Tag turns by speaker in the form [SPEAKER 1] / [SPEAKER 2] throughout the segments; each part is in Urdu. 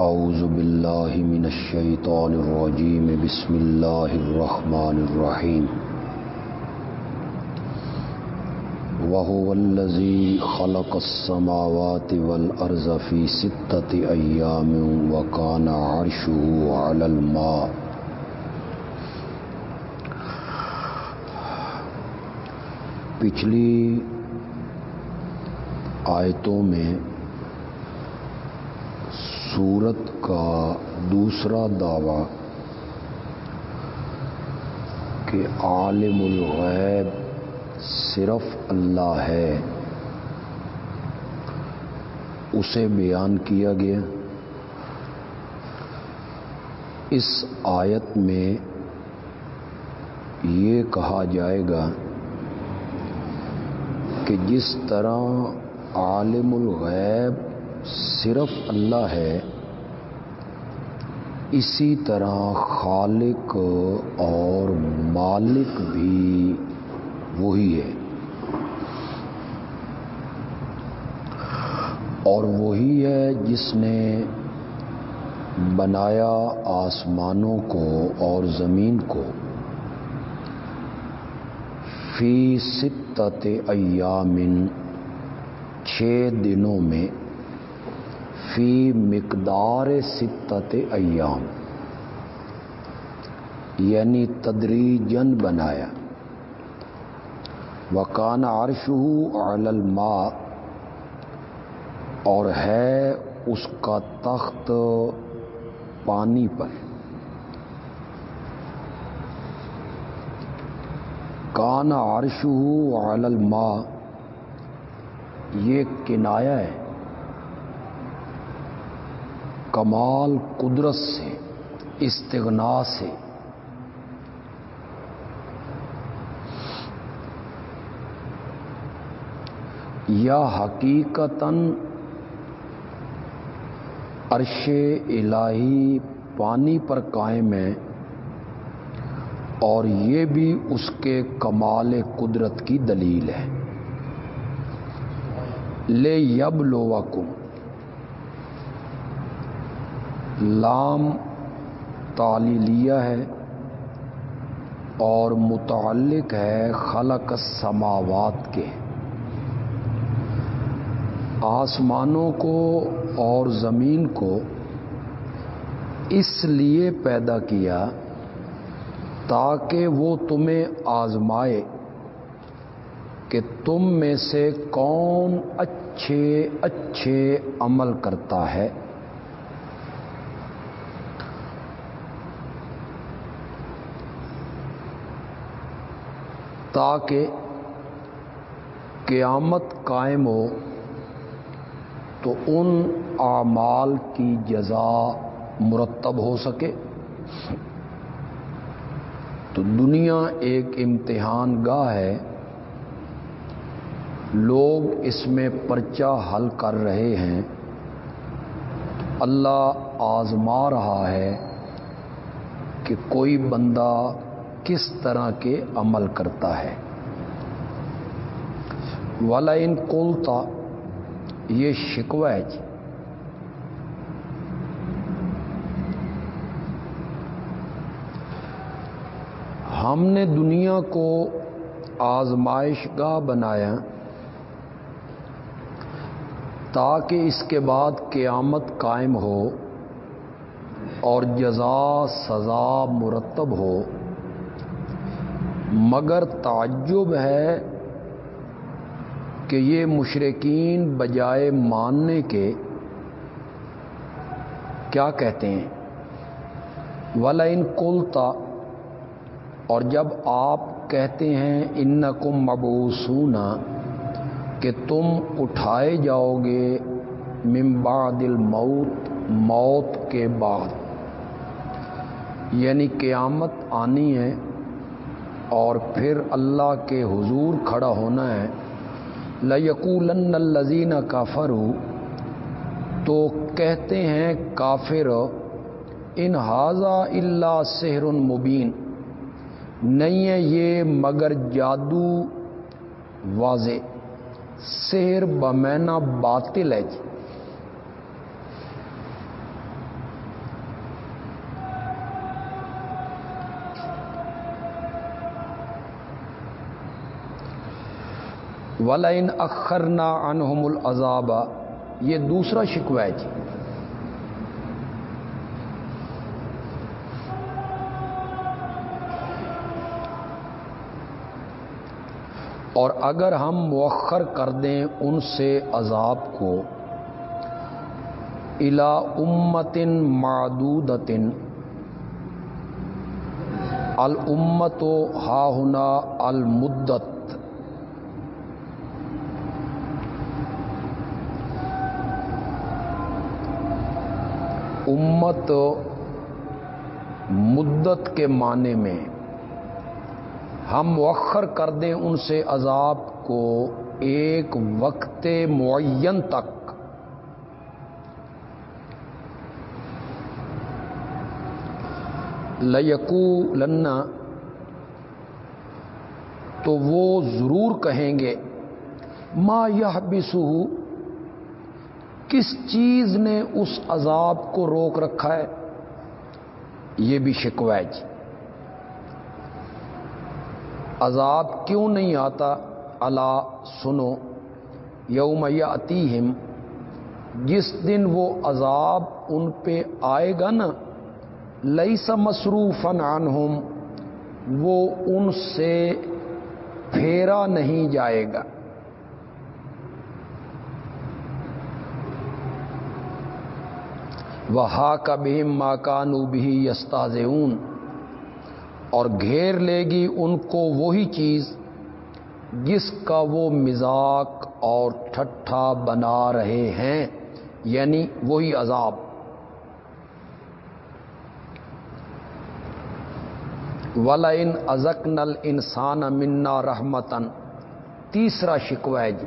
[SPEAKER 1] اعوذ باللہ من الشیطان الرجیم بسم اللہ الرحمن الرحیم وهو الذي خلق السماوات والأرض في ستة أيام وكان عرشه على الماء. پچھلی آیتوں میں سورت کا دوسرا دعویٰ کہ عالم الغیب صرف اللہ ہے۔ اسے بیان کیا گیا۔ اس آیت میں یہ کہا جائے گا کہ جس طرح عالم الغیب صرف اللہ ہے، اسی طرح خالق اور مالک بھی وہی ہے۔ اور وہی ہے جس نے بنایا آسمانوں کو اور زمین کو۔ فی ستت ایامن، چھ دنوں میں فی مقدار ستت ایام۔ یعنی تدریجن بنایا۔ وکان عرش علی الماء۔ اور ہے اس کا تخت پانی پر۔ کان عرش علی الماء۔ یہ کنایا ہے۔ کمال قدرت سے، استغنا سے۔ یا حقیقتاً عرش الہی پانی پر قائم ہے اور یہ بھی اس کے کمال قدرت کی دلیل ہے۔ لے یب لوا لام تعلیلیہ ہے اور متعلق ہے خلق سماوات کے۔ آسمانوں کو اور زمین کو اس لیے پیدا کیا تاکہ وہ تمہیں آزمائے کہ تم میں سے کون اچھے اچھے عمل کرتا ہے۔ تاکہ قیامت قائم ہو، تو ان اعمال کی جزا مرتب ہو سکے۔ تو دنیا ایک امتحان گاہ ہے۔ لوگ اس میں پرچہ حل کر رہے ہیں۔ اللہ آزما رہا ہے کہ کوئی بندہ کس طرح کے عمل کرتا ہے۔ والا ان کولتا یہ شکوہ ہے جی۔ ہم نے دنیا کو آزمائش گاہ بنایا تاکہ اس کے بعد قیامت قائم ہو اور جزا، سزا مرتب ہو۔ مگر تعجب ہے کہ یہ مشرقین بجائے ماننے کے کیا کہتے ہیں؟ ولا ان کولتا اور جب آپ کہتے ہیں ان کم مبوسونا کہ تم اٹھائے جاؤ گے ممباد الموت، موت کے بعد یعنی قیامت آنی ہے اور پھر اللہ کے حضور کھڑا ہونا ہے۔ لقولن الزین کافر تو کہتے ہیں کافر، ان حاضہ اللہ سحر مبین نہیں ہے یہ مگر جادو واضح۔ سحر بمینا باطل ہے جی۔ ولین اخرنا انہم العذاب. یہ دوسرا شکوہ ہے جی۔ اور اگر ہم مؤخر کر دیں ان سے عذاب کو الا امتن معدودتن الامت و ہاہنا المدت امت مدت کے معنی میں ہم مؤخر کر دیں ان سے عذاب کو ایک وقت معین تک۔ لیکو لنا تو وہ ضرور کہیں گے، ما یہ بسو کس چیز نے اس عذاب کو روک رکھا ہے؟ یہ بھی شکوہ جی۔ عذاب کیوں نہیں آتا؟ اللہ سنو، یوم یاتیہم جس دن وہ عذاب ان پہ آئے گا نا لئی سا مصروفن عنہم، وہ ان سے پھیرا نہیں جائے گا۔ وہ ہا کا بہم ماکانو بھی یستاز اور گھیر لے گی ان کو وہی چیز جس کا وہ مزاق اور ٹھٹھا بنا رہے ہیں یعنی وہی عذاب۔ ولا ان ازک نل انسان منا رحمتن تیسرا شکوہ ہے جی۔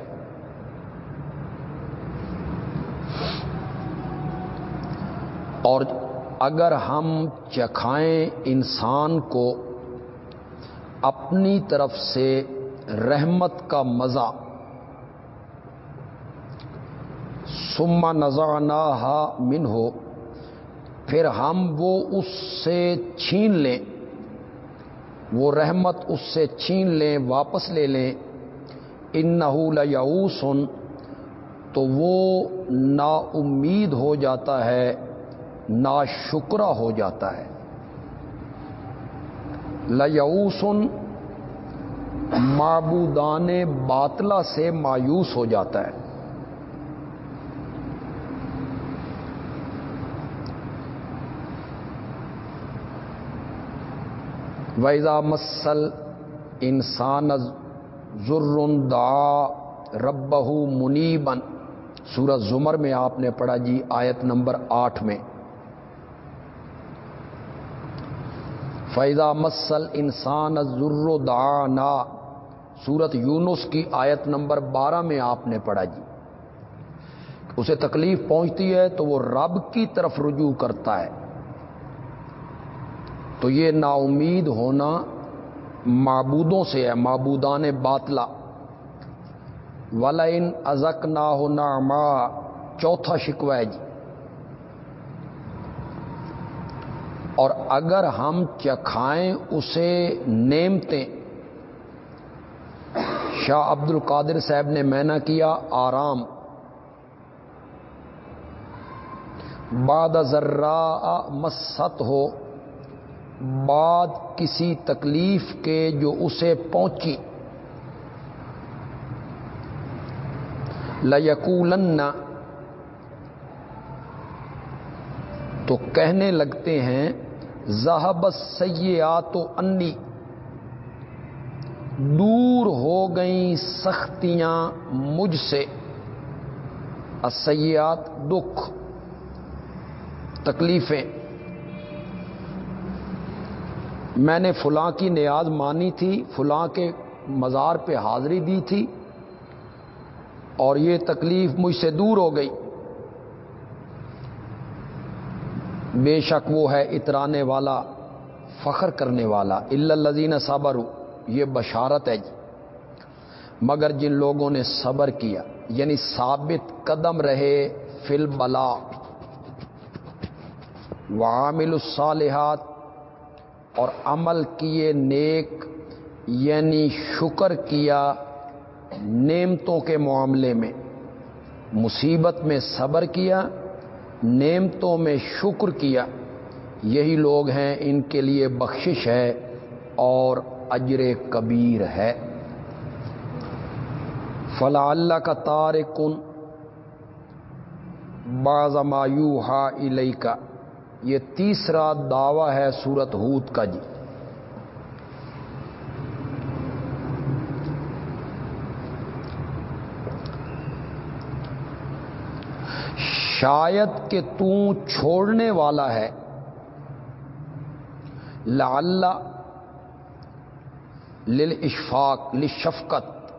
[SPEAKER 1] اور اگر ہم چکھائیں انسان کو اپنی طرف سے رحمت کا مزہ سما نذانہ من ہو پھر ہم وہ اس سے چھین لیں، وہ رحمت اس سے چھین لیں، واپس لے لیں ان نہ تو وہ نا امید ہو جاتا ہے نا شکرا ہو جاتا ہے۔ لیوسن معبودان باطلا سے مایوس ہو جاتا ہے۔ ویزا مسل انسان ضرون دا ربہ منیبن سورج زمر میں آپ نے پڑھا جی آیت نمبر آٹھ میں۔ فیضا مسل انسان ضرو دانا سورت یونس کی آیت نمبر بارہ میں آپ نے پڑھا جی۔ اسے تکلیف پہنچتی ہے تو وہ رب کی طرف رجوع کرتا ہے۔ تو یہ نا امید ہونا معبودوں سے ہے، معبودان باطلا۔ ولا ان ازک نہ ہونا ماں چوتھا شکوہ ہے جی۔ اور اگر ہم چکھائیں اسے نیمتے شاہ عبد القادر صاحب نے مینا کیا، آرام۔ باد ذرا مست ہو، بعد کسی تکلیف کے جو اسے پہنچی۔ لکولن تو کہنے لگتے ہیں ذہب سیات و انی دور ہو گئیں سختیاں مجھ سے. اسیات دکھ. تکلیفیں. میں نے فلاں کی نیاز مانی تھی، فلاں کے مزار پہ حاضری دی تھی اور یہ تکلیف مجھ سے دور ہو گئی۔ بے شک وہ ہے اترانے والا، فخر کرنے والا۔ الزین صبر یہ بشارت ہے جی۔ مگر جن لوگوں نے صبر کیا یعنی ثابت قدم رہے فل بلا وعامل الصالحات، اور عمل کیے نیک یعنی شکر کیا نعمتوں کے معاملے میں۔ مصیبت میں صبر کیا نعمتوں میں شکر کیا، یہی لوگ ہیں ان کے لیے بخشش ہے اور اجر کبیر ہے۔ فلا اللہ کا تار کن بازمایو ہا کا یہ تیسرا دعویٰ ہے سورت ہود کا جی۔ شاید کہ تو چھوڑنے والا ہے۔ لعل للاشفاق لشفقت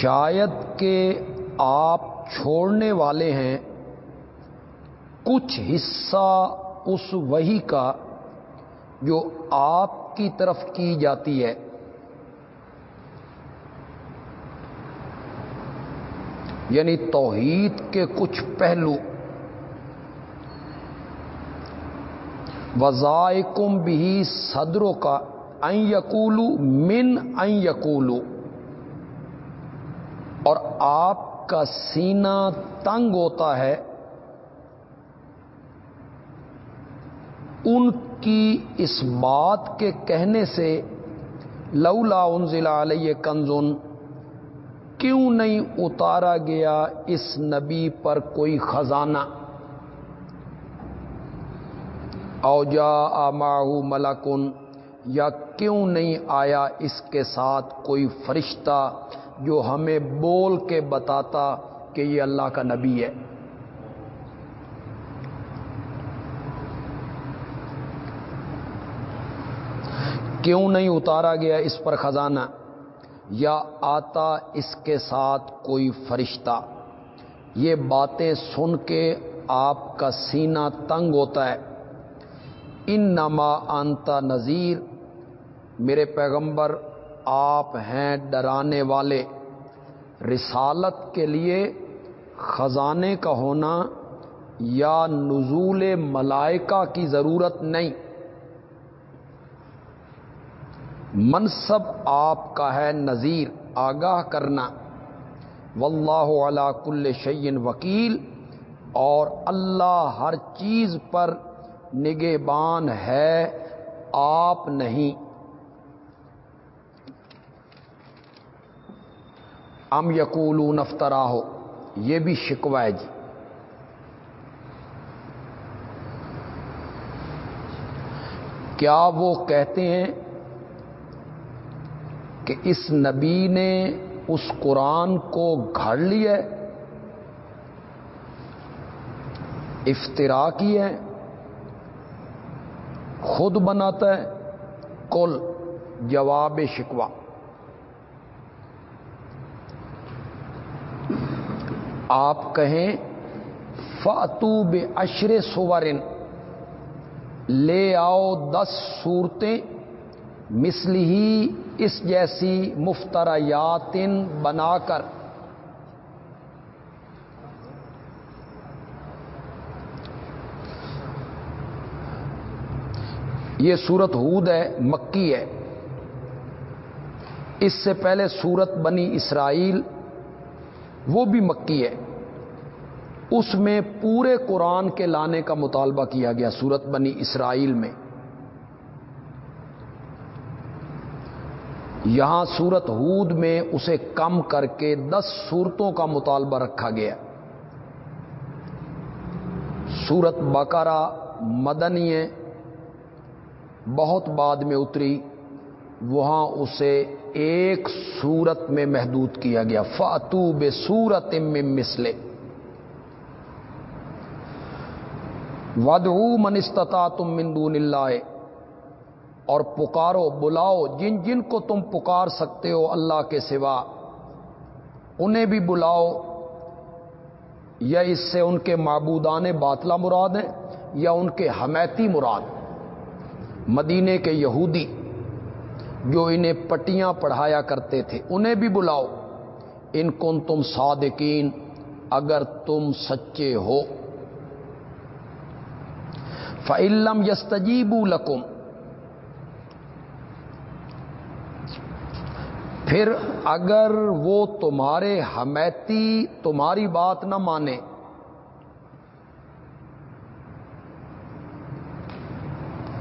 [SPEAKER 1] شاید کہ آپ چھوڑنے والے ہیں۔ کچھ حصہ اس وہی کا جو آپ کی طرف کی جاتی ہے۔ یعنی توحید کے کچھ پہلو۔ وزائکم بھی صدروں کا این یقولو من این یقولو اور آپ کا سینہ تنگ ہوتا ہے۔ ان کی اس بات کے کہنے سے لولا انزل علیہ کنزن کیوں نہیں اتارا گیا اس نبی پر کوئی خزانہ؟ او جا آماہو ملکن یا کیوں نہیں آیا اس کے ساتھ کوئی فرشتہ جو ہمیں بول کے بتاتا کہ یہ اللہ کا نبی ہے؟ کیوں نہیں اتارا گیا اس پر خزانہ؟ یا آتا اس کے ساتھ کوئی فرشتہ۔ یہ باتیں سن کے آپ کا سینہ تنگ ہوتا ہے۔ ان نما انتا نذیر، میرے پیغمبر، آپ ہیں ڈرانے والے۔ رسالت کے لیے خزانے کا ہونا یا نزول ملائکہ کی ضرورت نہیں۔ منصب آپ کا ہے نذیر آگاہ کرنا۔ واللہ علا کل شعین وکیل۔ اور اللہ ہر چیز پر نگہبان ہے، آپ نہیں۔ ام یقول نفترا ہو یہ بھی شکوہ ہے جی۔ کیا وہ کہتے ہیں کہ اس نبی نے اس قرآن کو گھڑ لیا ہے افطرا کی ہے، خود بناتا ہے کل جواب شکوا آپ کہیں، فاتو بے اشر سورن لے آؤ دس صورتیں، مثلی ہی اس جیسی مفتریاتن بنا کر۔ یہ سورت ہود ہے، مکی ہے۔ اس سے پہلے سورت بنی اسرائیل، وہ بھی مکی ہے۔ اس میں پورے قرآن کے لانے کا مطالبہ کیا گیا، سورت بنی اسرائیل میں۔ یہاں سورت ہود میں اسے کم کر کے دس صورتوں کا مطالبہ رکھا گیا۔ سورت بقرہ مدنی بہت بعد میں اتری۔ وہاں اسے ایک سورت میں محدود کیا گیا۔ فاتو بے سورت میں مسلے ودعو منستتا تم مندون اللہ اور پکارو، بلاؤ، جن جن کو تم پکار سکتے ہو اللہ کے سوا، انہیں بھی بلاؤ، یا اس سے ان کے معبودان باطلا مراد ہیں، یا ان کے حمیتی مراد مدینے کے یہودی جو انہیں پٹیاں پڑھایا کرتے تھے، انہیں بھی بلاؤ۔ ان کن تم صادقین اگر تم سچے ہو۔ فعلم یستجیب لکم پھر اگر وہ تمہارے حمیتی تمہاری بات نہ مانے۔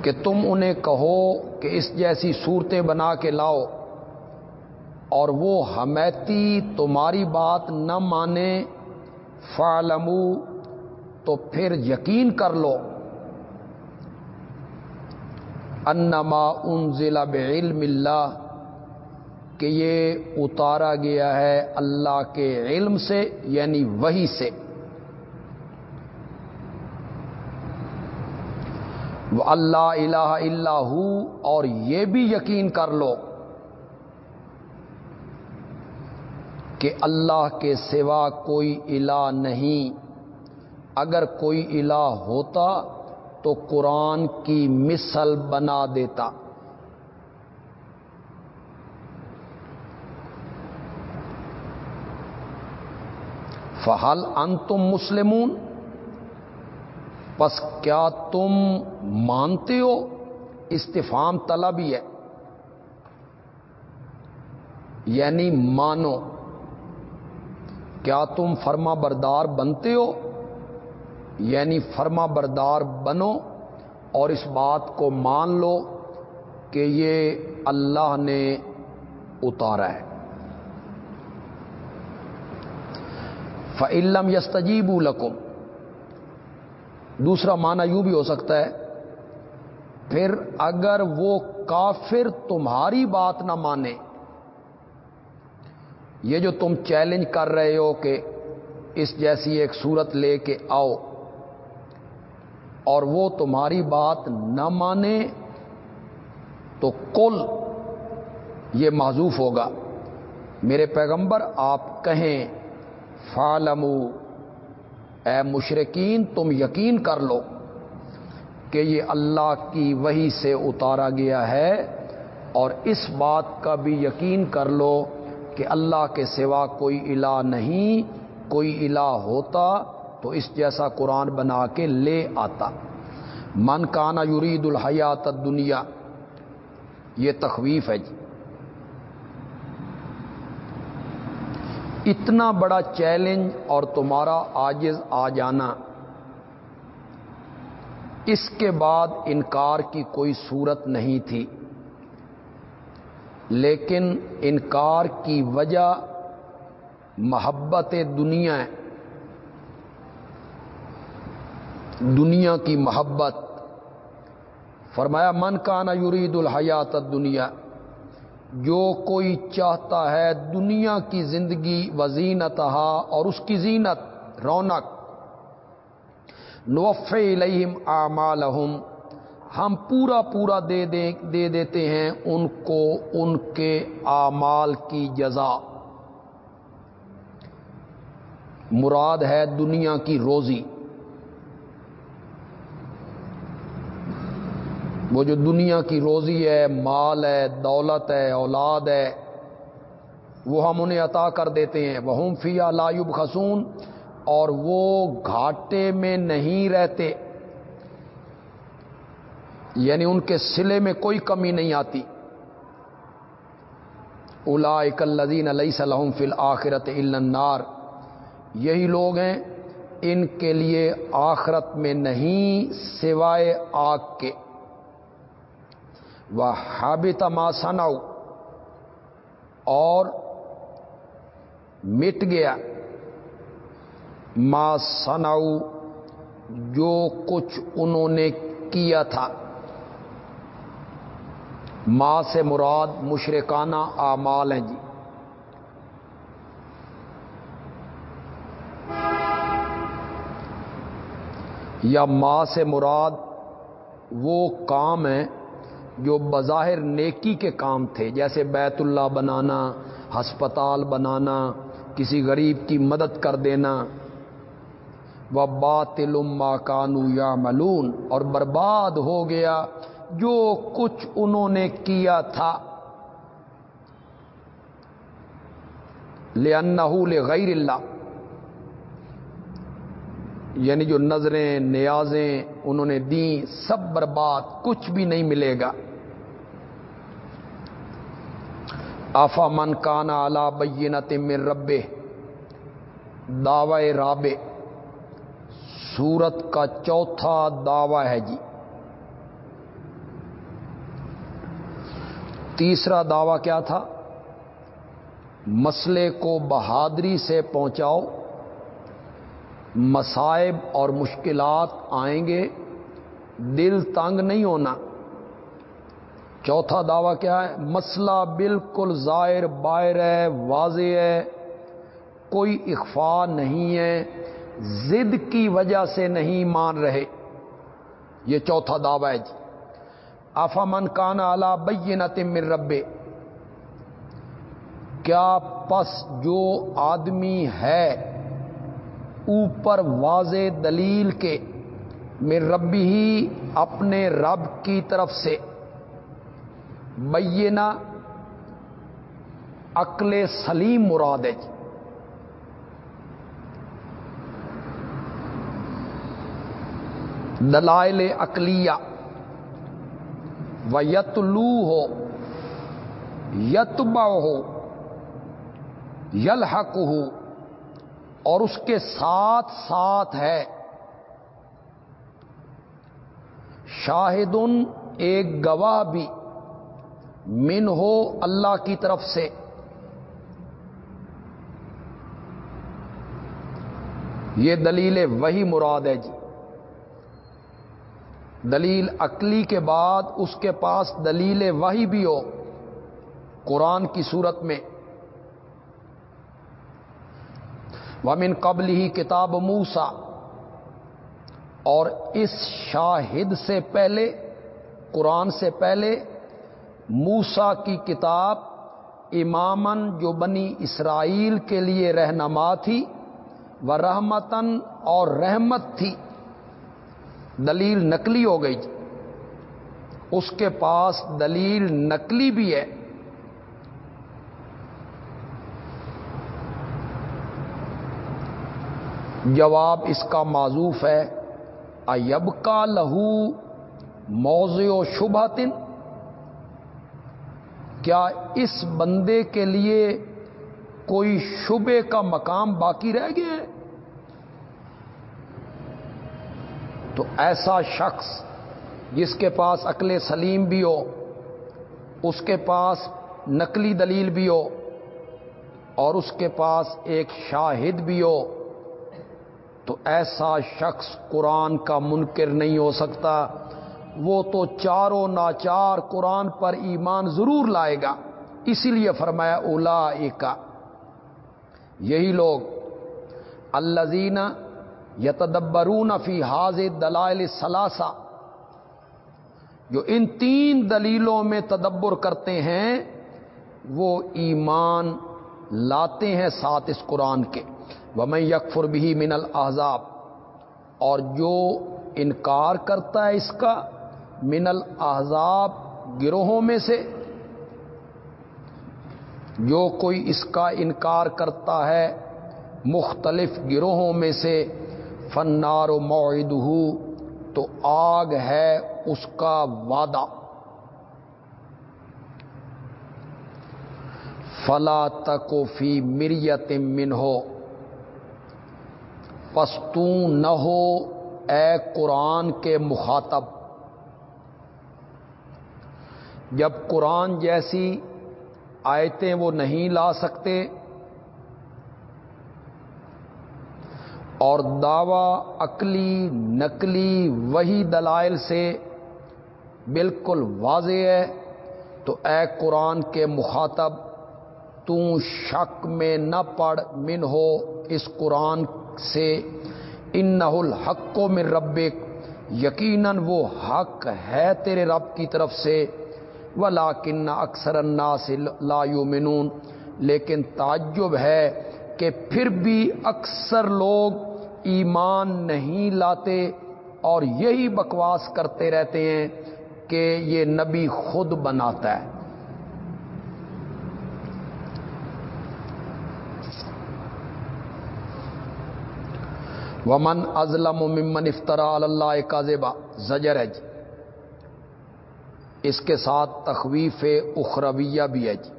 [SPEAKER 1] کہ تم انہیں کہو کہ اس جیسی صورتیں بنا کے لاؤ اور وہ حمیتی تمہاری بات نہ مانے فالمو تو پھر یقین کر لو۔ انما انزل بعلم اللہ کہ یہ اتارا گیا ہے اللہ کے علم سے یعنی وہی سے۔ وہ اللہ الہ اللہ اور یہ بھی یقین کر لو کہ اللہ کے سوا کوئی الہ نہیں۔ اگر کوئی الہ ہوتا تو قرآن کی مثل بنا دیتا۔ فہل ان تم مسلمون؟ پس کیا تم مانتے ہو؟ استفام طلب ہی ہے یعنی مانو۔ کیا تم فرما بردار بنتے ہو؟ یعنی فرما بردار بنو اور اس بات کو مان لو کہ یہ اللہ نے اتارا ہے۔ فعلم یستجیب لکم دوسرا معنی یوں بھی ہو سکتا ہے، پھر اگر وہ کافر تمہاری بات نہ مانے، یہ جو تم چیلنج کر رہے ہو کہ اس جیسی ایک صورت لے کے آؤ، اور وہ تمہاری بات نہ مانے، تو کل یہ معذوف ہوگا۔ میرے پیغمبر، آپ کہیں فالمو اے مشرقین تم یقین کر لو کہ یہ اللہ کی وہی سے اتارا گیا ہے اور اس بات کا بھی یقین کر لو کہ اللہ کے سوا کوئی الہ نہیں، کوئی الہ ہوتا تو اس جیسا قرآن بنا کے لے آتا۔ من کانا یرید الحیات دنیا یہ تخویف ہے جی۔ اتنا بڑا چیلنج اور تمہارا آجز آ جانا۔ اس کے بعد انکار کی کوئی صورت نہیں تھی۔ لیکن انکار کی وجہ محبت دنیا دنیا کی محبت۔ فرمایا، من کا نا یرید الحیات دنیا جو کوئی چاہتا ہے دنیا کی زندگی وزینت اور اس کی زینت، رونق۔ نوف علیہم اعمالہم۔ ہم پورا پورا دے دے دے دیتے ہیں ان کو، ان کے اعمال کی جزا۔ مراد ہے دنیا کی روزی۔ وہ جو دنیا کی روزی ہے، مال ہے، دولت ہے، اولاد ہے، وہ ہم انہیں عطا کر دیتے ہیں۔ وہ ہم فیا لایوب خسون اور وہ گھاٹے میں نہیں رہتے۔ یعنی ان کے سلے میں کوئی کمی نہیں آتی۔ الا الدین علیہ صلاحم فل آخرت النار۔ یہی لوگ ہیں، ان کے لیے آخرت میں نہیں سوائے آگ کے۔ وہ حابت ما سناؤ اور مٹ گیا۔ ما سناؤ جو کچھ انہوں نے کیا تھا۔ ماں سے مراد مشرکانہ اعمال ہیں جی۔ یا ماں سے مراد وہ کام ہیں جو بظاہر نیکی کے کام تھے، جیسے بیت اللہ بنانا، ہسپتال بنانا، کسی غریب کی مدد کر دینا۔ وہ بات لما کانو یا ملون اور برباد ہو گیا جو کچھ انہوں نے کیا تھا۔ لے لے غیر اللہ یعنی جو نظریں، نیازیں انہوں نے دیں، سب برباد، کچھ بھی نہیں ملے گا۔ آفا من کانا الا بینت من ربے دعوی رابع، سورت کا چوتھا دعوی ہے جی۔ تیسرا دعویٰ کیا تھا؟ مسئلے کو بہادری سے پہنچاؤ۔ مصائب اور مشکلات آئیں گے، دل تنگ نہیں ہونا۔ چوتھا دعویٰ کیا ہے؟ مسئلہ بالکل ظاہر، باہر ہے، واضح ہے، کوئی اخفا نہیں ہے زد کی وجہ سے نہیں مان رہے۔ یہ چوتھا دعویٰ ہے جی۔ افامن کان اعلی بینت من ربے کیا پس جو آدمی ہے اوپر واضح دلیل کے من ربی ہی اپنے رب کی طرف سے بینا عقل سلیم مراد ہے۔ دلائل اقلیہ و یتلو ہو یتبا ہو یلحق ہو اور اس کے ساتھ ساتھ ہے۔ شاہد ایک گواہ بھی من ہو اللہ کی طرف سے۔ یہ دلیل وہی مراد ہے جی۔ دلیل عقلی کے بعد اس کے پاس دلیل وہی بھی ہو۔ قرآن کی صورت میں ومن قبل ہی کتاب موسا اور اس شاہد سے پہلے، قرآن سے پہلے موسا کی کتاب امامن جو بنی اسرائیل کے لیے رہنما تھی وہ رحمتن اور رحمت تھی، دلیل نقلی ہو گئی۔ اس کے پاس دلیل نقلی بھی ہے۔ جواب اس کا معذوف ہے۔ ایب کا لہو موضع و شبہ تن کیا اس بندے کے لیے کوئی شبے کا مقام باقی رہ گیا ہے؟ تو ایسا شخص جس کے پاس عقل سلیم بھی ہو، اس کے پاس نقلی دلیل بھی ہو، اور اس کے پاس ایک شاہد بھی ہو تو ایسا شخص قرآن کا منکر نہیں ہو سکتا۔ وہ تو چاروں ناچار قرآن پر ایمان ضرور لائے گا۔ اسی لیے فرمایا اولا یہی لوگ۔ الزین یتدبرون فی حاض دلائل سلاسا جو ان تین دلیلوں میں تدبر کرتے ہیں، وہ ایمان لاتے ہیں ساتھ اس قرآن کے۔ وہ میں یکفر بھی من الحضاب اور جو انکار کرتا ہے اس کا من الحضاب گروہوں میں سے، جو کوئی اس کا انکار کرتا ہے مختلف گروہوں میں سے فنار و معد تو آگ ہے اس کا وعدہ۔ فلا تکو فی مریت من ہو پستون نہ ہو اے قرآن کے مخاطب۔ جب قرآن جیسی آیتیں وہ نہیں لا سکتے اور دعوی عقلی نقلی وہی دلائل سے بالکل واضح ہے، تو اے قرآن کے مخاطب تو شک میں نہ پڑ، من ہو اس قرآن سے ان الحق کو من ربک، یقیناً وہ حق ہے تیرے رب کی طرف سے ولا کن اکثر انا سے لا یومنون لیکن تعجب ہے کہ پھر بھی اکثر لوگ ایمان نہیں لاتے اور یہی بکواس کرتے رہتے ہیں کہ یہ نبی خود بناتا ہے۔ ومن ازلم ممن افطرا اللہ کاذبا، زجر ہے جی۔ اس کے ساتھ تخویف اخرویہ بھی ہے جی۔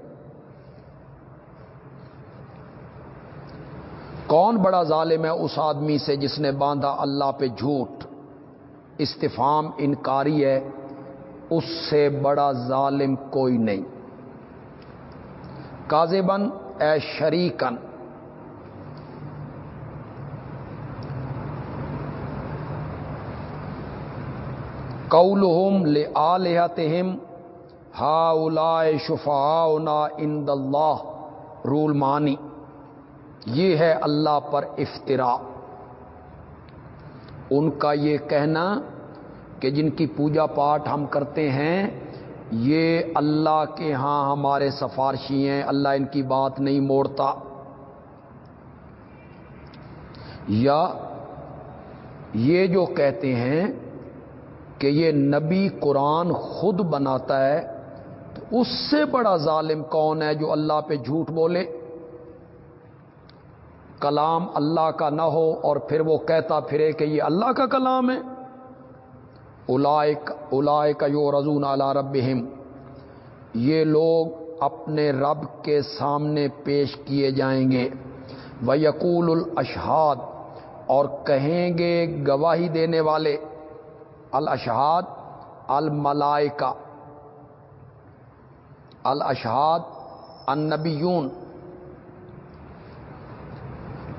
[SPEAKER 1] کون بڑا ظالم ہے اس آدمی سے جس نے باندھا اللہ پہ جھوٹ؟ استفام انکاری ہے، اس سے بڑا ظالم کوئی نہیں۔ کازیبن اے شریکن قولہم لآلہتہم ہا الا اند اللہ، رول مانی، یہ ہے اللہ پر افطرا ان کا یہ کہنا کہ جن کی پوجا پاٹ ہم کرتے ہیں، یہ اللہ کے ہاں ہمارے سفارشی ہیں، اللہ ان کی بات نہیں موڑتا۔ یا یہ جو کہتے ہیں کہ یہ نبی قرآن خود بناتا ہے، تو اس سے بڑا ظالم کون ہے جو اللہ پہ جھوٹ بولے؟ کلام اللہ کا نہ ہو اور پھر وہ کہتا پھرے کہ یہ اللہ کا کلام ہے۔ الائے کا یو رضون اعلی رب یہ لوگ اپنے رب کے سامنے پیش کیے جائیں گے۔ وہ یقول الاشہاد، اور کہیں گے گواہی دینے والے۔ الاشہاد، الملائکہ۔ الاشہاد، النبیون۔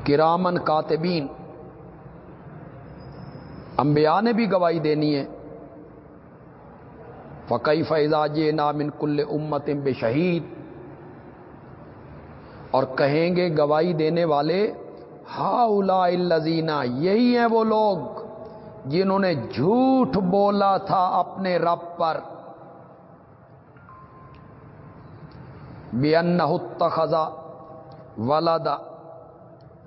[SPEAKER 1] کرامن کاتبین۔ انبیاء نے بھی گواہی دینی ہے۔ فقی فیضا جے نامن کل امت بے شہید اور کہیں گے گواہی دینے والے ہا الزینہ یہی ہیں وہ لوگ۔ جنہوں نے جھوٹ بولا تھا اپنے رب پر۔ بے انخذا ولدا۔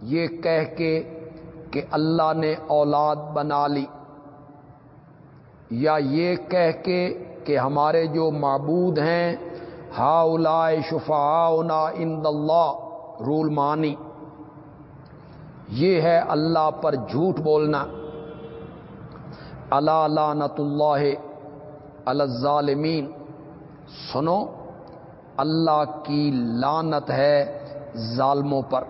[SPEAKER 1] یہ کہہ کے کہ اللہ نے اولاد بنا لی۔ یا یہ کہہ کے کہ ہمارے جو معبود ہیں ہا الا شفا اند اللہ، رول مانی۔ یہ ہے اللہ پر جھوٹ بولنا۔ اللہ لانت اللہ الظالمین۔ سنو، اللہ کی لانت ہے ظالموں پر۔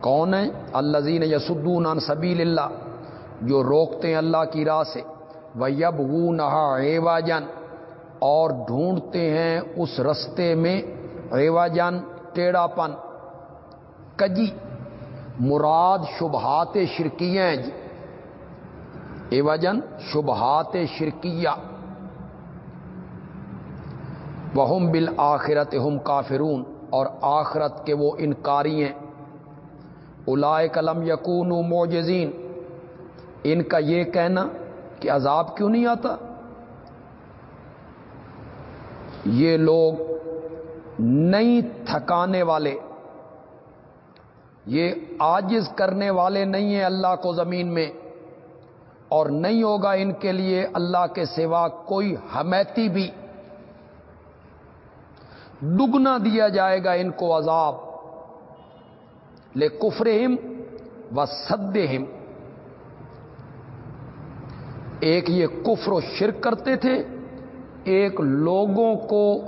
[SPEAKER 1] کون ہے الزین یسدون عن سبیل اللہ جو روکتے ہیں اللہ کی راہ سے۔ وہ یب نہا جن اور ڈھونڈتے ہیں اس رستے میں ریوا جن ٹیڑھا پن کجی، مراد شبہات شرکیاں جی۔ ایوجن شبہات شرکیہ۔ وہم بل آخرت ہم کافرون اور آخرت کے وہ انکاری ہیں۔ الائے کلم یقون موجزین ان کا یہ کہنا کہ عذاب کیوں نہیں آتا؟ یہ لوگ نہیں تھکانے والے۔ یہ آجز کرنے والے نہیں ہیں اللہ کو زمین میں۔ اور نہیں ہوگا ان کے لیے اللہ کے سوا کوئی حمیتی بھی۔ دگنا دیا جائے گا ان کو عذاب۔ لے کفر ہم و سد ایک یہ کفر و شرک کرتے تھے، ایک لوگوں کو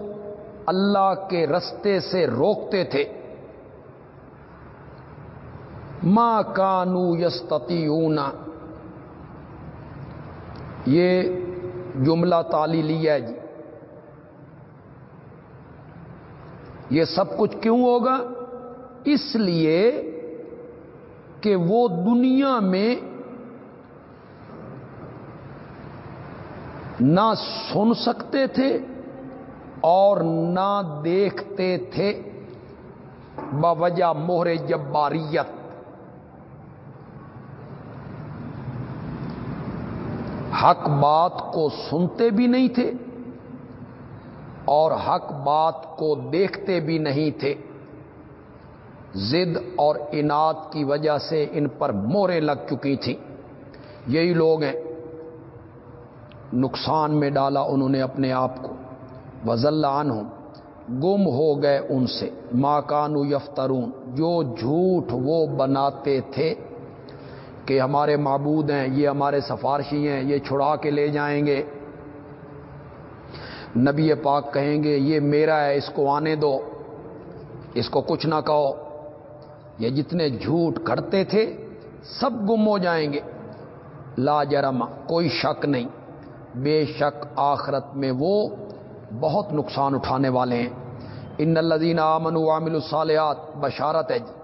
[SPEAKER 1] اللہ کے رستے سے روکتے تھے۔ ماں کانو یستتی یہ جملہ تالی لیا جی۔ یہ سب کچھ کیوں ہوگا؟ اس لیے کہ وہ دنیا میں نہ سن سکتے تھے اور نہ دیکھتے تھے۔ بوجہ موہر جباریت۔ حق بات کو سنتے بھی نہیں تھے اور حق بات کو دیکھتے بھی نہیں تھے۔ زد اور انات کی وجہ سے ان پر مورے لگ چکی تھیں۔ یہی لوگ ہیں۔ نقصان میں ڈالا انہوں نے اپنے آپ کو۔ وزل عنہم گم ہو گئے ان سے۔ ماں کانو یفترون۔ جو جھوٹ وہ بناتے تھے کہ ہمارے معبود ہیں، یہ ہمارے سفارشی ہیں، یہ چھڑا کے لے جائیں گے۔ نبی پاک کہیں گے، یہ میرا ہے، اس کو آنے دو۔ اس کو کچھ نہ کہو۔ یہ جتنے جھوٹ کرتے تھے، سب گم ہو جائیں گے۔ لا جرم، کوئی شک نہیں۔ بے شک آخرت میں وہ بہت نقصان اٹھانے والے ہیں۔ ان الزین امن عامل الصالحات، بشارت ہے۔ جی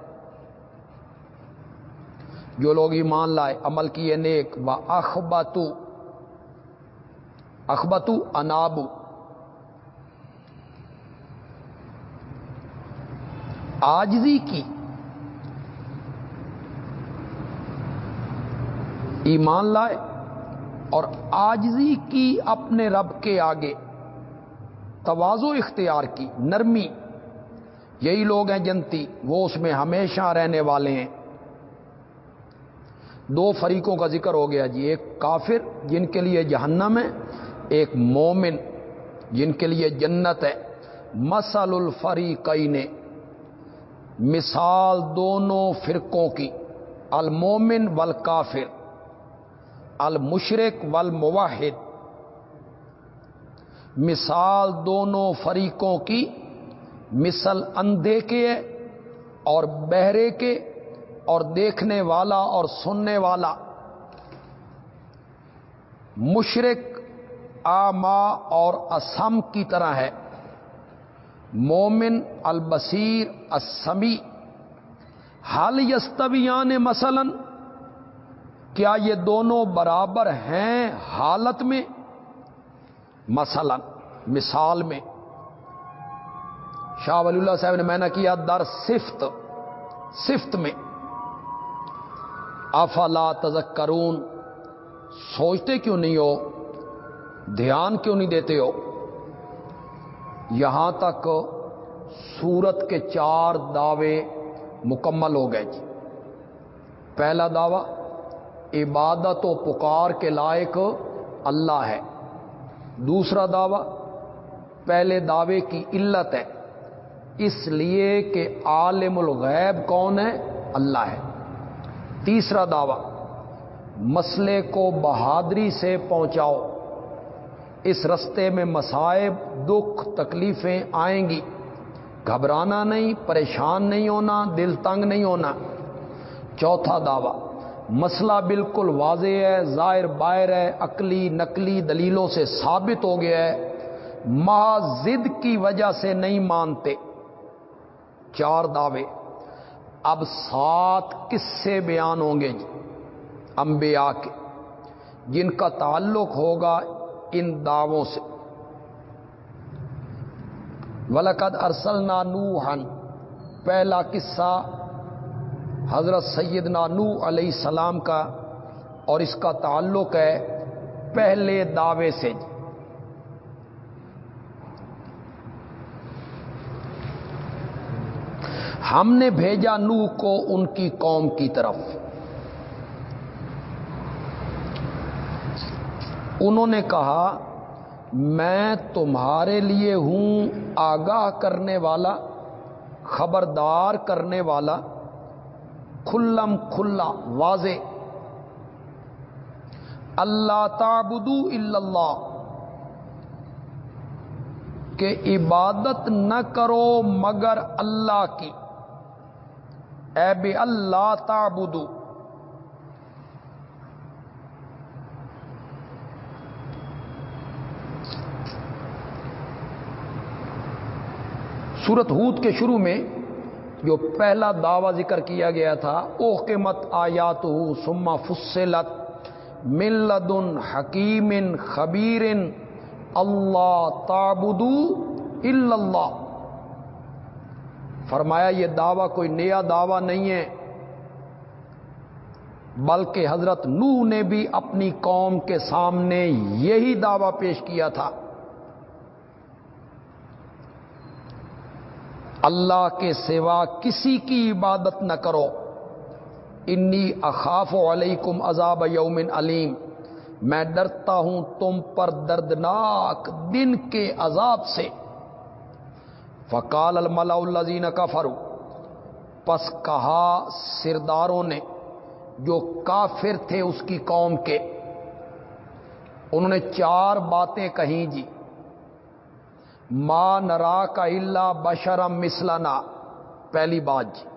[SPEAKER 1] جو لوگ ایمان لائے، عمل کیے نیک و اخباتو اخبتو انابو۔ آجزی کی۔ ایمان لائے اور آجزی کی اپنے رب کے آگے۔ توازو اختیار کی، نرمی۔ یہی لوگ ہیں جنتی، وہ اس میں ہمیشہ رہنے والے ہیں۔ دو فریقوں کا ذکر ہو گیا جی ایک کافر جن کے لیے جہنم ہے، ایک مومن جن کے لیے جنت ہے۔ مسل الفریقین، مثال دونوں فرقوں کی، المومن والکافر المشرق والموحد۔ مثال دونوں فریقوں کی، مثل اندھے کے ہے اور بہرے کے۔ اور دیکھنے والا اور سننے والا مشرق آما اور اسم کی طرح ہے۔ مومن البصیر اسمی حال یستویان مثلا، کیا یہ دونوں برابر ہیں حالت میں؟ مثلا، مثال میں۔ شاہ ولی اللہ صاحب نے میں نے کیا در صفت صفت میں۔ افلا تذکرون، سوچتے کیوں نہیں ہو؟ دھیان کیوں نہیں دیتے ہو؟ یہاں تک سورت کے چار دعوے مکمل ہو گئے جی۔ پہلا دعوی، عبادت و پکار کے لائق اللہ ہے۔ دوسرا دعوی، پہلے دعوے کی علت ہے۔ اس لیے کہ عالم الغیب کون ہے؟ اللہ ہے۔ تیسرا دعوی، مسئلے کو بہادری سے پہنچاؤ۔ اس رستے میں مسائب دکھ، تکلیفیں آئیں گی۔ گھبرانا نہیں، پریشان نہیں ہونا، دل تنگ نہیں ہونا۔ چوتھا دعوی، مسئلہ بالکل واضح ہے، ظاہر باہر ہے، عقلی، نقلی دلیلوں سے ثابت ہو گیا ہے۔ ضد کی وجہ سے نہیں مانتے۔ چار دعوے اب سات کس سے بیان ہوں گے جی انبیاء کے۔ جن کا تعلق ہوگا ان دعووں سے۔ ولقد ارسل نانوہن پہلا قصہ حضرت سید نانو علیہ السلام کا، اور اس کا تعلق ہے پہلے دعوے سے۔ ہم نے بھیجا نو کو ان کی قوم کی طرف۔ انہوں نے کہا، میں تمہارے لیے ہوں آگاہ کرنے والا، خبردار کرنے والا، کھلم کھلا واضح۔ اللہ تعبدو اللہ۔ کہ عبادت نہ کرو مگر اللہ کی۔ اے بے اللہ تعبدو۔ سورت ہود کے شروع میں جو پہلا دعوی ذکر کیا گیا تھا اوہ کے مت آیات سما فصلت ملدن حکیم خبیر، اللہ تابدو اللہ۔ فرمایا یہ دعویٰ کوئی نیا دعویٰ نہیں ہے، بلکہ حضرت نو نے بھی اپنی قوم کے سامنے یہی دعویٰ پیش کیا تھا۔ اللہ کے سوا کسی کی عبادت نہ کرو۔ انی اخاف علیکم عذاب یومن علیم۔ میں ڈرتا ہوں تم پر دردناک دن کے عذاب سے۔ فقال الملا الزین کا فرو پس کہا سرداروں نے جو کافر تھے اس کی قوم کے۔ انہوں نے چار باتیں کہیں جی۔ ماں نرا کا اللہ بشرم مسلنا پہلی بات جی۔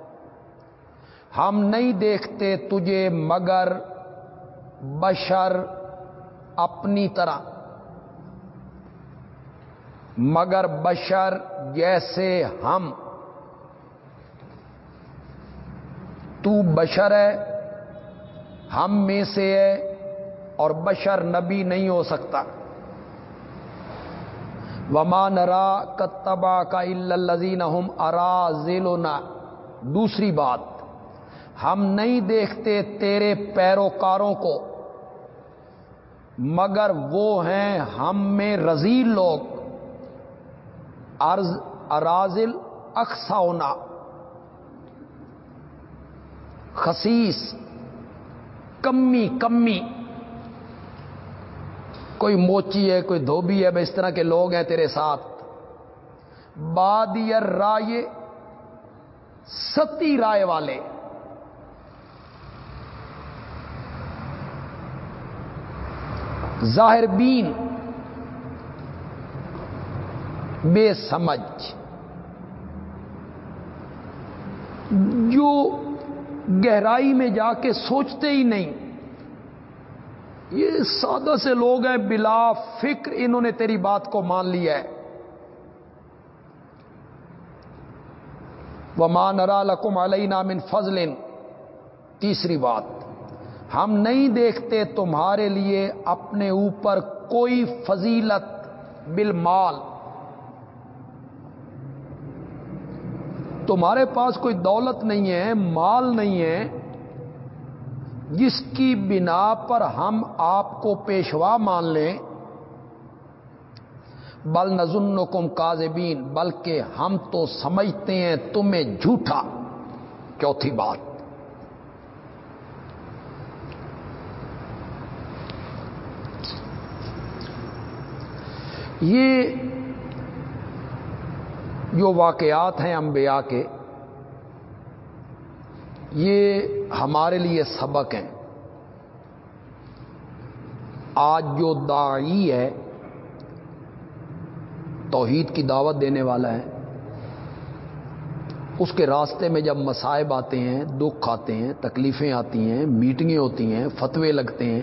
[SPEAKER 1] ہم نہیں دیکھتے تجھے مگر بشر اپنی طرح۔ مگر بشر جیسے ہم۔ تو بشر ہے، ہم میں سے ہے اور بشر نبی نہیں ہو سکتا۔ وما نرا کتبا کا الزین ہم ارا دوسری بات، ہم نہیں دیکھتے تیرے پیروکاروں کو، مگر وہ ہیں ہم میں رزیل لوگ۔ ارض ارازل اکساؤنا خسیس، کمی کمی۔ کوئی موچی ہے، کوئی دھوبی ہے اس طرح کے لوگ ہیں تیرے ساتھ۔ بادیر رائے، ستی رائے والے۔ ظاہر بین بے سمجھ۔ جو گہرائی میں جا کے سوچتے ہی نہیں۔ یہ سادہ سے لوگ ہیں، بلا فکر انہوں نے تیری بات کو مان لیا ہے۔ وہ مان لکم علیہ نامن فضل۔ تیسری بات، ہم نہیں دیکھتے تمہارے لیے اپنے اوپر کوئی فضیلت بالمال۔ تمہارے پاس کوئی دولت نہیں ہے، مال نہیں ہے، جس کی بنا پر ہم آپ کو پیشوا مان لیں۔ بل نظن کم کازبین بلکہ ہم تو سمجھتے ہیں تمہیں جھوٹا۔ چوتھی بات۔ یہ جو واقعات ہیں انبیاء کے، یہ ہمارے لیے سبق ہیں۔ آج جو داعی ہے، توحید کی دعوت دینے والا ہے۔ اس کے راستے میں جب مسائب آتے ہیں، دکھ آتے ہیں، تکلیفیں آتی ہیں، میٹنگیں ہوتی ہیں، فتوے لگتے ہیں،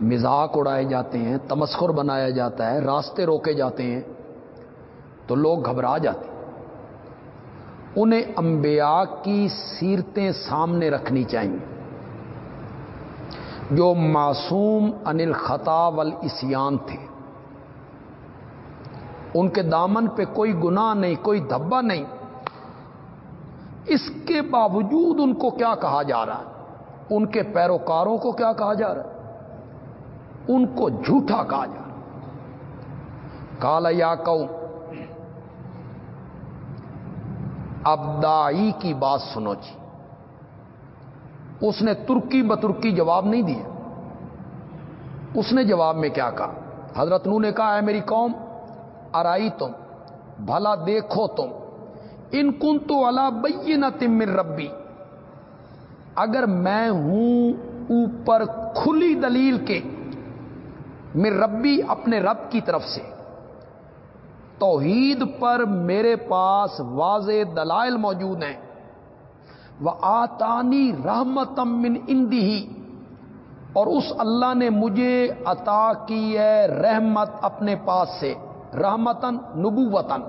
[SPEAKER 1] مزاق اڑائے جاتے ہیں، تمسخر بنایا جاتا ہے، راستے روکے جاتے ہیں تو لوگ گھبرا جاتے انہیں انبیاء کی سیرتیں سامنے رکھنی چاہیے۔ جو معصوم انل خطا اسیان تھے۔ ان کے دامن پہ کوئی گناہ نہیں، کوئی دھبا نہیں۔ اس کے باوجود ان کو کیا کہا جا رہا ہے؟ ان کے پیروکاروں کو کیا کہا جا رہا ہے؟ ان کو جھوٹا کہا جا رہا کالا یا کہ ابدائی کی بات سنو جی۔ اس نے ترکی بترکی جواب نہیں دیا اس نے جواب میں کیا کہا؟ حضرت نو نے کہا ہے میری قوم، ارائی تم، بھلا دیکھو تم۔ ان کن تو اللہ بئی نہ ربی۔ اگر میں ہوں اوپر کھلی دلیل کے مر ربی، اپنے رب کی طرف سے۔ توحید پر میرے پاس واضح دلائل موجود ہیں۔ وہ آتانی رحمت من اندی اور اس اللہ نے مجھے عطا کی ہے رحمت اپنے پاس سے رحمتن نبوتن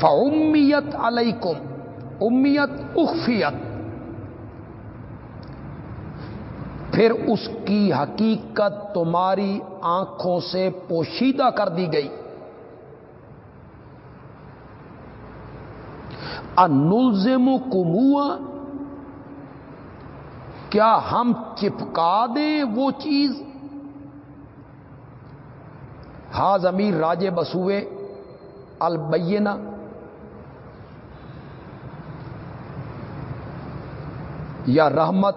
[SPEAKER 1] فمیت علیکم امیت اخفیت پھر اس کی حقیقت تمہاری آنکھوں سے پوشیدہ کر دی گئی۔ انلزم کموا کیا ہم چپکا دیں وہ چیز؟ ہا زمیر راجے بسوئے البینہ۔ یا رحمت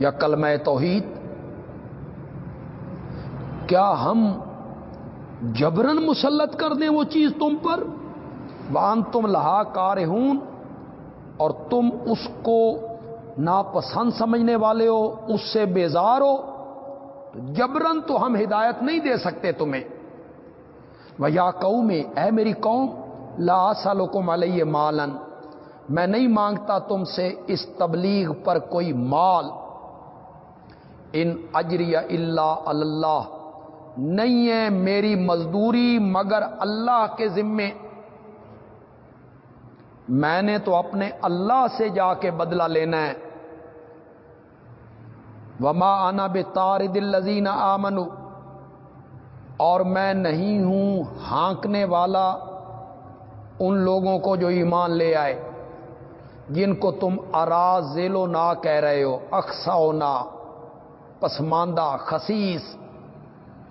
[SPEAKER 1] یا کلمہ توحید؟ کیا ہم جبرن مسلط کر دیں وہ چیز تم پر؟ وان تم لہا کار اور تم اس کو ناپسند سمجھنے والے ہو، اس سے بیزار ہو جبرن تو ہم ہدایت نہیں دے سکتے تمہیں۔ و یا قوم میں اے میری قوم، لا سالکم علیہ مالن میں نہیں مانگتا تم سے اس تبلیغ پر کوئی مال۔ ان اجری اللہ اللہ۔ نہیں ہے میری مزدوری مگر اللہ کے ذمے۔ میں نے تو اپنے اللہ سے جا کے بدلہ لینا ہے۔ وما آنا بے تار دل لذین آمنو اور میں نہیں ہوں ہانکنے والا ان لوگوں کو جو ایمان لے آئے، جن کو تم اراز ذیلو نا کہہ رہے ہو اکسا نا پسماندہ خسیس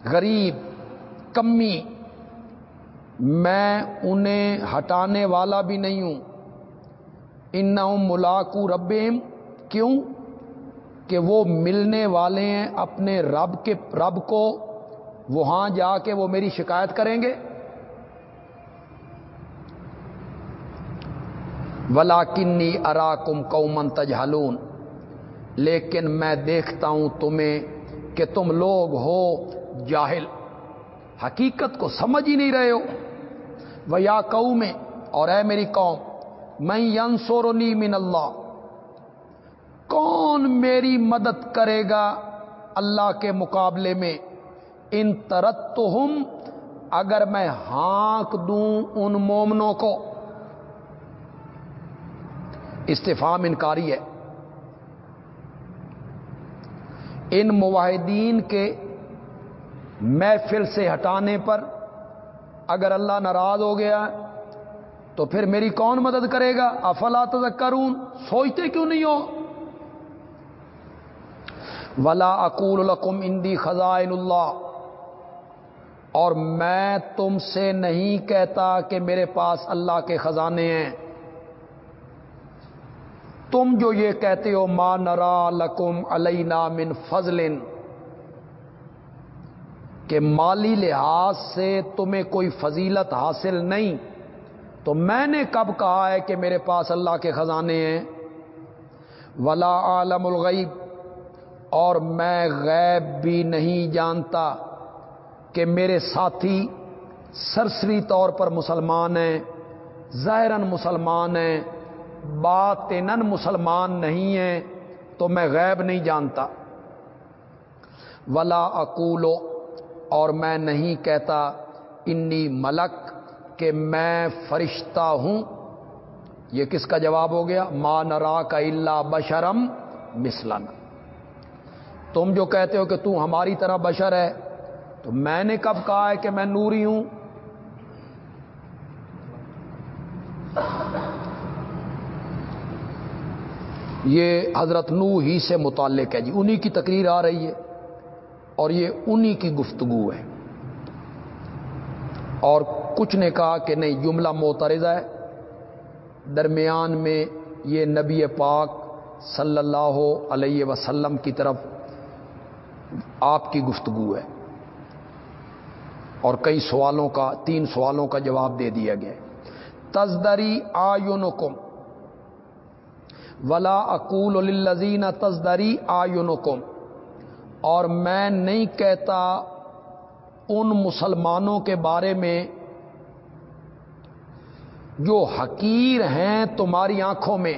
[SPEAKER 1] غریب، کمی، میں انہیں ہٹانے والا بھی نہیں ہوں۔ ان ملاقو ربیم کیوں؟ کہ وہ ملنے والے ہیں اپنے رب کے، رب کو، وہاں جا کے وہ میری شکایت کریں گے۔ ولا کنی ارا قومن تجہلون لیکن میں دیکھتا ہوں تمہیں کہ تم لوگ ہو جاہل۔ حقیقت کو سمجھ ہی نہیں رہے ہو۔ وہ یا میں اور اے میری قوم میں ینسورنی من اللہ۔ کون میری مدد کرے گا اللہ کے مقابلے میں؟ ان ترت اگر میں ہانک دوں ان مومنوں کو۔ استفام انکاری ہے۔ ان معاہدین کے محفل سے ہٹانے پر اگر اللہ ناراض ہو گیا تو پھر میری کون مدد کرے گا؟ افلا تذکرون، سوچتے کیوں نہیں ہو؟ ولا اکول القم اندی خزائن اللہ، اور میں تم سے نہیں کہتا کہ میرے پاس اللہ کے خزانے ہیں۔ تم جو یہ کہتے ہو، ما نرا لکم علینا من فضلن کہ مالی لحاظ سے تمہیں کوئی فضیلت حاصل نہیں۔ تو میں نے کب کہا ہے کہ میرے پاس اللہ کے خزانے ہیں؟ ولا عالم الغیب اور میں غیب بھی نہیں جانتا کہ میرے ساتھی سرسری طور پر مسلمان ہیں، ظاہراً مسلمان ہیں باطن مسلمان نہیں ہیں تو میں غیب نہیں جانتا۔ ولا اکولو اور میں نہیں کہتا، انی ملک، کہ میں فرشتہ ہوں۔ یہ کس کا جواب ہو گیا؟ ما نرا کا اللہ بشرم مسلن تم جو کہتے ہو کہ تو ہماری طرح بشر ہے، تو میں نے کب کہا ہے کہ میں نوری ہوں؟ یہ حضرت نو ہی سے متعلق ہے جی انہی کی تقریر آ رہی ہے اور یہ انہی کی گفتگو ہے۔ اور کچھ نے کہا کہ نہیں، جملہ موترزہ ہے۔ درمیان میں یہ نبی پاک صلی اللہ علیہ وسلم کی طرف آپ کی گفتگو ہے۔ اور کئی سوالوں کا، تین سوالوں کا جواب دے دیا گیا تزدری آیونکم ولا اکول للذین تزدری آیونکم اور میں نہیں کہتا ان مسلمانوں کے بارے میں جو حقیر ہیں تمہاری آنکھوں میں۔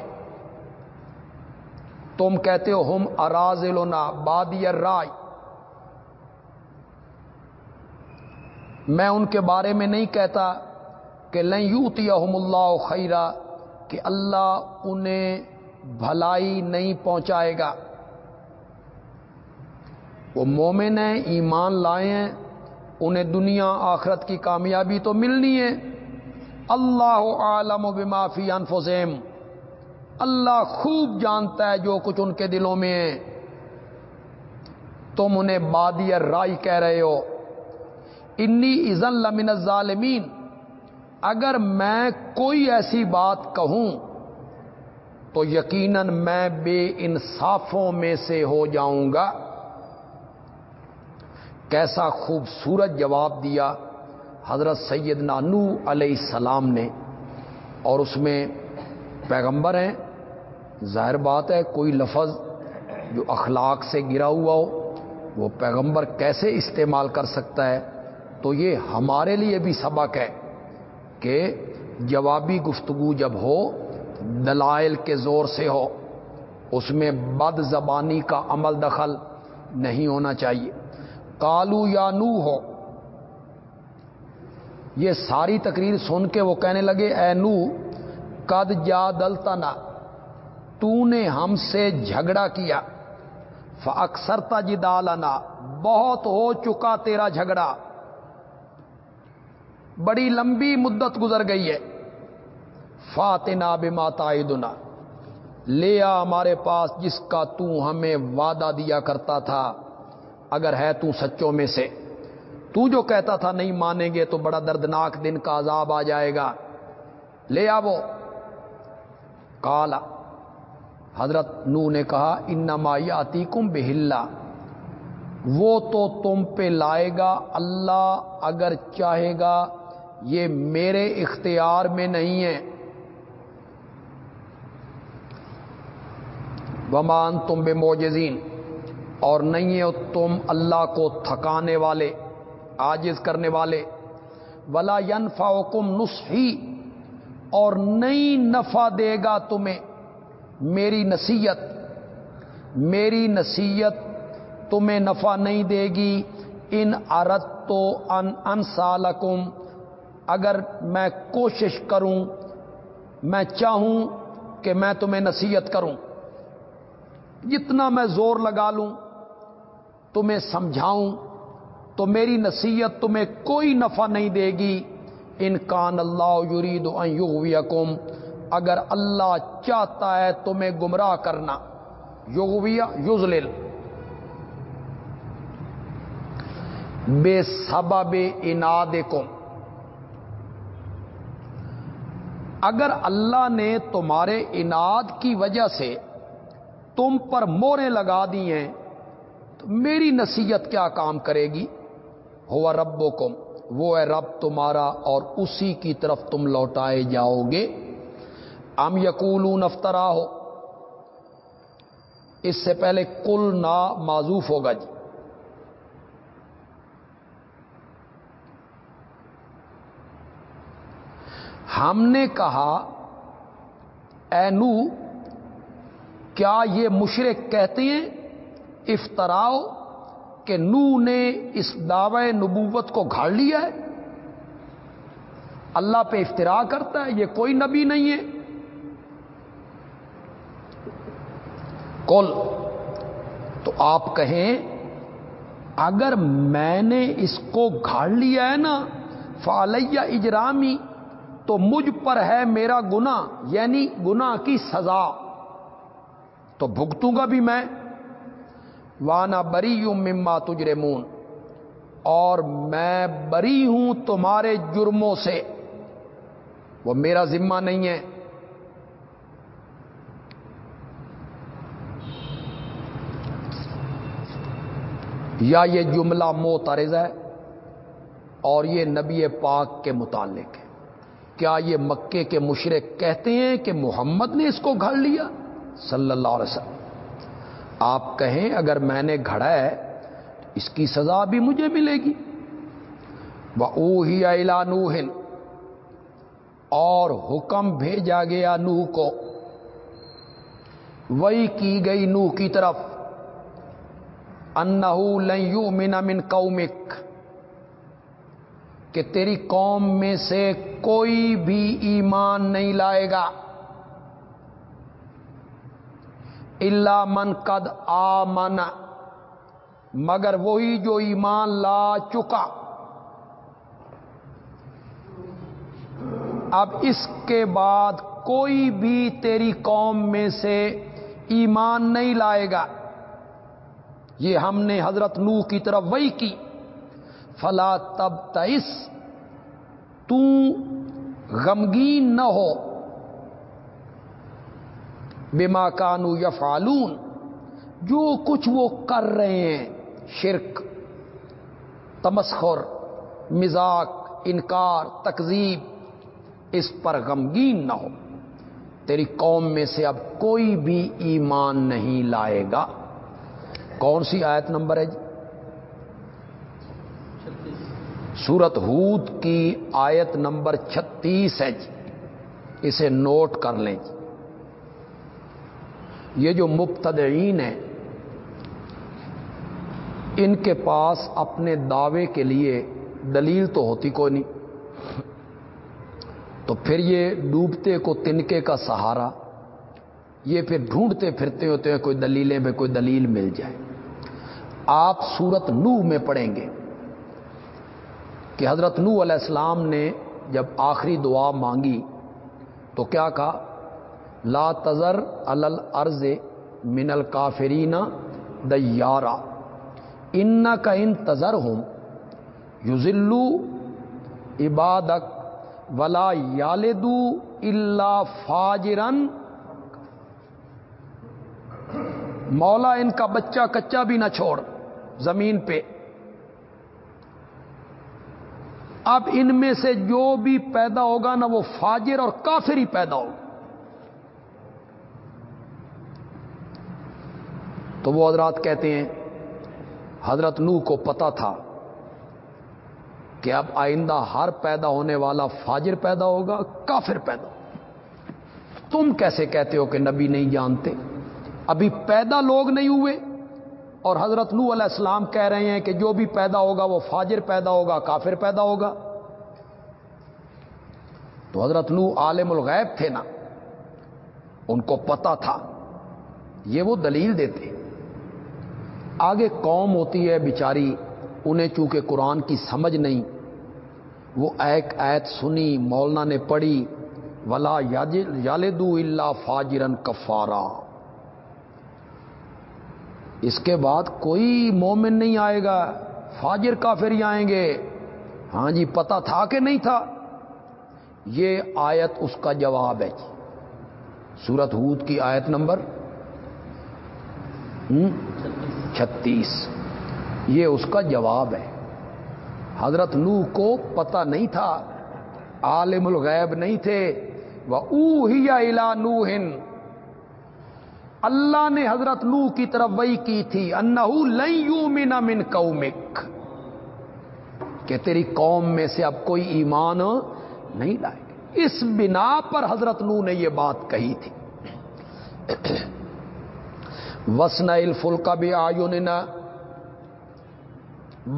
[SPEAKER 1] تم کہتے ہو ہم اراز لونا بادی رائے میں ان کے بارے میں نہیں کہتا کہ لن یوتی اللہ خیرہ کہ اللہ انہیں بھلائی نہیں پہنچائے گا۔ وہ مومن ہیں، ایمان لائے ہیں، انہیں دنیا آخرت کی کامیابی تو ملنی ہے۔ اللہ عالم و بمافی انفسم اللہ خوب جانتا ہے جو کچھ ان کے دلوں میں ہے۔ تم انہیں بادی رائی کہہ رہے ہو۔ انی ازن لمن ظالمین اگر میں کوئی ایسی بات کہوں تو یقیناً میں بے انصافوں میں سے ہو جاؤں گا۔ کیسا خوبصورت جواب دیا حضرت سید نانو علیہ السلام نے۔ اور اس میں پیغمبر ہیں۔ ظاہر بات ہے کوئی لفظ جو اخلاق سے گرا ہوا ہو، وہ پیغمبر کیسے استعمال کر سکتا ہے؟ تو یہ ہمارے لیے بھی سبق ہے کہ جوابی گفتگو جب ہو دلائل کے زور سے ہو، اس میں بد زبانی کا عمل دخل نہیں ہونا چاہیے۔ کالو یا نو ہو۔ یہ ساری تقریر سن کے وہ کہنے لگے، اے نو قد جا دلتا نا تو نے ہم سے جھگڑا کیا۔ اکثر جدالنا، بہت ہو چکا تیرا جھگڑا۔ بڑی لمبی مدت گزر گئی ہے۔ فاتنا بے ماتا دنا لیا ہمارے پاس جس کا تو ہمیں وعدہ دیا کرتا تھا۔ اگر ہے تو سچوں میں سے۔ تو جو کہتا تھا نہیں مانیں گے تو بڑا دردناک دن کا عذاب آ جائے گا۔ لے آو کالا حضرت نو نے کہا، انما یاتی کم بہلا وہ تو تم پہ لائے گا۔ اللہ اگر چاہے گا، یہ میرے اختیار میں نہیں ہے۔ ومان تم بے موجزین اور نہیں ہو تم اللہ کو تھکانے والے آجز کرنے والے۔ ولا ین فاؤکم اور نئی نفع دے گا تمہیں میری نصیحت۔ میری نصیحت تمہیں نفع نہیں دے گی۔ ان ارت تو ان انسالکم اگر میں کوشش کروں، میں چاہوں کہ میں تمہیں نصیحت کروں۔ جتنا میں زور لگا لوں، تمہیں سمجھاؤں، تو میری نصیحت تمہیں کوئی نفع نہیں دے گی۔ ان کان اللہ یرید یغویکم، اگر اللہ چاہتا ہے تمہیں گمراہ کرنا۔ یوگویا یوزل بے سبب اناد اگر اللہ نے تمہارے اناد کی وجہ سے تم پر مورے لگا دی ہیں، تو میری نصیحت کیا کام کرے گی؟ ہوا ربو وہ ہے رب تمہارا اور اسی کی طرف تم لوٹائے جاؤ گے۔ ام یقول افطرا ہو اس سے پہلے کل نا معذوف ہوگا جی۔ ہم نے کہا، اے کیا یہ مشرق کہتے ہیں؟ افطراؤ کہ نو نے اس دعوے نبوت کو گھاڑ لیا ہے۔ اللہ پہ افطرا کرتا ہے، یہ کوئی نبی نہیں ہے۔ کل تو آپ کہیں، اگر میں نے اس کو گھاڑ لیا ہے نا فالیہ اجرامی، تو مجھ پر ہے میرا گنا یعنی گنا کی سزا۔ تو بھگتوں گا بھی میں۔ وانا بری مما تجرے مون اور میں بری ہوں تمہارے جرموں سے۔ وہ میرا ذمہ نہیں ہے۔ یا یہ جملہ موترز ہے اور یہ نبی پاک کے متعلق ہے۔ کیا یہ مکے کے مشرق کہتے ہیں کہ محمد نے اس کو گھڑ لیا؟ صلی اللہ علیہ وسلم۔ آپ کہیں اگر میں نے گھڑا ہے تو اس کی سزا بھی مجھے ملے گی۔ وہ اوہی الا نوہن اور حکم بھیجا گیا نوح کو۔ وہی کی گئی نوح کی طرف۔ انہو لن یؤمن من قومک۔ کہ تیری قوم میں سے کوئی بھی ایمان نہیں لائے گا۔ اللہ من قد آمن۔ مگر وہی جو ایمان لا چکا۔ اب اس کے بعد کوئی بھی تیری قوم میں سے ایمان نہیں لائے گا۔ یہ ہم نے حضرت نو کی طرف وہی کی۔ فلا تب تئس تو غمگین نہ ہو۔ بما کانو یا فالون جو کچھ وہ کر رہے ہیں، شرک، تمسخر، مزاق، انکار، تکذیب، اس پر غمگین نہ ہو۔ تیری قوم میں سے اب کوئی بھی ایمان نہیں لائے گا۔ کون سی آیت نمبر ہے جی؟ سورت ہود کی آیت نمبر چھتیس ہے جی۔ اسے نوٹ کر لیں جی۔ یہ جو مبتدعین ہیں، ان کے پاس اپنے دعوے کے لیے دلیل تو ہوتی کوئی نہیں۔ تو پھر یہ ڈوبتے کو تنکے کا سہارا، یہ پھر ڈھونڈتے پھرتے ہوتے ہیں، کوئی دلیلیں میں کوئی دلیل مل جائے۔ آپ سورت نو میں پڑھیں گے کہ حضرت نو علیہ السلام نے جب آخری دعا مانگی تو کیا کہا؟ لا تذر الارض من الکافرین دیارا ان کا انتظر ہوں یوزلو عبادک ولا یالدو اللہ فاجرن مولا ان کا بچہ کچا بھی نہ چھوڑ زمین پہ۔ اب ان میں سے جو بھی پیدا ہوگا نا وہ فاجر اور کافر ہی پیدا ہوگا۔ تو وہ حضرات کہتے ہیں، حضرت نو کو پتا تھا کہ اب آئندہ ہر پیدا ہونے والا فاجر پیدا ہوگا، کافر پیدا تم کیسے کہتے ہو کہ نبی نہیں جانتے؟ ابھی پیدا لوگ نہیں ہوئے۔ اور حضرت نو علیہ السلام کہہ رہے ہیں کہ جو بھی پیدا ہوگا وہ فاجر پیدا ہوگا، کافر پیدا ہوگا۔ تو حضرت نو عالم الغیب تھے نا، ان کو پتا تھا، یہ وہ دلیل دیتے۔ آگے قوم ہوتی ہے بیچاری، انہیں چونکہ قرآن کی سمجھ نہیں۔ وہ ایک ایت سنی، مولانا نے پڑھی، ولا یالدو اللہ فاجرن کفارا۔ اس کے بعد کوئی مومن نہیں آئے گا، فاجر کافر ہی آئیں گے۔ ہاں جی پتا تھا کہ نہیں تھا؟ یہ آیت اس کا جواب ہے جی۔ سورت ہود کی آیت نمبر۔ چھتیس۔ یہ اس کا جواب ہے۔ حضرت نو کو پتا نہیں تھا، عالم الغیب نہیں تھے۔ وہ او ہی الا نو اللہ نے حضرت نو کی طرف وہی کی تھی، انہو لئی من من قومک۔ کہ تیری قوم میں سے اب کوئی ایمان نہیں لائے۔ گا اس بنا پر حضرت نو نے یہ بات کہی تھی۔ وسن الفل کا بھی آیون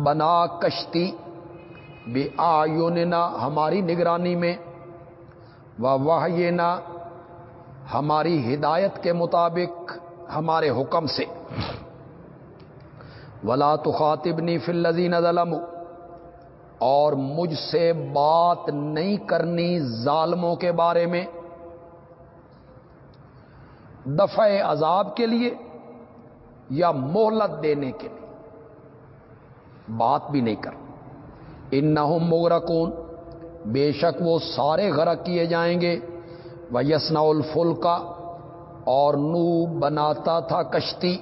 [SPEAKER 1] بنا کشتی بے آیون ہماری نگرانی میں وہ ہماری ہدایت کے مطابق ہمارے حکم سے۔ ولا تو خاطبنی فلزین ظلم اور مجھ سے بات نہیں کرنی ظالموں کے بارے میں۔ دفع عذاب کے لیے یا مہلت دینے کے لیے۔ بات بھی نہیں کر۔ ان نہ بے شک وہ سارے غرق کیے جائیں گے۔ وہ یسنا الفل کا اور نو بناتا تھا کشتی۔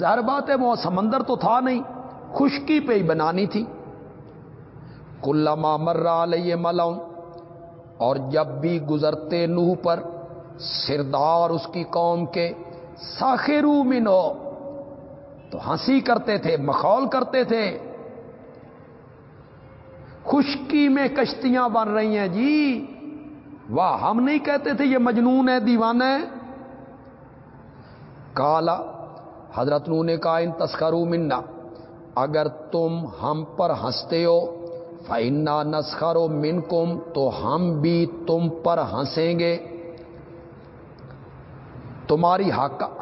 [SPEAKER 1] ظاہر بات ہے، وہ سمندر تو تھا نہیں، خشکی پہ ہی بنانی تھی۔ کلما مرا علیہ ملون اور جب بھی گزرتے نوح پر، سردار اس کی قوم کے ساخرو منو۔ تو ہنسی کرتے تھے، مخول کرتے تھے۔ خشکی میں کشتیاں بن رہی ہیں جی۔ واہ، ہم نہیں کہتے تھے یہ مجنون ہے، دیوانہ ہے۔ کالا، حضرت نو نے کہا، ان تسکرو منا۔ اگر تم ہم پر ہنستے ہو فائنا نسخرو من کم تو ہم بھی تم پر ہنسیں گے۔ تمہاری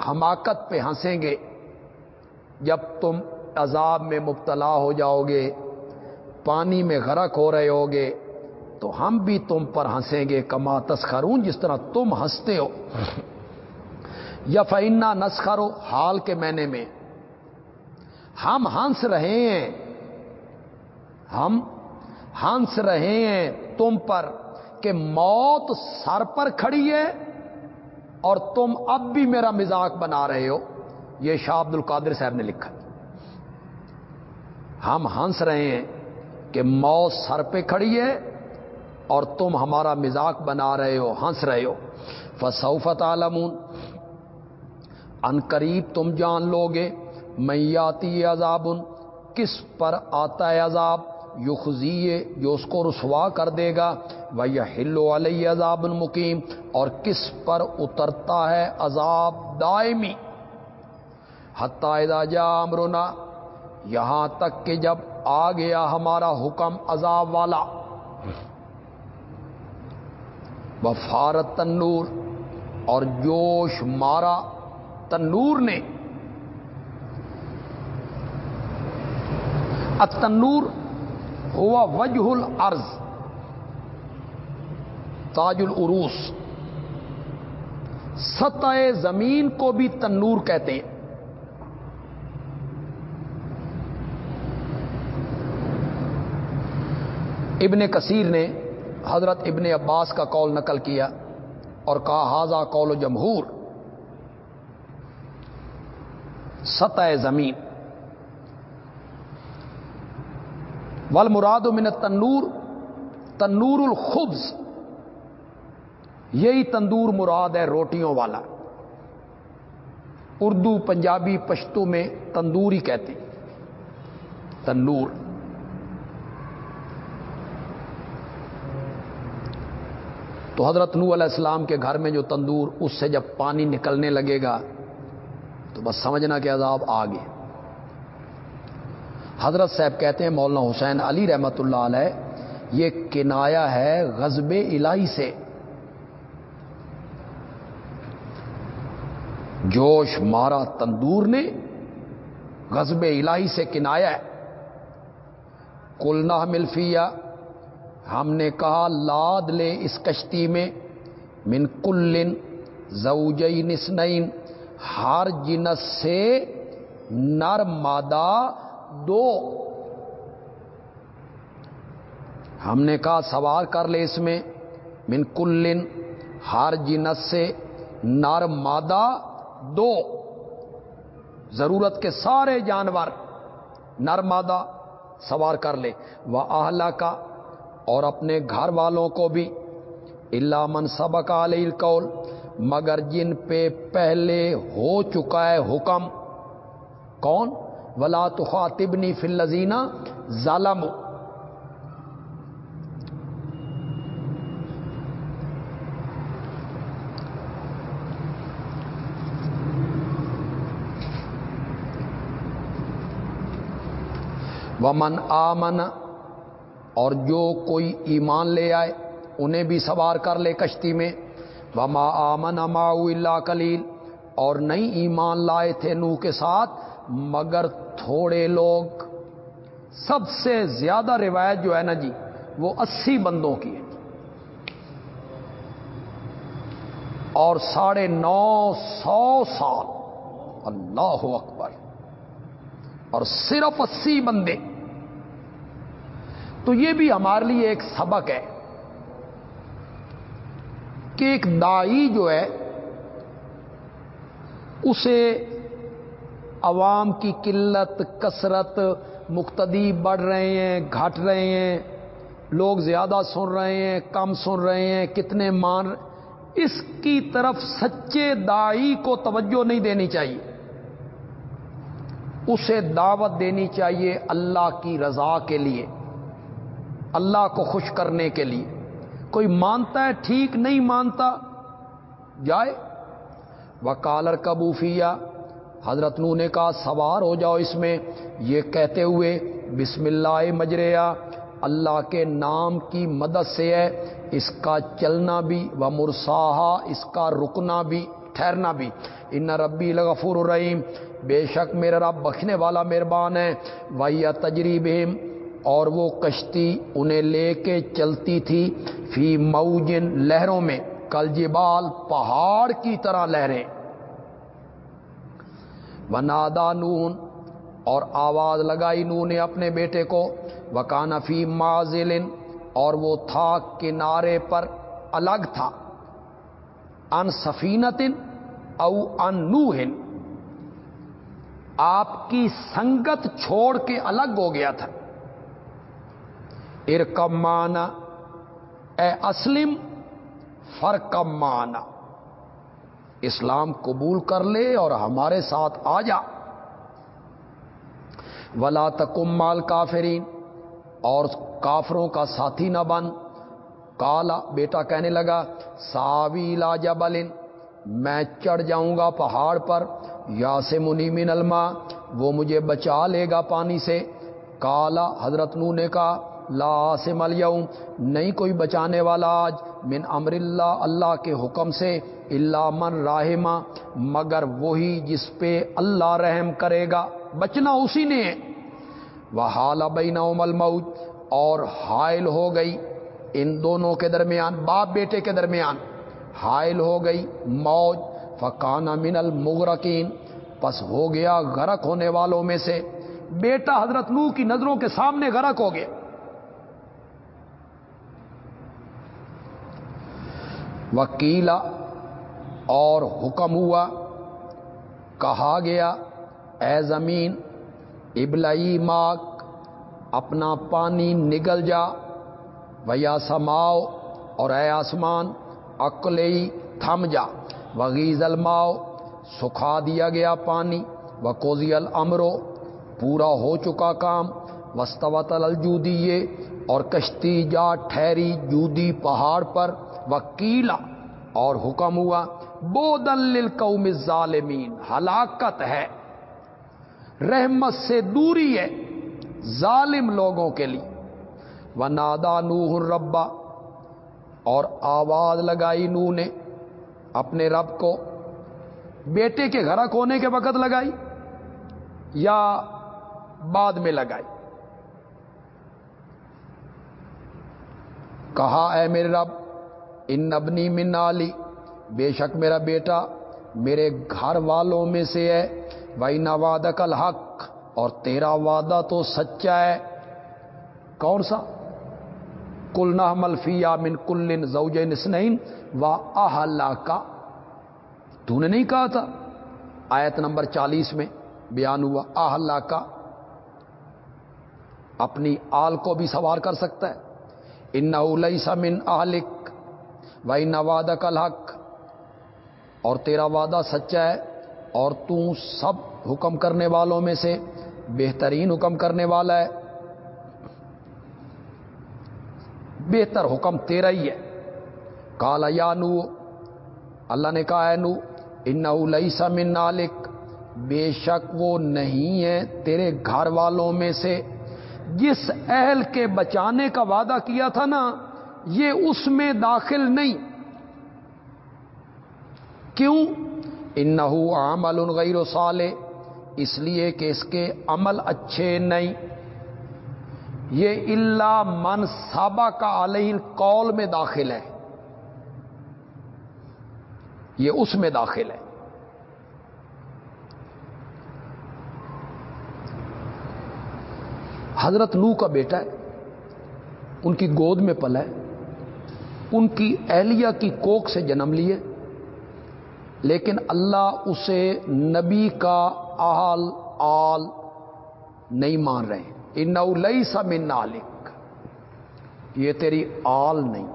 [SPEAKER 1] حماقت پہ ہنسیں گے۔ جب تم عذاب میں مبتلا ہو جاؤ گے، پانی میں غرق ہو رہے ہوگے تو ہم بھی تم پر ہنسیں گے۔ کما تسخرون، جس طرح تم ہنستے ہو۔ یا فائنا نسخرو حال کے معنی میں۔ ہم ہنس رہے ہیں۔ ہم ہنس رہے ہیں تم پر کہ موت سر پر کھڑی ہے۔ اور تم اب بھی میرا مزاق بنا رہے ہو۔ یہ شاہ عبد القادر صاحب نے لکھا۔ ہم ہنس رہے ہیں کہ موت سر پہ کھڑی ہے اور تم ہمارا مزاق بنا رہے ہو، ہنس رہے ہو۔ فصوفت عالمون ان قریب تم جان لو گے میاتی عذاب، کس پر آتا ہے عذاب؟ یخزیے، جو اس کو رسوا کر دے گا وہ ہلو علیہ عذاب المقیم اور کس پر اترتا ہے عذاب دائمی؟ حتائدہ جا امرنا یہاں تک کہ جب آ گیا ہمارا حکم عذاب والا۔ وفارت تنور۔ اور جوش مارا تنور نے۔ تنور ہوا وجہ الارض تاج العروس. سطح زمین کو بھی تنور کہتے ہیں. ابن کثیر نے حضرت ابن عباس کا کال نقل کیا اور کہا حاضہ کول و جمہور. سطح زمین. ول مراد من تنور تنور الخبز. یہی تندور مراد ہے روٹیوں والا۔ اردو، پنجابی، پشتو میں تندوری کہتے تنور۔ تو حضرت نو علیہ السلام کے گھر میں جو تندور، اس سے جب پانی نکلنے لگے گا، تو بس سمجھنا کہ عذاب آگے حضرت صاحب کہتے ہیں، مولانا حسین علی رحمت اللہ علیہ، یہ کنایا ہے غزب الہی سے۔ جوش مارا تندور نے غزب الہی سے کنایا ہے۔ کلنا ملفیا ہم نے کہا، لاد لے اس کشتی میں، من کلن زوجئی نسنین ہر جنس سے نر مادہ دو۔ ہم نے کہا سوار کر لے اس میں۔ من کلن ہر جنس سے نر مادہ دو۔ ضرورت کے سارے جانور نر مادہ سوار کر لے۔ وہ آلہ کا اور اپنے گھر والوں کو بھی۔ اللہ من سبق علیہ القول، مگر جن پہ پہلے ہو چکا ہے حکم۔ کون؟ ولا تخاطبنی فی ظالم ومن آمن اور جو کوئی ایمان لے آئے، انہیں بھی سوار کر لے کشتی میں۔ وما آمن اما اللہ کلیل اور نہیں ایمان لائے تھے نو کے ساتھ مگر تھوڑے لوگ سب سے زیادہ روایت جو ہے نا جی وہ اسی بندوں کی ہے۔ اور ساڑھے نو سو سال، اللہ اکبر، اور صرف اسی بندے۔ تو یہ بھی ہمارے لیے ایک سبق ہے کہ ایک دائی جو ہے، اسے عوام کی قلت، کثرت مقتدی بڑھ رہے ہیں، گھٹ رہے ہیں، لوگ زیادہ سن رہے ہیں، کم سن رہے ہیں، کتنے مان اس کی طرف سچے دائی کو توجہ نہیں دینی چاہیے۔ اسے دعوت دینی چاہیے اللہ کی رضا کے لیے، اللہ کو خوش کرنے کے لیے۔ کوئی مانتا ہے ٹھیک، نہیں مانتا، جائے۔ وکالر کبوفیا حضرت نو نے کہا، سوار ہو جاؤ اس میں۔ یہ کہتے ہوئے، بسم اللہ مجریا، اللہ کے نام کی مدد سے ہے۔ اس کا چلنا بھی و مرساہا، اس کا رکنا بھی، ٹھہرنا بھی۔ ان ربی لغفور الرحیم، بے شک میرا رب بخنے والا مہربان ہے۔ ویا تجریب اور وہ کشتی انہیں لے کے چلتی تھی۔ فی موجن، لہروں میں، کل جبال پہاڑ کی طرح لہریں۔ ونادا نون، اور آواز لگائی نو نے اپنے بیٹے کو، وکانا فی مازل اور وہ تھا کنارے پر الگ تھا۔ ان سفینت او ان نوہن۔ آپ کی سنگت چھوڑ کے الگ ہو گیا تھا۔ ارکمانا اے اسلم فرکمانا اسلام قبول کر لے اور ہمارے ساتھ آ جا۔ ولا تکم مال کافرین اور کافروں کا ساتھی نہ بن۔ کالا بیٹا کہنے لگا ساویلا جبلن میں چڑھ جاؤں گا پہاڑ پر یا سے منی من الما وہ مجھے بچا لے گا پانی سے۔ کالا حضرت نو نے کہا لا سے مل نہیں کوئی بچانے والا آج، من امر اللہ اللہ کے حکم سے اللہ من راہما مگر وہی جس پہ اللہ رحم کرے گا۔ بچنا اسی نے۔ ہے وہ حال بین الموج اور حائل ہو گئی ان دونوں کے درمیان، باپ بیٹے کے درمیان۔ حائل ہو گئی موج فکانہ من المغرقین۔ پس ہو گیا غرق ہونے والوں میں سے۔ بیٹا حضرت نو کی نظروں کے سامنے غرق ہو گیا۔ وکیلا اور حکم ہوا، کہا گیا، اے زمین ابلئی ماک، اپنا پانی نگل جا، ویا سماؤ، اور اے آسمان اکلئی تھم جا وغیز الماؤ سکھا دیا گیا پانی و کوزی المرو پورا ہو چکا کام وسطوت الجودیے، اور کشتی جا ٹھہری جودی پہاڑ پر وکیلا اور حکم ہوا بو دل قوم ظالمین ہلاکت ہے۔ رحمت سے دوری ہے ظالم لوگوں کے لیے۔ وہ نادا نوح ربا، اور آواز لگائی نو نے اپنے رب کو، بیٹے کے گھر کونے کے وقت لگائی یا بعد میں لگائی؟ کہا، اے میرے رب ان نبنی من علی بے شک میرا بیٹا میرے گھر والوں میں سے ہے بھائی نواد کل حق اور تیرا وعدہ تو سچا ہے۔ کون سا؟ کل نہ ملفیا من کل زوج نسنین و احلہ کا تو نے نہیں کہا تھا؟ آیت نمبر چالیس میں بیان ہوا احلہ کا اپنی آل کو بھی سوار کر سکتا ہے۔ ان سمن اہلک وائی نواد کل حق اور تیرا وعدہ سچا ہے اور تو سب حکم کرنے والوں میں سے بہترین حکم کرنے والا ہے۔ بہتر حکم تیرا ہی ہے۔ کالا یا نو، اللہ نے کہا ہے نو ان من نالک، بے شک وہ نہیں ہے تیرے گھر والوں میں سے۔ جس اہل کے بچانے کا وعدہ کیا تھا نا یہ اس میں داخل نہیں۔ کیوں؟ ان عمل غیر و سالے اس لیے کہ اس کے عمل اچھے نہیں۔ یہ اللہ من صابہ کا علیہ قول میں داخل ہے۔ یہ اس میں داخل ہے۔ حضرت نو کا بیٹا ہے، ان کی گود میں پلا ہے۔ ان کی اہلیہ کی کوک سے جنم لیے، لیکن اللہ اسے نبی کا آل آل نہیں مان رہے ان لئی سا من نالک، یہ تیری آل نہیں۔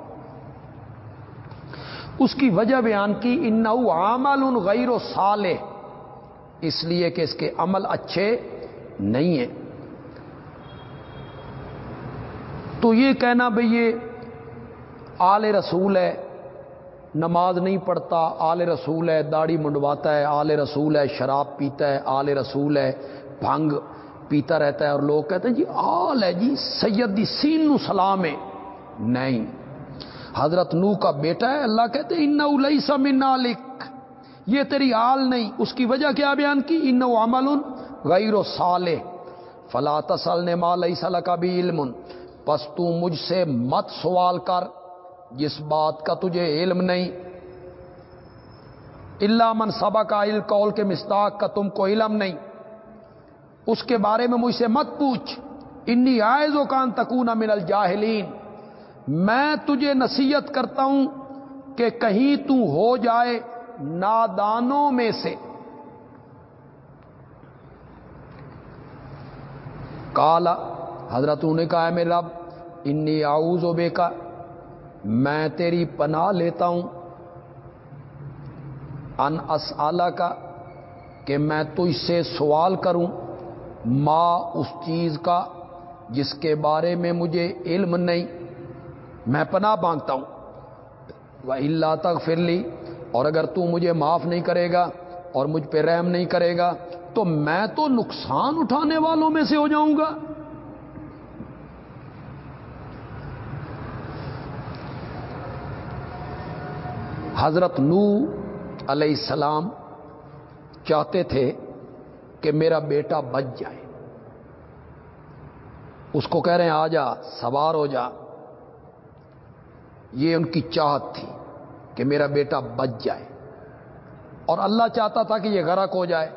[SPEAKER 1] اس کی وجہ بیان کی ان عمل ان غیر و سالے اس لیے کہ اس کے عمل اچھے نہیں ہیں۔ تو یہ کہنا بھئی یہ آل رسول ہے، نماز نہیں پڑھتا، آل رسول ہے، داڑھی منڈواتا ہے، آل رسول ہے، شراب پیتا ہے، آل رسول ہے، بھنگ پیتا رہتا ہے اور لوگ کہتے ہیں جی آل ہے جی سید دی سین نو سلام ہے۔ نہیں۔ حضرت نو کا بیٹا ہے، اللہ کہتے ہیں ان سم لکھ یہ تیری آل نہیں۔ اس کی وجہ کیا بیان کی؟ ان عمل غیر و سالے فلا تسل نے ماں لئی سل کا بھی علم۔ پس تو مجھ سے مت سوال کر۔ جس بات کا تجھے علم نہیں اللہ من سبا کا علم کول کے مستاق کا تم کو علم نہیں۔ اس کے بارے میں مجھ سے مت پوچھ، انی آئز و کان تکون من الجاہلین۔ میں تجھے نصیحت کرتا ہوں کہ کہیں تو ہو جائے نادانوں میں سے۔ کالا حضرت نے کہا ہے میرے رب، انی آؤز و بے کا میں تیری پناہ لیتا ہوں۔ ان اسالہ کا کہ میں تو اس سے سوال کروں ماں اس چیز کا جس کے بارے میں مجھے علم نہیں، میں پناہ مانگتا ہوں۔ وہ اللہ تک پھر لی، اور اگر تو مجھے معاف نہیں کرے گا اور مجھ پہ رحم نہیں کرے گا، تو میں تو نقصان اٹھانے والوں میں سے ہو جاؤں گا۔ حضرت نو علیہ السلام چاہتے تھے کہ میرا بیٹا بچ جائے۔ اس کو کہہ رہے ہیں، آ جا، سوار ہو جا۔ یہ ان کی چاہت تھی کہ میرا بیٹا بچ جائے۔ اور اللہ چاہتا تھا کہ یہ غرق ہو جائے۔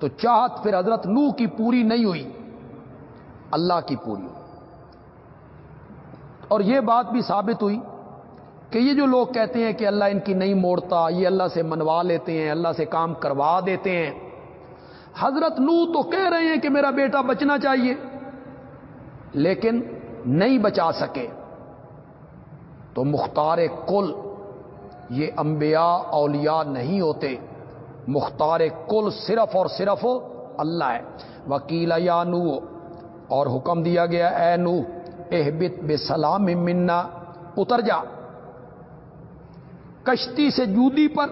[SPEAKER 1] تو چاہت پھر حضرت نو کی پوری نہیں ہوئی، اللہ کی پوری ہوئی۔ اور یہ بات بھی ثابت ہوئی کہ یہ جو لوگ کہتے ہیں کہ اللہ ان کی نہیں موڑتا، یہ اللہ سے منوا لیتے ہیں، اللہ سے کام کروا دیتے ہیں۔ حضرت نو تو کہہ رہے ہیں کہ میرا بیٹا بچنا چاہیے، لیکن نہیں بچا سکے۔ تو مختار کل، یہ انبیاء اولیاء نہیں ہوتے۔ مختار کل صرف اور صرف اللہ ہے۔ وکیل یا نو اور حکم دیا گیا، اے نو احبت بے سلام منا، اتر جا۔ کشتی سے جودی پر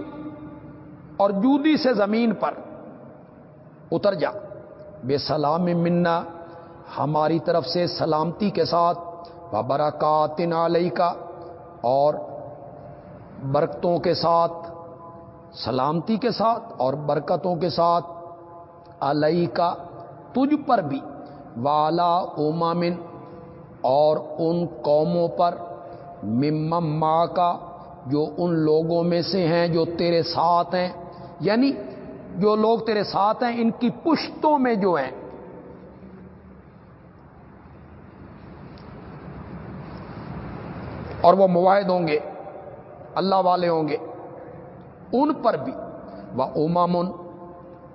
[SPEAKER 1] اور جودی سے زمین پر اتر جا۔ بے سلام منا ہماری طرف سے سلامتی کے ساتھ۔ برکات علیہ کا اور برکتوں کے ساتھ۔ سلامتی کے ساتھ اور برکتوں کے ساتھ۔ علیہ کا تجھ پر بھی۔ والا امامن اور ان قوموں پر۔ مم کا جو ان لوگوں میں سے ہیں جو تیرے ساتھ ہیں یعنی جو لوگ تیرے ساتھ ہیں، ان کی پشتوں میں جو ہیں۔ اور وہ مواحد ہوں گے، اللہ والے ہوں گے۔ ان پر بھی۔ وہ امامن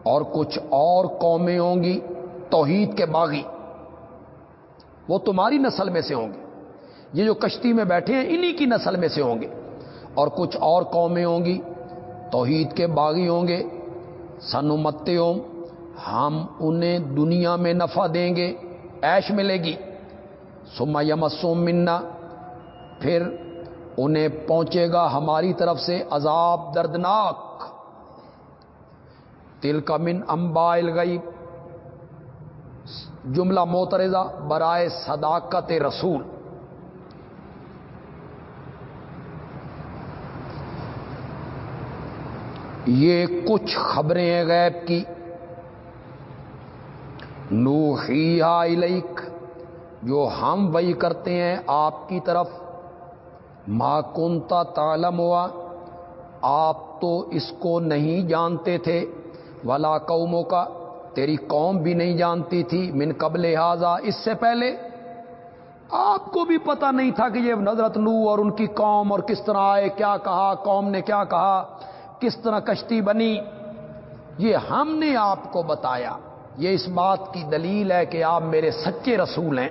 [SPEAKER 1] اور کچھ اور قومیں ہوں گی توحید کے باغی۔ وہ تمہاری نسل میں سے ہوں گے۔ یہ جو کشتی میں بیٹھے ہیں، انہی کی نسل میں سے ہوں گے۔ اور کچھ اور قومیں ہوں گی، توحید کے باغی ہوں گے سنمتے ہم انہیں دنیا میں نفع دیں گے ایش ملے گی۔ سما یمسوم منا پھر انہیں پہنچے گا ہماری طرف سے عذاب دردناک۔ تل کا من امبائل گئی جملہ موترزہ برائے صداقت رسول۔ یہ کچھ خبریں ہیں غیب کی۔ نوحی الیک، جو ہم وہی کرتے ہیں آپ کی طرف۔ ما کنتا تالم ہوا، آپ تو اس کو نہیں جانتے تھے۔ ولا قوموں کا تیری قوم بھی نہیں جانتی تھی۔ من قبل لہذا اس سے پہلے۔ آپ کو بھی پتا نہیں تھا کہ یہ نظرت نو اور ان کی قوم اور کس طرح آئے، کیا کہا، قوم نے کیا کہا۔ کس طرح کشتی بنی، یہ ہم نے آپ کو بتایا۔ یہ اس بات کی دلیل ہے کہ آپ میرے سچے رسول ہیں۔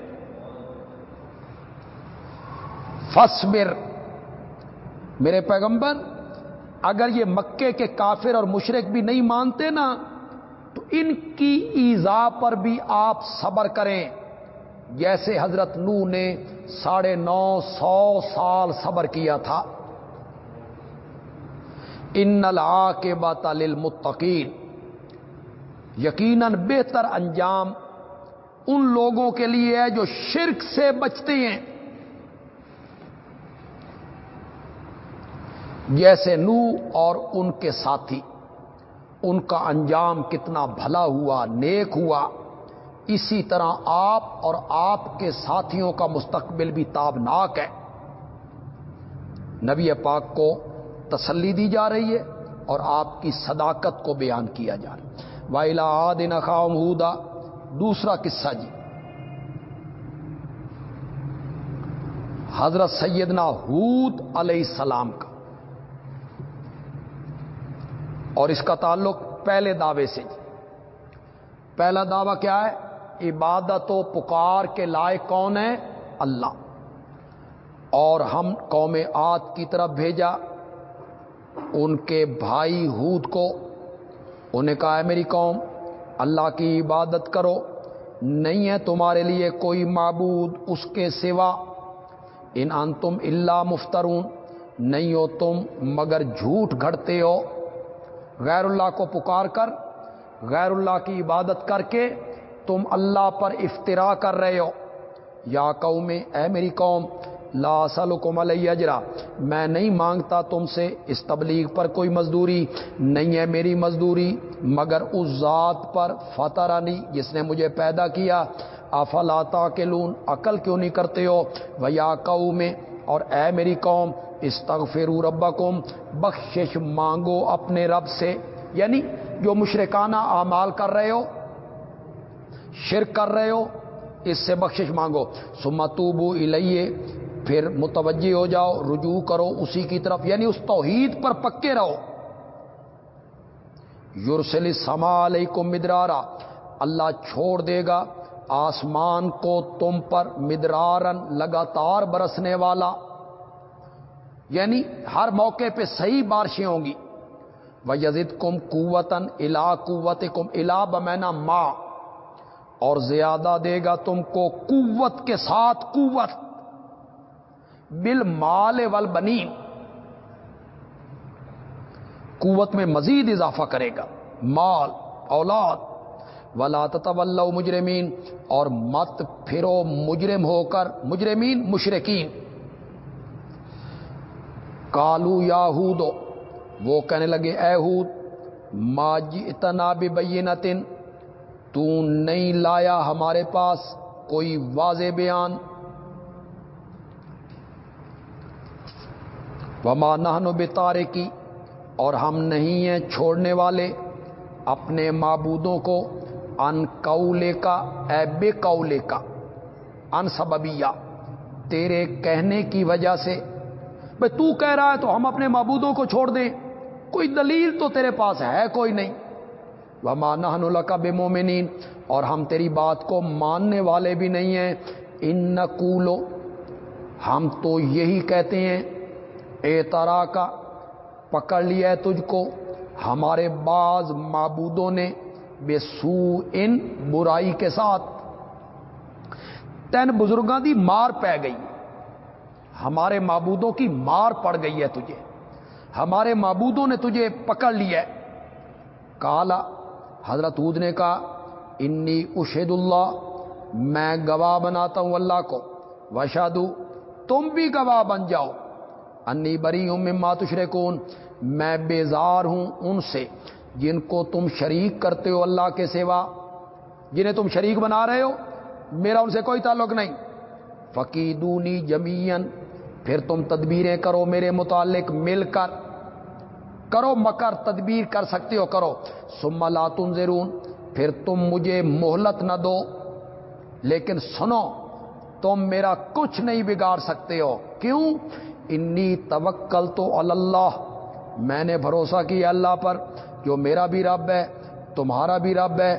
[SPEAKER 1] فصبر میرے پیغمبر، اگر یہ مکے کے کافر اور مشرق بھی نہیں مانتے نا، تو ان کی ایزا پر بھی آپ صبر کریں۔ جیسے حضرت نو نے ساڑھے نو سو سال صبر کیا تھا۔ ان لا کے باتل یقیناً بہتر انجام ان لوگوں کے لیے ہے جو شرک سے بچتے ہیں۔ جیسے نو اور ان کے ساتھی، ان کا انجام کتنا بھلا ہوا، نیک ہوا۔ اسی طرح آپ اور آپ کے ساتھیوں کا مستقبل بھی تابناک ہے۔ نبی پاک کو تسلی دی جا رہی ہے اور آپ کی صداقت کو بیان کیا جا رہا ہے۔ وائلا آدن خام ہودا دوسرا قصہ جی۔ حضرت سیدنا حود علیہ السلام کا۔ اور اس کا تعلق پہلے دعوے سے جی۔ پہلا دعویٰ کیا ہے؟ عبادت و پکار کے لائق کون ہے اللہ۔ اور ہم قوم آت کی طرف بھیجا۔ ان کے بھائی ہود کو انہیں کہا ہے میری قوم، اللہ کی عبادت کرو، نہیں ہے تمہارے لیے کوئی معبود اس کے سوا، ان ان تم اللہ مفترون، نہیں ہو تم مگر جھوٹ گھڑتے ہو. غیر اللہ کو پکار کر، غیر اللہ کی عبادت کر کے تم اللہ پر افطرا کر رہے ہو۔ یا قوم اے میری قوم لا سلکم علیہ اجرا۔ میں نہیں مانگتا تم سے اس تبلیغ پر کوئی مزدوری۔ نہیں ہے میری مزدوری، مگر اس ذات پر فتح جس نے مجھے پیدا کیا۔ افلاتا کے لون عقل کیوں نہیں کرتے ہو؟ ویا قوم، اور اے میری قوم استغفر ربکم، بخشش مانگو اپنے رب سے۔ یعنی جو مشرکانہ اعمال کر رہے ہو، شرک کر رہے ہو، اس سے بخشش مانگو۔ سمتوبو الیے پھر متوجہ ہو جاؤ، رجوع کرو اسی کی طرف یعنی اس توحید پر پکے رہو۔ یورسلی سما علیکم مدرارا، اللہ چھوڑ دے گا۔ آسمان کو تم پر مدرارن لگاتار برسنے والا۔ یعنی ہر موقع پہ صحیح بارشیں ہوں گی۔ وہ یزد کم قوتن الا قوت کم الا بمینا ماں اور زیادہ دے گا تم کو قوت کے ساتھ قوت۔ بل مال ول قوت میں مزید اضافہ کرے گا۔ مال، اولاد۔ ولا تطول مجرمین اور مت پھرو مجرم ہو کر۔ مجرمین مشرقین کالو یا وہ کہنے لگے، اے ہود ماج اتنا بھی بینتن تو نہیں لایا ہمارے پاس کوئی واضح بیان۔ وما نہنو بتارے کی اور ہم نہیں ہیں چھوڑنے والے، اپنے معبودوں کو، ان کولے کا، اے بے کولے کا، ان سببیا تیرے کہنے کی وجہ سے۔ بھائی تو کہہ رہا ہے تو ہم اپنے معبودوں کو چھوڑ دیں، کوئی دلیل تو تیرے پاس ہے کوئی نہیں۔ وہ مانا کا بے مومنین اور ہم تیری بات کو ماننے والے بھی نہیں ہیں۔ ان نقولو، ہم تو یہی کہتے ہیں۔ اے ترا کا، پکڑ لیا ہے تجھ کو۔ ہمارے بعض معبودوں نے بے سو ان برائی کے ساتھ تین بزرگاں دی مار پہ گئی۔ ہمارے معبودوں کی مار پڑ گئی ہے تجھے۔ ہمارے معبودوں نے تجھے پکڑ لیا ہے۔ کالا، حضرت ود نے کہا، انی اشید اللہ، میں گواہ بناتا ہوں اللہ کو۔ وشادو تم بھی گواہ بن جاؤ۔ انی بری ہوں مما تشرکون، میں بیزار ہوں ان سے جن کو تم شریک کرتے ہو اللہ کے سوا۔ جنہیں تم شریک بنا رہے ہو، میرا ان سے کوئی تعلق نہیں۔ فقیدونی جمین پھر تم تدبیریں کرو میرے متعلق مل کر۔ کرو مکر، تدبیر کر سکتے ہو، کرو۔ سم لا تنظرون، پھر تم مجھے مہلت نہ دو۔ لیکن سنو، تم میرا کچھ نہیں بگاڑ سکتے ہو۔ کیوں؟ انی توکل تو اللہ میں نے بھروسہ کیا اللہ پر، جو میرا بھی رب ہے، تمہارا بھی رب ہے۔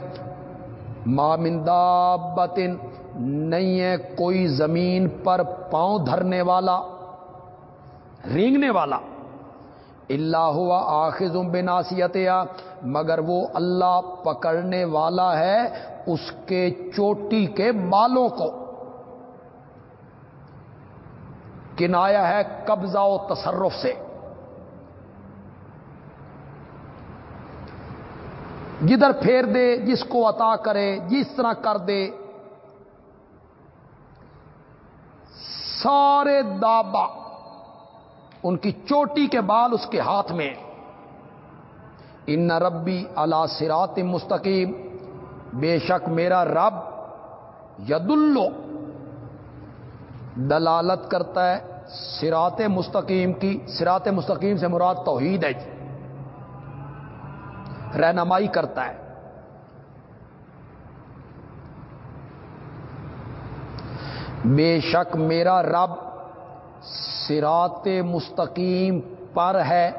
[SPEAKER 1] مامندابتن نہیں ہے کوئی زمین پر پاؤں دھرنے والا، رینگنے والا۔ اللہ ہوا آخذم بناسیت مگر وہ اللہ پکڑنے والا ہے اس کے چوٹی کے بالوں کو۔ کنایا ہے قبضہ و تصرف سے۔ جدھر پھیر دے، جس کو عطا کرے، جس طرح کر دے۔ سارے دابا ان کی چوٹی کے بال اس کے ہاتھ میں۔ ان ربی اللہ سرات مستقیم، بے شک میرا رب ید دلالت کرتا ہے سرات مستقیم کی سرات مستقیم سے مراد توحید ہے جی۔ رہنمائی کرتا ہے۔ بے شک میرا رب سرات مستقیم پر ہے۔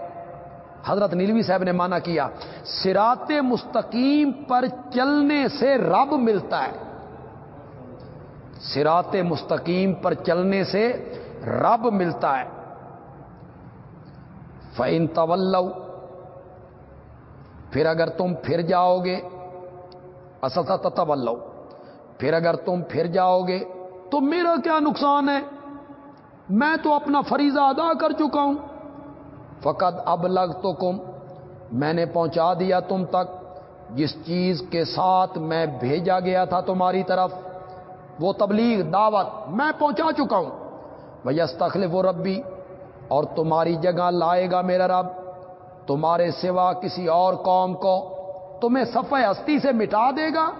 [SPEAKER 1] حضرت نیلوی صاحب نے مانا کیا سرات مستقیم پر چلنے سے رب ملتا ہے۔ سرات مستقیم پر چلنے سے رب ملتا ہے۔ فعن طول پھر اگر تم پھر جاؤ گے اصل تطول پھر اگر تم پھر جاؤ گے تو میرا کیا نقصان ہے؟ میں تو اپنا فریضہ ادا کر چکا ہوں۔ فقط اب لگ تو کم میں نے پہنچا دیا تم تک۔ جس چیز کے ساتھ میں بھیجا گیا تھا تمہاری طرف وہ تبلیغ دعوت میں پہنچا چکا ہوں۔ بھیس تخلیف و ربی اور تمہاری جگہ لائے گا میرا رب۔ تمہارے سوا کسی اور قوم کو تمہیں صفحہ ہستی سے مٹا دے گا۔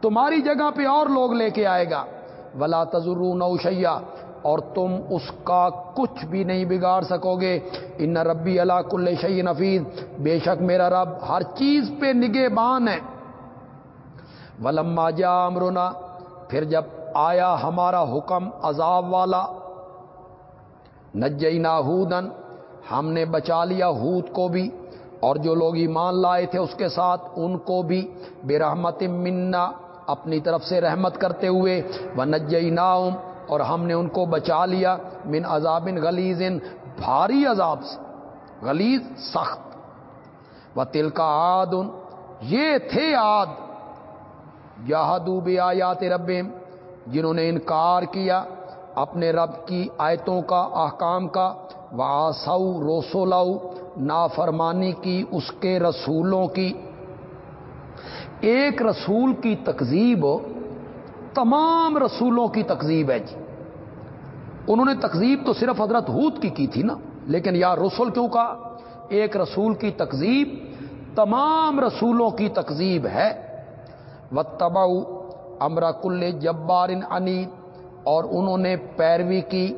[SPEAKER 1] تمہاری جگہ پہ اور لوگ لے کے آئے گا۔ ولا تجرو نوشیا اور تم اس کا کچھ بھی نہیں بگاڑ سکو گے۔ ان ربی اللہ کل شعی نفیز بے شک میرا رب ہر چیز پہ نگے بان ہے۔ ولما جا امرنا پھر جب آیا ہمارا حکم عذاب والا نجئی ناہودن ہم نے بچا لیا ہود کو بھی، اور جو لوگ ایمان لائے تھے اس کے ساتھ، ان کو بھی بے رحمت منا اپنی طرف سے رحمت کرتے ہوئے وہ نجئی اور ہم نے ان کو بچا لیا من عذاب غلیز بھاری عذاب سے، غلیظ، سخت۔ و تل کا آد یہ تھے آد یادو بے آیات رب جنہوں نے انکار کیا اپنے رب کی آیتوں کا، احکام کا واسو روسو لاؤ، نافرمانی کی، اس کے رسولوں کی۔ ایک رسول کی تکذیب، تمام رسولوں کی تکذیب ہے جی۔ انہوں نے تکذیب تو صرف حضرت ہود کی کی تھی نا، لیکن یا رسول کیوں کہا؟ ایک رسول کی تکذیب، تمام رسولوں کی تکذیب ہے۔ و تبا امرا کل جبار انی اور انہوں نے پیروی کی،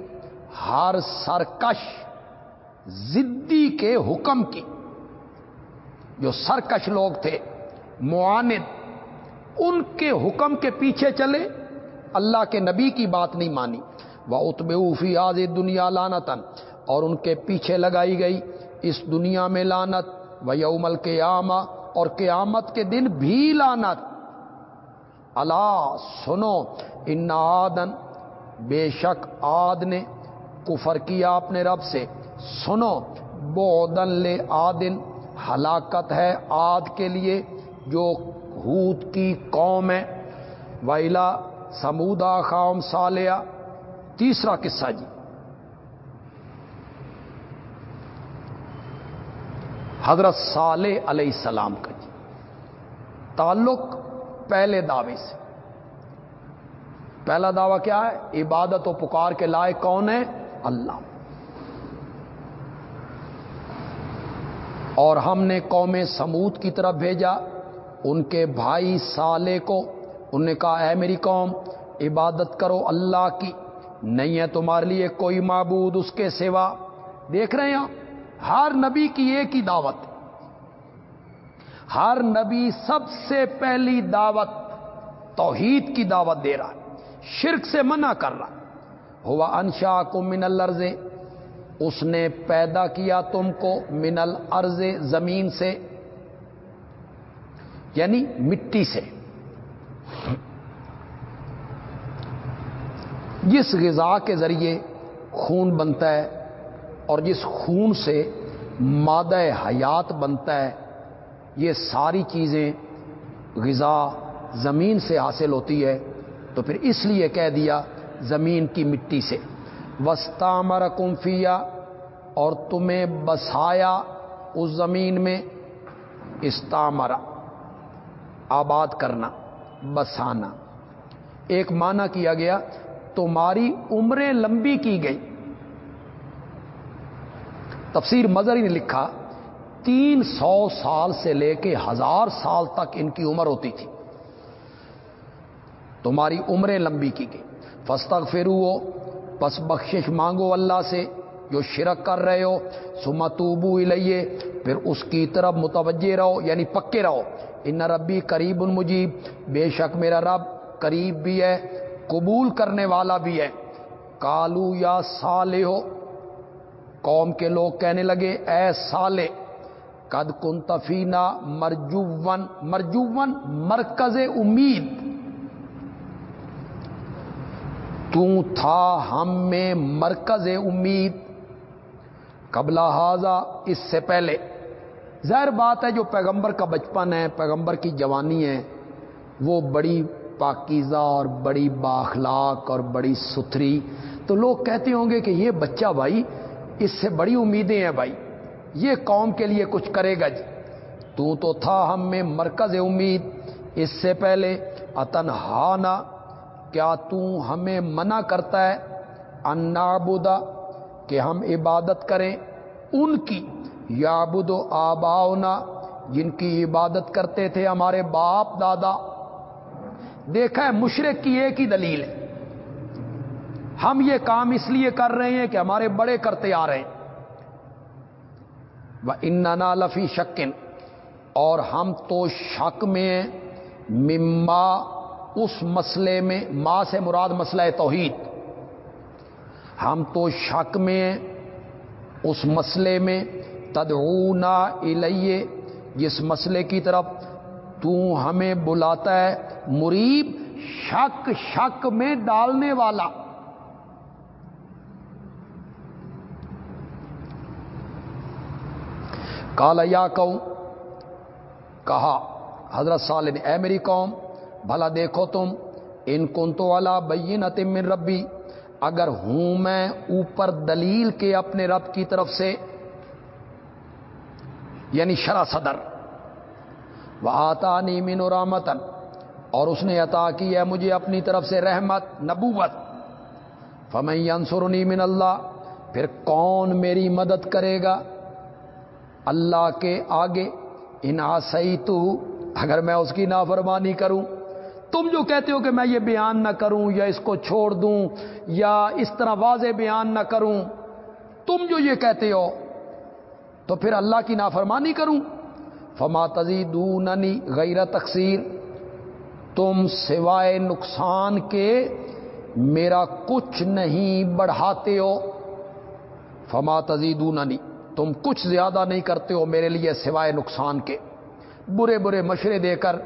[SPEAKER 1] ہر سرکش زدی کے حکم کی۔ جو سرکش لوگ تھے، معاند، ان کے حکم کے پیچھے چلے، اللہ کے نبی کی بات نہیں مانی۔ وہ اتب فی آز دنیا لانتن اور ان کے پیچھے لگائی گئی اس دنیا میں لانت و یومل کے اور قیامت کے دن بھی لانت اللہ سنو، ان آدن بے شک آد نے کفر کیا اپنے رب سے۔ سنو بودن لے آدن، ہلاکت ہے آد کے لیے، جو ہود کی قوم ہے۔ ویلا سمودا خام سالیا تیسرا قصہ جی۔ حضرت صالح علیہ السلام کا جی۔ تعلق پہلے دعوے سے۔ پہلا دعویٰ کیا ہے؟ عبادت و پکار کے لائق کون ہے؟ اللہ۔ اور ہم نے قوم سمود کی طرف بھیجا، ان کے بھائی سالے کو۔ ان نے کہا، اے میری قوم، عبادت کرو اللہ کی، نہیں ہے تمہارے لیے کوئی معبود اس کے سوا۔ دیکھ رہے ہیں ہر نبی کی ایک ہی دعوت۔ ہر نبی سب سے پہلی دعوت توحید کی دعوت دے رہا ہے، شرک سے منع کر رہا ہوا انشا کو من الرز اس نے پیدا کیا تم کو من الارض، زمین سے یعنی مٹی سے۔ جس غذا کے ذریعے خون بنتا ہے اور جس خون سے مادہ حیات بنتا ہے یہ ساری چیزیں غذا زمین سے حاصل ہوتی ہے، تو پھر اس لیے کہہ دیا زمین کی مٹی سے۔ وسطہ مر کمفیا اور تمہیں بسایا اس زمین میں۔ استعمرا، آباد کرنا، بسانا۔ ایک معنی کیا گیا، تمہاری عمریں لمبی کی گئی تفسیر مظہر نے لکھا تین سو سال سے لے کے ہزار سال تک ان کی عمر ہوتی تھی۔ تمہاری عمریں لمبی کی گئی فستق فرو پس بخشش مانگو اللہ سے جو شرک کر رہے ہو۔ سمتوبو لئیے پھر اس کی طرف متوجہ رہو یعنی پکے رہو۔ ان ربی قریب المجیب بے شک میرا رب قریب بھی ہے، قبول کرنے والا بھی ہے۔ کالو یا سالے ہو قوم کے لوگ کہنے لگے، اے سالے قد کن تفینا مرجون مرجون مرکز امید تو تھا ہم میں مرکز امید۔ قبلہ حاضہ اس سے پہلے۔ ظاہر بات ہے، جو پیغمبر کا بچپن ہے، پیغمبر کی جوانی ہے، وہ بڑی پاکیزہ اور بڑی باخلاق اور بڑی ستھری۔ تو لوگ کہتے ہوں گے کہ یہ بچہ بھائی، اس سے بڑی امیدیں ہیں بھائی۔ یہ قوم کے لیے کچھ کرے گا۔ جی تو تو تھا ہم میں مرکز امید۔ اس سے پہلے اتنہانا کیا تو ہمیں منع کرتا ہے انابودا کہ ہم عبادت کریں؟ ان کی یا بدو آباؤنا، جن کی عبادت کرتے تھے ہمارے باپ دادا۔ دیکھا ہے، مشرق کی ایک ہی دلیل ہے۔ ہم یہ کام اس لیے کر رہے ہیں کہ ہمارے بڑے کرتے آ رہے ہیں۔ وہ اننا لفی شکن، اور ہم تو شک میں مما اس مسئلے میں ماں سے مراد مسئلہ توحید۔ ہم تو شک میں اس مسئلے میں، تدعونا الیہ، جس مسئلے کی طرف تو ہمیں بلاتا ہے مریب شک شک میں ڈالنے والا۔ کالا یا کہوں کہا، حضرت سال نے اے میری قوم، بھلا دیکھو تم، ان کن تو والا بین من ربی، اگر ہوں میں اوپر دلیل کے اپنے رب کی طرف سے یعنی شرح صدر وہ آتا نیمین و رامتن اور اس نے عطا کی ہے مجھے اپنی طرف سے رحمت، نبوت فمئی انصر نیمن اللہ، پھر کون میری مدد کرے گا؟ اللہ کے آگے، ان آسئی تو اگر میں اس کی نافرمانی کروں، تم جو کہتے ہو کہ میں یہ بیان نہ کروں یا اس کو چھوڑ دوں یا اس طرح واضح بیان نہ کروں، تم جو یہ کہتے ہو، تو پھر اللہ کی نافرمانی کروں. فما تزیدوننی غیر تقسیر تم سوائے نقصان کے میرا کچھ نہیں بڑھاتے ہو. فما تزیدوننی تم کچھ زیادہ نہیں کرتے ہو میرے لیے سوائے نقصان کے۔ برے برے مشورے دے کر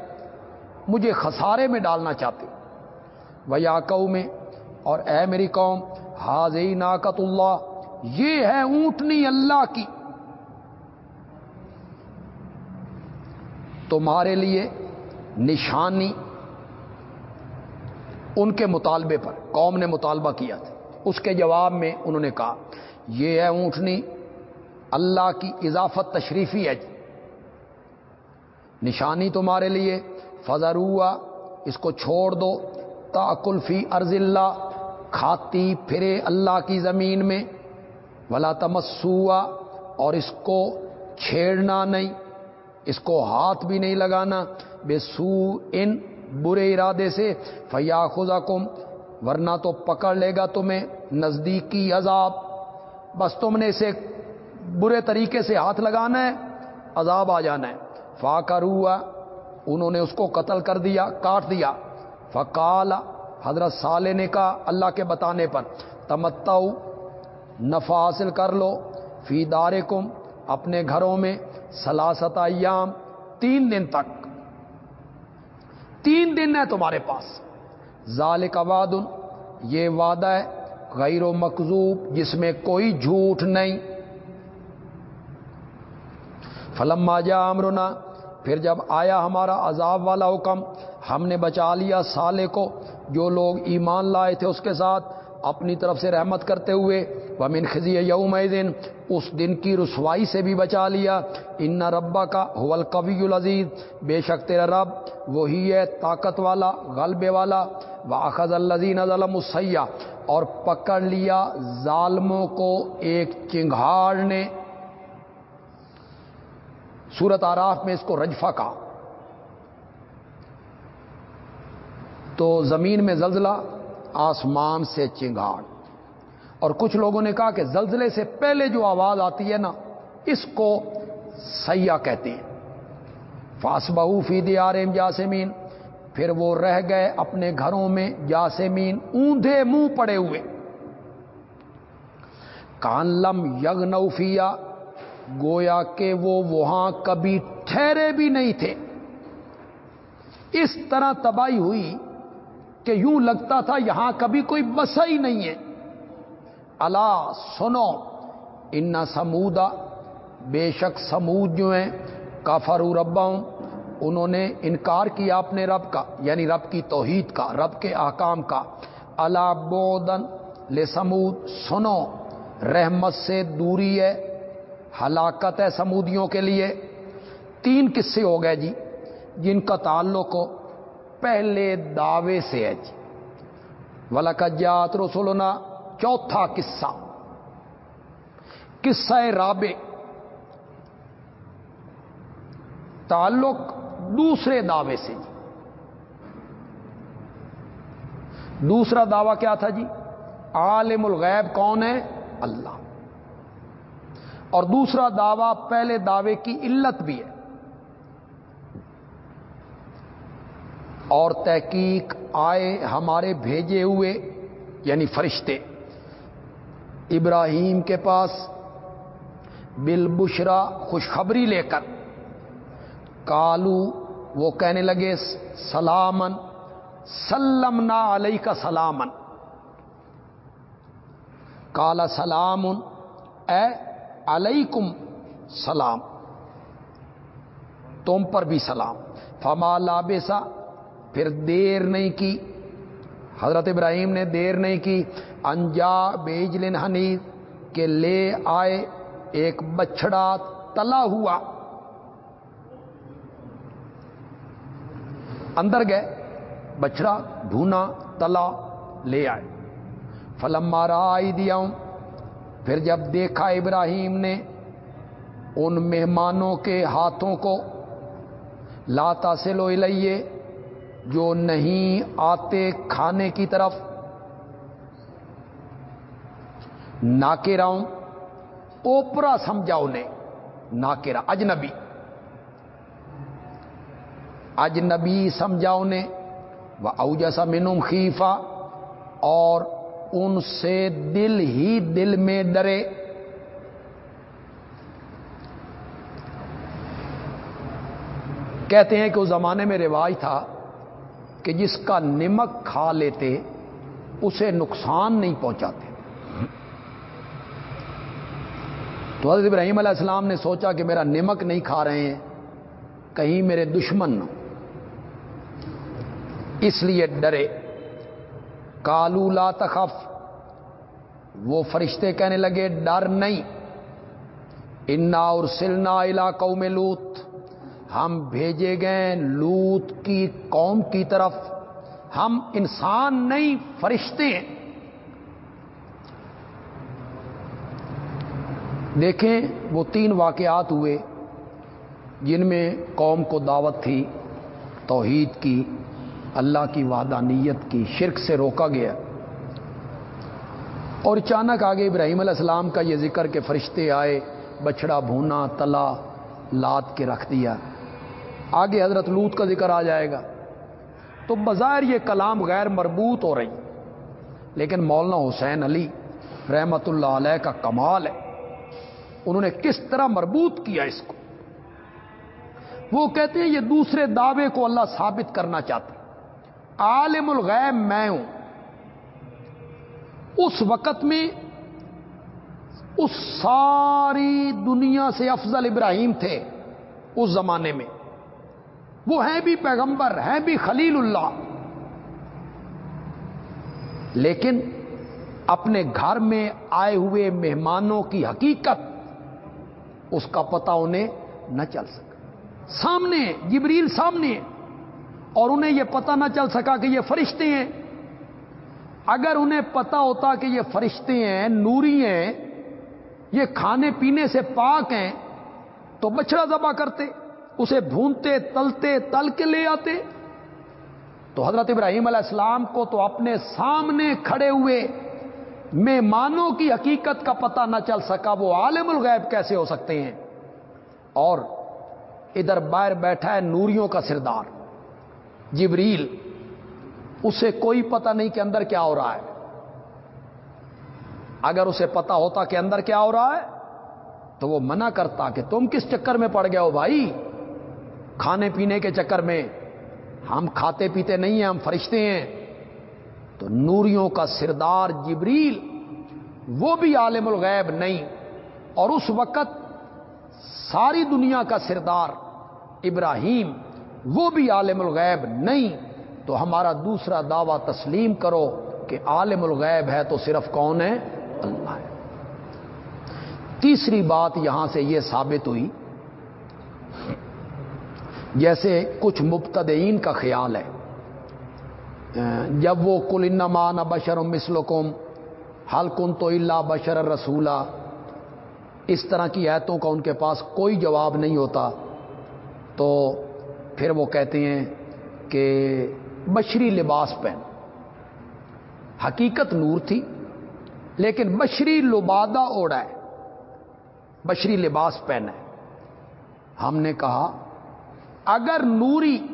[SPEAKER 1] مجھے خسارے میں ڈالنا چاہتے وہ یا میں اور اے میری قوم حاضی ناقت اللہ یہ ہے اونٹنی اللہ کی۔ تمہارے لیے نشانی ان کے مطالبے پر، قوم نے مطالبہ کیا تھا۔ اس کے جواب میں انہوں نے کہا، یہ ہے اونٹنی اللہ کی اضافت تشریفی ہے جی۔ نشانی تمہارے لیے فضر اس کو چھوڑ دو۔ فی ارض اللہ، کھاتی پھرے اللہ کی زمین میں۔ ولا تمسوا اور اس کو چھیڑنا نہیں۔ اس کو ہاتھ بھی نہیں لگانا۔ بے سو ان برے ارادے سے۔ فیا خزا کم ورنہ تو پکڑ لے گا تمہیں نزدیکی عذاب۔ بس تم نے اسے برے طریقے سے ہاتھ لگانا ہے، عذاب آ جانا ہے۔ فاکر ہوا انہوں نے اس کو قتل کر دیا، کاٹ دیا۔ فقال، حضرت سالے نے کہا، اللہ کے بتانے پر تمتاؤ نفع حاصل کر لو۔ فی دار اپنے گھروں میں سلاست ایام، تین دن تک۔ تین دن ہے تمہارے پاس۔ ظال کا واد یہ وعدہ ہے، غیر و مقزوب جس میں کوئی جھوٹ نہیں۔ فلم جا امرنا، پھر جب آیا ہمارا عذاب والا حکم، ہم نے بچا لیا سالے کو، جو لوگ ایمان لائے تھے اس کے ساتھ، اپنی طرف سے رحمت کرتے ہوئے وہ خزی یوم دن اس دن کی رسوائی سے بھی بچا لیا۔ ان ربا کا حول کبی العزیز، بے شک تیرا رب وہی ہے طاقت والا، غلبے والا۔ واخذ الزین ظلم السیاح اور پکڑ لیا ظالموں کو ایک چنگھاڑ نے سورت آراف میں اس کو رجفا کا تو زمین میں زلزلہ، آسمان سے چنگاڑ۔ اور کچھ لوگوں نے کہا کہ زلزلے سے پہلے جو آواز آتی ہے نا، اس کو سیاح کہتے ہیں۔ فاس بہو فی دیارم جاسمین پھر وہ رہ گئے اپنے گھروں میں جاسمین، اوندھے منہ پڑے ہوئے۔ کان لم یگ نوفیا گویا کہ وہ وہاں کبھی ٹھہرے بھی نہیں تھے۔ اس طرح تباہی ہوئی کہ یوں لگتا تھا یہاں کبھی کوئی بسا ہی نہیں ہے۔ اللہ سنو، ان سمودا، بے شک سمود جو ہیں کافر ربا انہوں نے انکار کیا اپنے رب کا یعنی رب کی توحید کا، رب کے احکام کا۔ اللہ بودن لے سمود سنو، رحمت سے دوری ہے ہلاکت ہے سمودیوں کے لیے۔ تین قصے ہو گئے جی جن کا تعلق پہلے دعوے سے ہے جی۔ ولکجات رسولنا چوتھا قصہ۔ قصہ رابع۔ تعلق دوسرے دعوے سے جی۔ دوسرا دعویٰ کیا تھا جی؟ عالم الغیب کون ہے؟ اللہ۔ اور دوسرا دعویٰ پہلے دعوے کی علت بھی ہے۔ اور تحقیق آئے ہمارے بھیجے ہوئے یعنی فرشتے۔ ابراہیم کے پاس بالبشرا خوشخبری لے کر کالو وہ کہنے لگے سلامن سلمنا علیہ کا سلامن کالا سلام، اے علیکم سلام، تم پر بھی سلام۔ فما لابسا پھر دیر نہیں کی۔ حضرت ابراہیم نے دیر نہیں کی۔ انجا بیجلن حنیز کے لے آئے ایک بچڑا تلا ہوا۔ اندر گئے بچڑا ڈھونا تلا لے آئے۔ فلم مارا آئی دیا ہوں پھر جب دیکھا ابراہیم نے ان مہمانوں کے ہاتھوں کو لاتا سے لو لئیے جو نہیں آتے کھانے کی طرف ناکرا اوپرا سمجھا انہیں ناکرا اجنبی۔ اجنبی سمجھا انہیں وہ او جیسا مینوم خیفا اور ان سے دل ہی دل میں ڈرے۔ کہتے ہیں کہ اس زمانے میں رواج تھا کہ جس کا نمک کھا لیتے اسے نقصان نہیں پہنچاتے۔ تو حضرت ابراہیم علیہ السلام نے سوچا کہ میرا نمک نہیں کھا رہے ہیں، کہیں میرے دشمن نہ اس لیے ڈرے۔ کالو لا تخف۔ وہ فرشتے کہنے لگے، ڈر نہیں۔ انا اور سلنا علاقوں میں لوت ہم بھیجے گئے لوت کی قوم کی طرف۔ ہم انسان نہیں، فرشتے ہیں۔ دیکھیں، وہ تین واقعات ہوئے جن میں قوم کو دعوت تھی، توحید کی۔ اللہ کی وعدانیت کی شرک سے روکا گیا۔ اور اچانک آگے ابراہیم علیہ السلام کا یہ ذکر کہ فرشتے آئے بچڑا بھونا، تلا لات کے رکھ دیا۔ آگے حضرت لوت کا ذکر آ جائے گا۔ تو بظاہر یہ کلام غیر مربوط ہو رہی۔ لیکن مولانا حسین علی رحمت اللہ علیہ کا کمال ہے۔ انہوں نے کس طرح مربوط کیا اس کو؟ وہ کہتے ہیں یہ دوسرے دعوے کو اللہ ثابت کرنا چاہتے عالم الغیب میں ہوں۔ اس وقت میں اس ساری دنیا سے افضل ابراہیم تھے اس زمانے میں۔ وہ ہیں بھی پیغمبر، ہیں بھی خلیل اللہ۔ لیکن اپنے گھر میں آئے ہوئے مہمانوں کی حقیقت اس کا پتہ انہیں نہ چل سکا۔ سامنے جبریل سامنے اور انہیں یہ پتہ نہ چل سکا کہ یہ فرشتے ہیں۔ اگر انہیں پتا ہوتا کہ یہ فرشتے ہیں، نوری ہیں، یہ کھانے پینے سے پاک ہیں، تو بچڑا ذبح کرتے، اسے بھونتے، تلتے، تل کے لے آتے۔ تو حضرت ابراہیم علیہ السلام کو تو اپنے سامنے کھڑے ہوئے مہمانوں کی حقیقت کا پتہ نہ چل سکا، وہ عالم الغیب کیسے ہو سکتے ہیں۔ اور ادھر باہر بیٹھا ہے نوریوں کا سردار۔ جبریل، اسے کوئی پتہ نہیں کہ اندر کیا ہو رہا ہے۔ اگر اسے پتا ہوتا کہ اندر کیا ہو رہا ہے، تو وہ منع کرتا کہ تم کس چکر میں پڑ گئے ہو بھائی؟ کھانے پینے کے چکر میں۔ ہم کھاتے پیتے نہیں ہیں، ہم فرشتے ہیں۔ تو نوریوں کا سردار جبریل، وہ بھی عالم الغیب نہیں۔ اور اس وقت ساری دنیا کا سردار ابراہیم وہ بھی عالم الغیب نہیں، تو ہمارا دوسرا دعویٰ تسلیم کرو کہ عالم الغیب ہے تو صرف کون ہے؟ اللہ ہے۔ تیسری بات یہاں سے یہ ثابت ہوئی، جیسے کچھ مبتدئین کا خیال ہے، جب وہ کل انمان بشر مسلکم حل تو اللہ بشر رسولہ اس طرح کی ایتوں کا ان کے پاس کوئی جواب نہیں ہوتا، تو پھر وہ کہتے ہیں کہ بشری لباس پہن۔ حقیقت نور تھی، لیکن بشری لبادہ اوڑا ہے بشری لباس پہنا ہے۔ ہم نے کہا، اگر نوری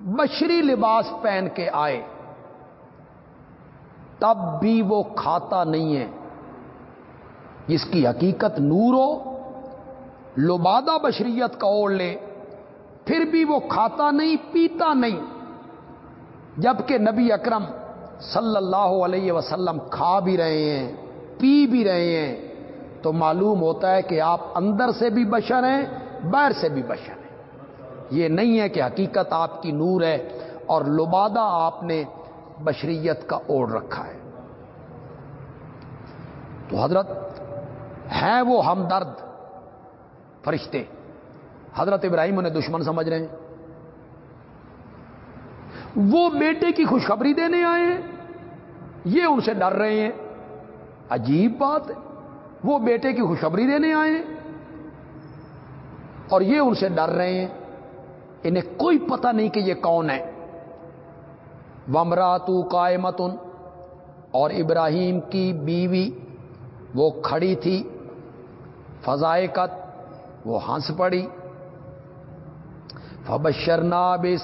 [SPEAKER 1] بشری لباس پہن کے آئے، تب بھی وہ کھاتا نہیں ہے۔ جس کی حقیقت نور ہو، لبادہ بشریت کا اوڑھ لے۔ پھر بھی وہ کھاتا نہیں، پیتا نہیں۔ جبکہ نبی اکرم صلی اللہ علیہ وسلم کھا بھی رہے ہیں، پی بھی رہے ہیں، تو معلوم ہوتا ہے کہ آپ اندر سے بھی بشر ہیں، باہر سے بھی بشر ہیں۔ یہ نہیں ہے کہ حقیقت آپ کی نور ہے اور لبادہ آپ نے بشریت کا اوڑھ رکھا ہے۔ تو حضرت ہیں وہ ہمدرد فرشتے۔ حضرت ابراہیم انہیں دشمن سمجھ رہے ہیں۔ وہ بیٹے کی خوشخبری دینے آئے ہیں۔ یہ ان سے ڈر رہے ہیں۔ عجیب بات ہے۔ وہ بیٹے کی خوشخبری دینے آئے ہیں۔ اور یہ ان سے ڈر رہے ہیں۔ انہیں کوئی پتہ نہیں کہ یہ کون ہے ومراتو قائمتن۔ اور ابراہیم کی بیوی وہ کھڑی تھی۔ فضائقت، وہ ہنس پڑی۔ فبشرنا بے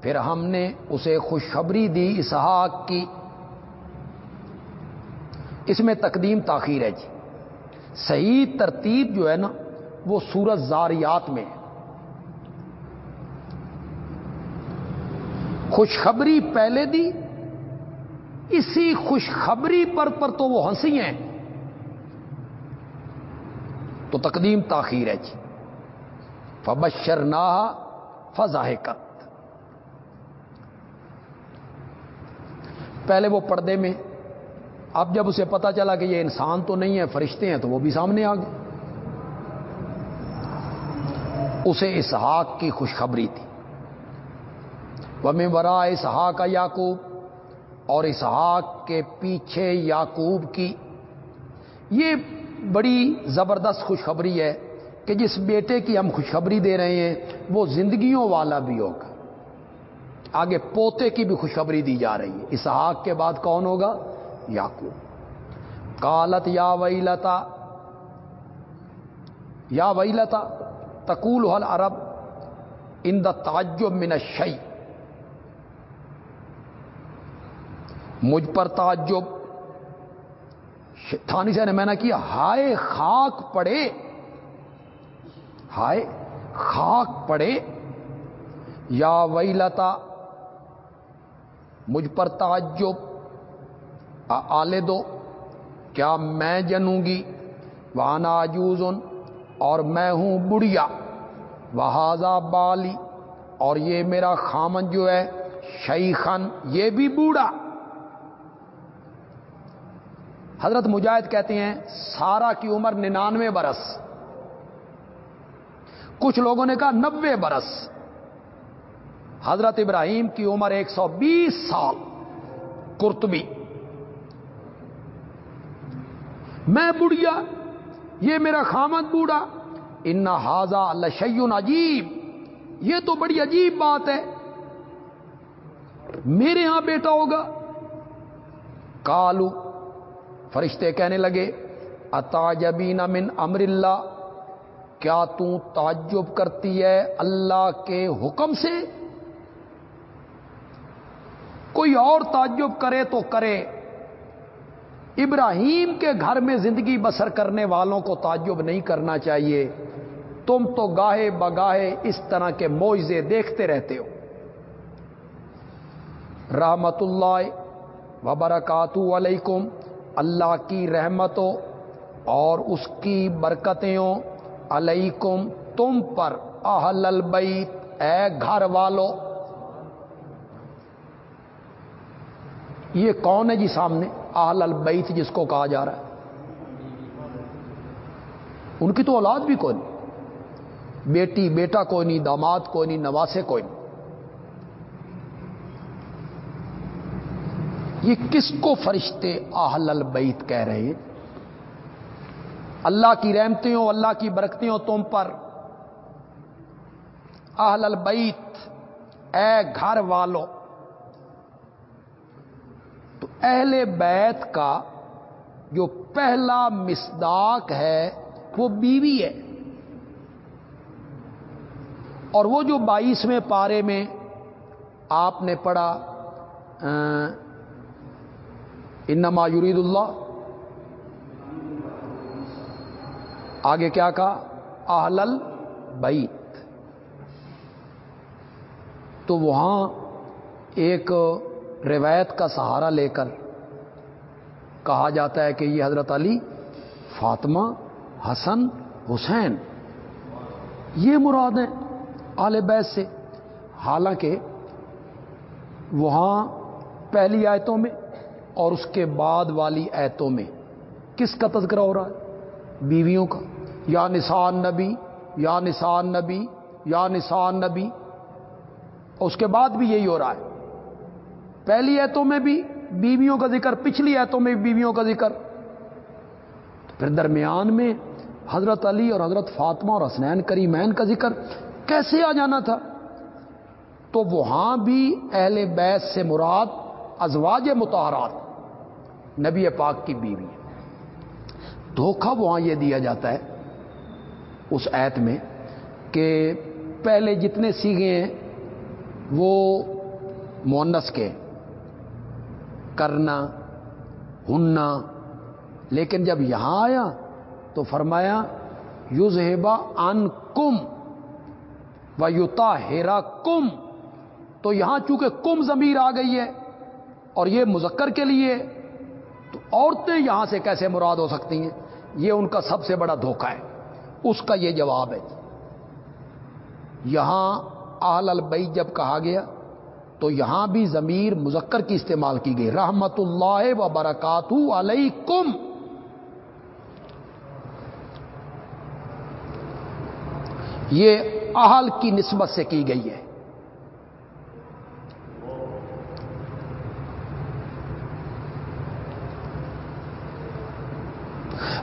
[SPEAKER 1] پھر ہم نے اسے خوشخبری دی اسحاق کی۔ اس میں تقدیم تاخیر ہے جی۔ صحیح ترتیب جو ہے نا، وہ سورج زاریات میں ہے۔ خوشخبری پہلے دی، اسی خوشخبری پر پر تو وہ ہنسی ہیں۔ تو تقدیم تاخیر ہے جی۔ فبشر نہ فضاحکت۔ پہلے وہ پردے میں، اب جب اسے پتا چلا کہ یہ انسان تو نہیں ہے، فرشتے ہیں، تو وہ بھی سامنے آ گئے۔ اسے اسحاق کی خوشخبری تھی۔ وہ میں ورا اسحاق کا یاقوب اور اسحاق کے پیچھے یاقوب کی۔ یہ بڑی زبردست خوشخبری ہے۔ کہ جس بیٹے کی ہم خوشخبری دے رہے ہیں، وہ زندگیوں والا بھی ہوگا۔ آگے پوتے کی بھی خوشخبری دی جا رہی ہے۔ اسحاق کے بعد کون ہوگا؟ یاقوب کالت یا وئی لتا یا وئی لتا تکول حل عرب ان دا تعجب من شعی مجھ پر تعجب تھانی سے نے میں نے کیا ہائے خاک پڑے۔ ہائے، خاک پڑے، یا وئی لتا مجھ پر تعجب آلے دو، کیا میں جنوں گی؟ وانا جوزن اور میں ہوں بڑھیا، وہذا بالی، اور یہ میرا خامن جو ہے، شیخن، یہ بھی بوڑھا۔ حضرت مجاہد کہتے ہیں سارا کی عمر ننانوے برس۔ کچھ لوگوں نے کہا نبے برس۔ حضرت ابراہیم کی عمر ایک سو بیس سال۔ کرتبی میں بڑھیا، یہ میرا خامد بوڑھا۔ ان ہاضا لشیون عجیب یہ تو بڑی عجیب بات ہے۔ میرے ہاں بیٹا ہوگا۔ کالو فرشتے کہنے لگے اتاجبین من امر اللہ کیا تو تعجب کرتی ہے اللہ کے حکم سے؟ کوئی اور تعجب کرے تو کرے۔ ابراہیم کے گھر میں زندگی بسر کرنے والوں کو تعجب نہیں کرنا چاہیے۔ تم تو گاہے بگاہے اس طرح کے معجزے دیکھتے رہتے ہو۔ رحمت اللہ وبرکاتہ علیکم۔ اللہ کی رحمتوں اور اس کی برکتیں علیکم، تم پر اہل البیت، اے گھر والو۔ یہ کون ہے جی سامنے؟ اہل البیت جس کو کہا جا رہا ہے۔ ان کی تو اولاد بھی کوئی نہیں۔ بیٹی، بیٹا کوئی نہیں، داماد کوئی نہیں، نواسے کوئی نہیں۔ یہ کس کو فرشتے آہل البیت کہہ رہے ہیں؟ اللہ کی رحمتیں ہو اللہ کی برکتیں ہو تم پر۔ اہل البیت، اے گھر والو، تو اہل بیت کا جو پہلا مسداق ہے، وہ بیوی ہے۔ اور وہ جو بائیسویں پارے میں آپ نے پڑھا انما یرید اللہ آگے کیا کہا؟ اہل بیت تو وہاں ایک روایت کا سہارا لے کر کہا جاتا ہے کہ یہ حضرت علی، فاطمہ، حسن، حسین، یہ مراد ہیں آل بیت سے۔ حالانکہ وہاں پہلی آیتوں میں اور اس کے بعد والی ایتوں میں کس کا تذکرہ ہو رہا ہے؟ بیویوں کا۔ یا نسان نبی یا نسان نبی یا نسان نبی اس کے بعد بھی یہی ہو رہا ہے۔ پہلی ایتوں میں بھی بیویوں کا ذکر، پچھلی ایتوں میں بھی بیویوں کا ذکر۔ پھر درمیان میں حضرت علی اور حضرت فاطمہ اور حسنین کریمین کا ذکر کیسے آ جانا تھا؟ تو وہاں بھی اہل بیس سے مراد ازواج متحرات نبی پاک کی بیوی۔ دھوکہ وہاں یہ دیا جاتا ہے اس ایت میں کہ پہلے جتنے سیگے ہیں، وہ مونس کے، کرنا، ہننا۔ لیکن جب یہاں آیا تو فرمایا یوز ہیبا ان کم و یوتا ہیرا کم تو یہاں چونکہ کم زمیر آ گئی ہے اور یہ مذکر کے لیے، تو عورتیں یہاں سے کیسے مراد ہو سکتی ہیں؟ یہ ان کا سب سے بڑا دھوکہ ہے۔ اس کا یہ جواب ہے یہاں آل البئی جب کہا گیا تو یہاں بھی ضمیر مذکر کی استعمال کی گئی رحمت اللہ و برکات علیکم یہ اہل کی نسبت سے کی گئی ہے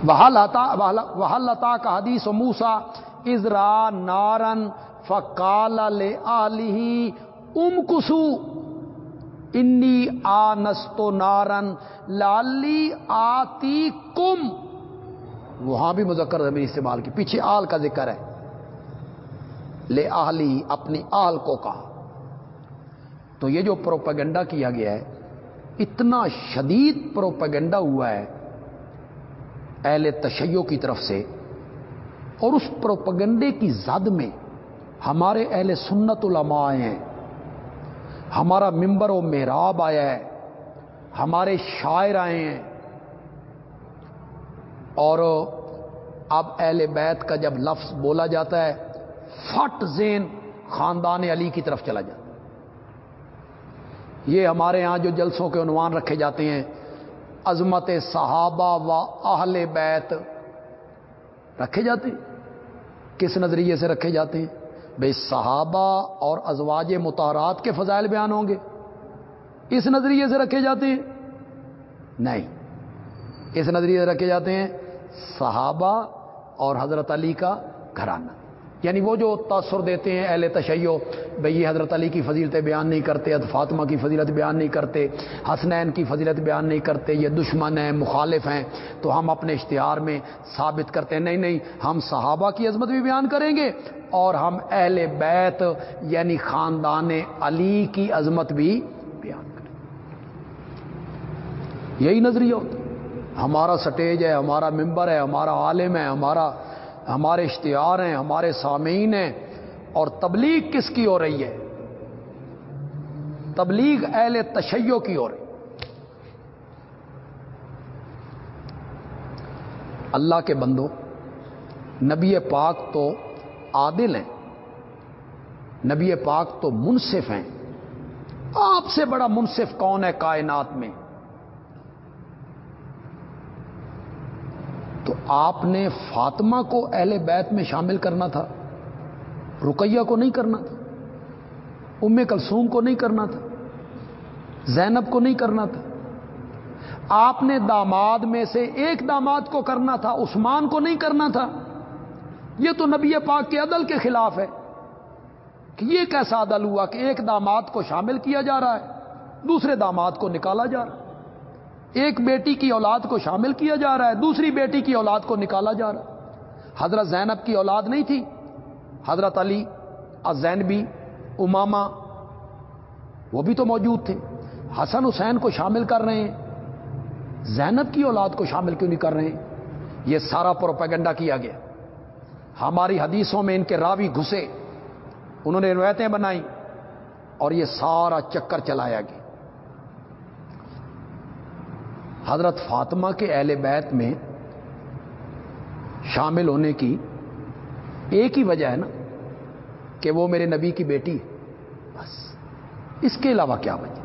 [SPEAKER 1] وحلتا کا حدیث موسا ازرا نارن فکال آلی ام کسو، انی آ نستو نارن، لالی آتی کم وہاں بھی مذکر زمین استعمال کی، پیچھے آل کا ذکر ہے۔ لے آلی اپنی آل کو کہا۔ تو یہ جو پروپیگنڈا کیا گیا ہے، اتنا شدید پروپیگنڈا ہوا ہے اہل تشیع کی طرف سے اور اس پروپگنڈے کی زد میں ہمارے اہل سنت علماء آئے ہیں، ہمارا ممبر و محراب آیا ہے، ہمارے شاعر آئے ہیں۔ اور اب اہل بیت کا جب لفظ بولا جاتا ہے، فٹ زین خاندان علی کی طرف چلا جاتا یہ ہمارے ہاں جو جلسوں کے عنوان رکھے جاتے ہیں عظمت صحابہ و اہل بیت رکھے جاتے ہیں؟ کس نظریے سے رکھے جاتے ہیں؟ بھائی صحابہ اور ازواج متحرات کے فضائل بیان ہوں گے۔ اس نظریے سے رکھے جاتے ہیں؟ نہیں۔ اس نظریے سے رکھے جاتے ہیں صحابہ اور حضرت علی کا گھرانہ۔ یعنی وہ جو تاثر دیتے ہیں اہل تشیع، بھئی یہ حضرت علی کی فضیلت بیان نہیں کرتے فاطمہ کی فضیلت بیان نہیں کرتے، حسنین کی فضیلت بیان نہیں کرتے، یہ دشمن ہیں، مخالف ہیں، تو ہم اپنے اشتہار میں ثابت کرتے ہیں، نہیں نہیں، ہم صحابہ کی عظمت بھی بیان کریں گے اور ہم اہل بیت یعنی خاندان علی کی عظمت بھی بیان کریں یہی نظریہ ہوتا ہمارا سٹیج ہے، ہمارا ممبر ہے، ہمارا عالم ہے، ہمارا ہمارے اشتہار ہیں، ہمارے سامعین ہیں، اور تبلیغ کس کی ہو رہی ہے؟ تبلیغ اہل تشیع کی ہو رہی اللہ کے بندو نبی پاک تو عادل ہیں، نبی پاک تو منصف ہیں۔ آپ سے بڑا منصف کون ہے کائنات میں تو آپ نے فاطمہ کو اہل بیت میں شامل کرنا تھا، رقیہ کو نہیں کرنا تھا، ام کلسوم کو نہیں کرنا تھا، زینب کو نہیں کرنا تھا۔ آپ نے داماد میں سے ایک داماد کو کرنا تھا، عثمان کو نہیں کرنا تھا۔ یہ تو نبی پاک کے عدل کے خلاف ہے کہ یہ کیسا عدل ہوا کہ ایک داماد کو شامل کیا جا رہا ہے، دوسرے داماد کو نکالا جا رہا ہے۔ ایک بیٹی کی اولاد کو شامل کیا جا رہا ہے، دوسری بیٹی کی اولاد کو نکالا جا رہا ہے۔ حضرت زینب کی اولاد نہیں تھی۔ حضرت علی زینبی اماما وہ بھی تو موجود تھے۔ حسن حسین کو شامل کر رہے ہیں۔ زینب کی اولاد کو شامل کیوں نہیں کر رہے ہیں؟ یہ سارا پروپیگنڈا کیا گیا۔ ہماری حدیثوں میں ان کے راوی گھسے۔ انہوں نے روایتیں بنائی اور یہ سارا چکر چلایا گیا۔ حضرت فاطمہ کے اہل بیت میں شامل ہونے کی ایک ہی وجہ ہے نا کہ وہ میرے نبی کی بیٹی بس۔ اس کے علاوہ کیا وجہ؟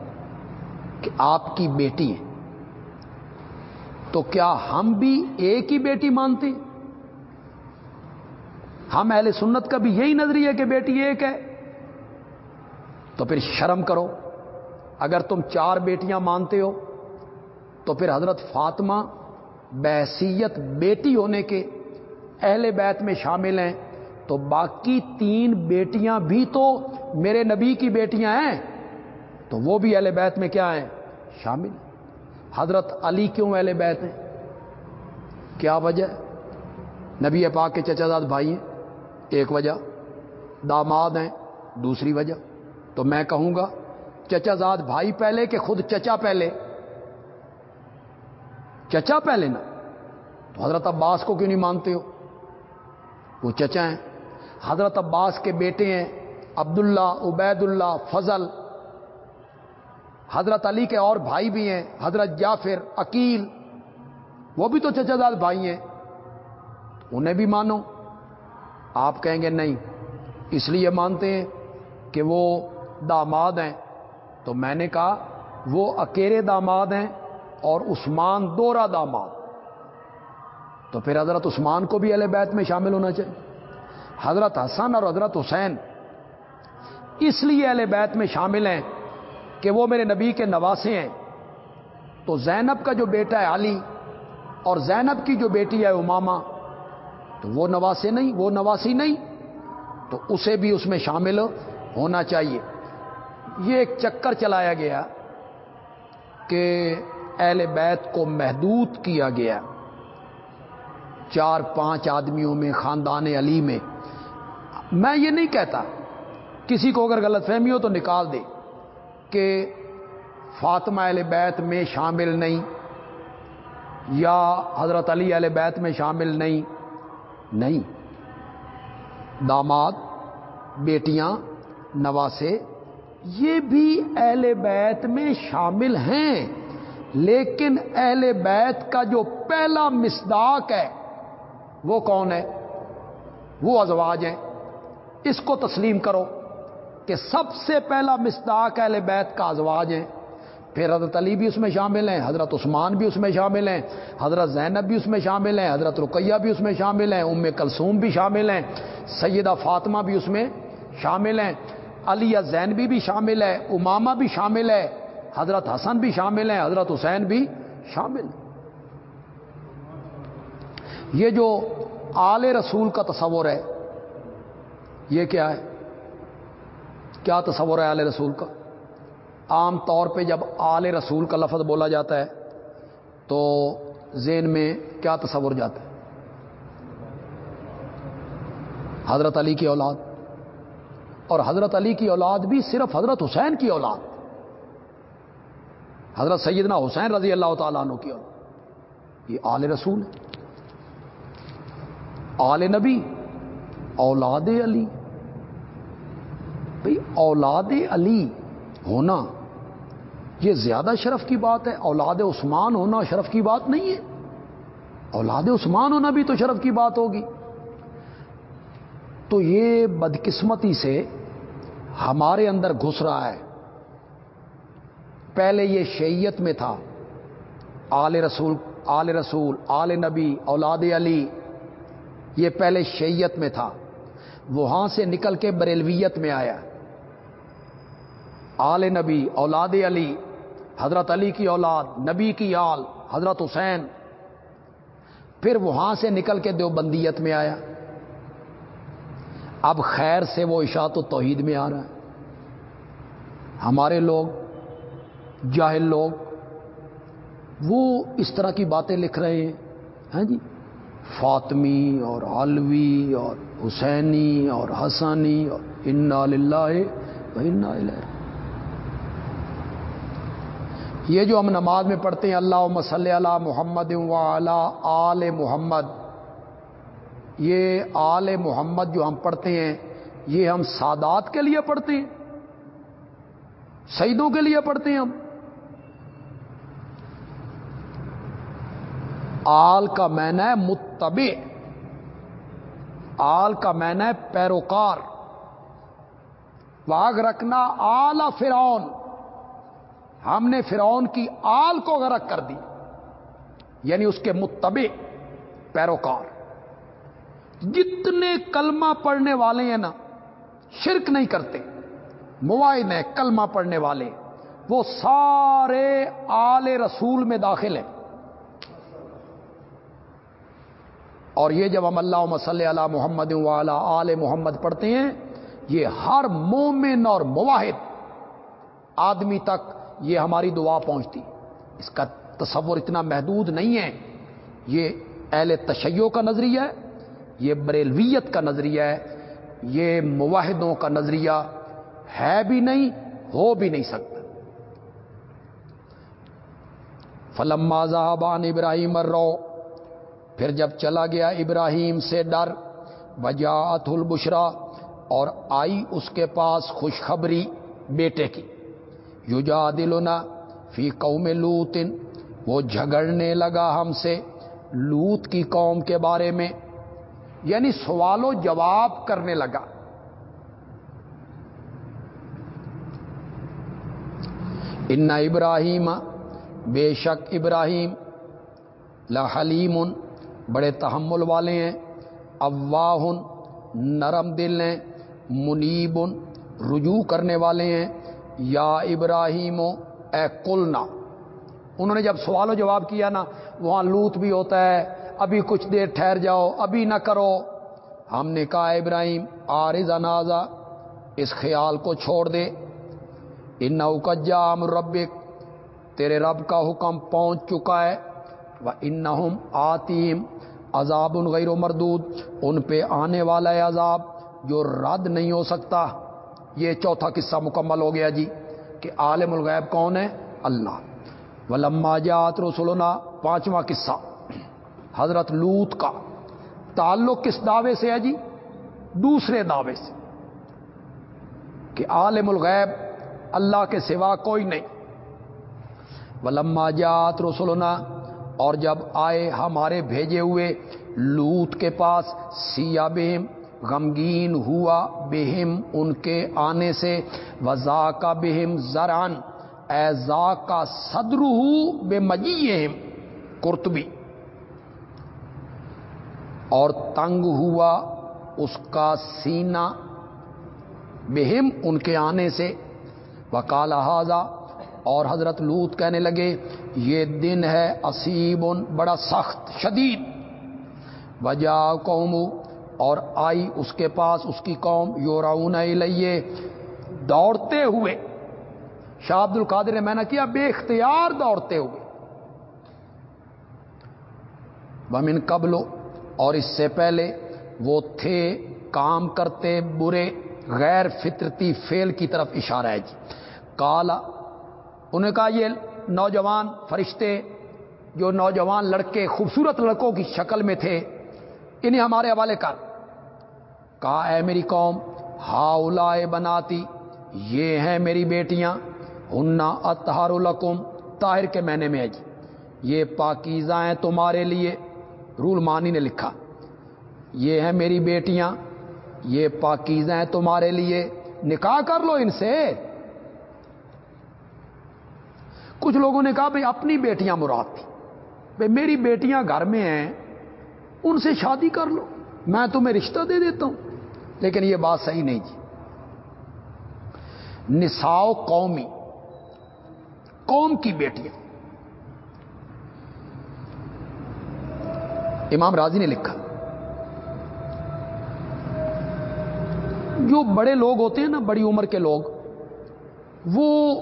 [SPEAKER 1] کہ آپ کی بیٹی ہے تو کیا ہم بھی ایک ہی بیٹی مانتے؟ ہم اہل سنت کا بھی یہی نظریہ کہ بیٹی ایک ہے۔ تو پھر شرم کرو۔ اگر تم چار بیٹیاں مانتے ہو تو پھر حضرت فاطمہ بحثیت بیٹی ہونے کے اہل بیت میں شامل ہیں۔ تو باقی تین بیٹیاں بھی تو میرے نبی کی بیٹیاں ہیں۔ تو وہ بھی اہل بیت میں کیا ہیں؟ شامل حضرت علی کیوں اہل بیت ہیں؟ کیا وجہ؟ نبی پاک کے چچا داد بھائی ہیں۔ ایک وجہ، داماد ہیں۔ دوسری وجہ، تو میں کہوں گا، چچا زاد بھائی پہلے کہ خود چچا پہلے؟ چچا پہلے نا۔ تو حضرت عباس کو کیوں نہیں مانتے ہو؟ وہ چچا ہیں۔ حضرت عباس کے بیٹے ہیں عبداللہ عبید اللہ فضل۔ حضرت علی کے اور بھائی بھی ہیں۔ حضرت جعفر، عقیل۔ وہ بھی تو چچا داد بھائی ہیں۔ انہیں بھی مانو۔ آپ کہیں گے نہیں۔ اس لیے مانتے ہیں کہ وہ داماد ہیں۔ تو میں نے کہا وہ اکیلے داماد ہیں۔ اور عثمان دورا داماد۔ تو پھر حضرت عثمان کو بھی اہل بیت میں شامل ہونا چاہیے۔ حضرت حسن اور حضرت حسین اس لیے اہل بیت میں شامل ہیں کہ وہ میرے نبی کے نواسے ہیں۔ تو زینب کا جو بیٹا ہے علی اور زینب کی جو بیٹی ہے اماما تو وہ نواسے نہیں، وہ نواسی نہیں، تو اسے بھی اس میں شامل ہونا چاہیے۔ یہ ایک چکر چلایا گیا کہ اہل بیت کو محدود کیا گیا۔ چار پانچ آدمیوں میں، خاندان علی میں۔ میں یہ نہیں کہتا، کسی کو اگر غلط فہمی ہو تو نکال دے کہ فاطمہ اہل بیت میں شامل نہیں یا حضرت علی اہل بیت میں شامل نہیں۔ نہیں۔ داماد، بیٹیاں، نواسے، یہ بھی اہل بیت میں شامل ہیں۔ لیکن اہل بیت کا جو پہلا مسداق ہے، وہ کون ہے؟ وہ ازواج ہیں۔ اس کو تسلیم کرو کہ سب سے پہلا مسداق اہل بیت کا ازواج ہیں۔ پھر حضرت علی بھی اس میں شامل ہیں، حضرت عثمان بھی اس میں شامل ہیں، حضرت زینب بھی اس میں شامل ہیں، حضرت رقیہ بھی اس میں شامل ہیں، ام کلثوم بھی شامل ہیں، سیدہ فاطمہ بھی اس میں شامل ہیں، علی زینبی بھی شامل ہے، امامہ بھی شامل ہے حضرت حسن بھی شامل ہیں، حضرت حسین بھی شامل یہ جو آل رسول کا تصور ہے، یہ کیا ہے؟ کیا تصور ہے آل رسول کا؟ عام طور پہ جب آل رسول کا لفظ بولا جاتا ہے، تو ذہن میں کیا تصور جاتا ہے؟ حضرت علی کی اولاد۔ اور حضرت علی کی اولاد بھی صرف حضرت حسین کی اولاد۔ حضرت سیدنا حسین رضی اللہ تعالیٰ عنہ کی اولاد یہ آل رسول آل نبی، اولاد علی۔ بھائی اولاد علی ہونا، یہ زیادہ شرف کی بات ہے۔ اولاد عثمان ہونا شرف کی بات نہیں ہے۔ اولاد عثمان ہونا بھی تو شرف کی بات ہوگی۔ تو یہ بدقسمتی سے ہمارے اندر گھس رہا ہے۔ پہلے یہ شیعت میں تھا۔ آل رسول آل رسول، آل نبی، اولاد علی، یہ پہلے شیعت میں تھا۔ وہاں سے نکل کے بریلویت میں آیا۔ آل نبی، اولاد علی، حضرت علی کی اولاد، نبی کی آل، حضرت حسین۔ پھر وہاں سے نکل کے دیوبندیت میں آیا۔ اب خیر سے وہ اشاعت و توحید میں آ رہا ہے۔ ہمارے لوگ جاہل لوگ، وہ اس طرح کی باتیں لکھ رہے ہیں۔ ہاں جی؟ فاطمی اور علوی اور حسینی اور حسانی اور انا انا یہ جو ہم نماز میں پڑھتے ہیں اللہ مسل اللہ محمد آل محمد، یہ آل محمد جو ہم پڑھتے ہیں، یہ ہم سادات کے لیے پڑھتے ہیں شہیدوں کے لیے پڑھتے ہیں ہم۔ آل کا مین ہے متبع، آل کا مین ہے پیروکار۔ واگ رکھنا آل فرعون۔ ہم نے فرعون کی آل کو غرق کر دی یعنی اس کے متبع، پیروکار۔ جتنے کلمہ پڑھنے والے ہیں نا، شرک نہیں کرتے۔ موائن ہے کلمہ پڑھنے والے۔ وہ سارے آل رسول میں داخل ہیں۔ اور یہ جب ہم اللہ مسل علی محمد والا آل محمد پڑھتے ہیں، یہ ہر مومن اور مواحد آدمی تک یہ ہماری دعا پہنچتی۔ اس کا تصور اتنا محدود نہیں ہے۔ یہ اہل تشیع کا نظریہ ہے یہ بریلویت کا نظریہ ہے یہ مواحدوں کا نظریہ ہے بھی نہیں، ہو بھی نہیں سکتا۔ فلم زہبان ابراہیم رو پھر جب چلا گیا ابراہیم سے ڈر، وجاعت البشرا اور آئی اس کے پاس خوشخبری بیٹے کی۔ یوجا دلنا فی قوم لوتن وہ جھگڑنے لگا ہم سے لوت کی قوم کے بارے میں یعنی سوال و جواب کرنے لگا۔ ان ابراہیم، بے شک ابراہیم، لحلیم بڑے تحمل والے ہیں۔ اواہن نرم دل ہیں منیبن رجوع کرنے والے ہیں۔ یا ابراہیم، اے کلنا انہوں نے جب سوال و جواب کیا نا، وہاں لوت بھی ہوتا ہے، ابھی کچھ دیر ٹھہر جاؤ، ابھی نہ کرو۔ ہم نے کہا، ابراہیم آرز انازا اس خیال کو چھوڑ دے۔ ان جام ربک، تیرے رب کا حکم پہنچ چکا ہے۔ وہ ان آتیم عذاب غیر و مردود، ان پہ آنے والا ہے عذاب جو رد نہیں ہو سکتا۔ یہ چوتھا قصہ مکمل ہو گیا جی کہ عالم الغیب کون ہے؟ اللہ۔ ولما جات رسولنا پانچواں قصہ۔ حضرت لوت کا تعلق کس دعوے سے ہے جی؟ دوسرے دعوے سے۔ کہ عالم الغیب اللہ کے سوا کوئی نہیں۔ ولما جات رسولنا اور جب آئے ہمارے بھیجے ہوئے لوت کے پاس سیا بہم، غمگین ہوا بہم ان کے آنے سے وزا کا بہم زران ایزا کا صدر بے مجی کرتبی اور تنگ ہوا اس کا سینہ بہم ان کے آنے سے۔ وکال حاضہ اور حضرت لوت کہنے لگے، یہ دن ہے اسیب بڑا سخت، شدید۔ وجہ قوم، اور آئی اس کے پاس، اس کی قوم، یوراؤن لئیے دوڑتے ہوئے، شاہ عبد القادر نے میں نے کیا بے اختیار دوڑتے ہوئے۔ ومن قبل، اور اس سے پہلے، وہ تھے، کام کرتے، برے، غیر فطرتی فیل کی طرف اشارہ ہے۔ جی کالا انہیں کہا یہ نوجوان فرشتے جو نوجوان لڑکے خوبصورت لڑکوں کی شکل میں تھے، انہیں ہمارے حوالے کر۔ کہا، اے میری قوم ہا بناتی، یہ ہیں میری بیٹیاں ہننا اتہار القم طاہر کے معنی میں ہے جی۔ یہ پاکیزہ ہیں تمہارے لیے، رول مانی نے لکھا۔ یہ ہیں میری بیٹیاں، یہ پاکیزہ ہیں تمہارے لیے، نکاح کر لو ان سے۔ کچھ لوگوں نے کہا، بھائی، اپنی بیٹیاں مراد تھی بھائی، میری بیٹیاں گھر میں ہیں، ان سے شادی کر لو، میں تمہیں رشتہ دے دیتا ہوں۔ لیکن یہ بات صحیح نہیں جی نساؤ قومی، قوم کی بیٹیاں۔ امام راضی نے لکھا، جو بڑے لوگ ہوتے ہیں نا، بڑی عمر کے لوگ، وہ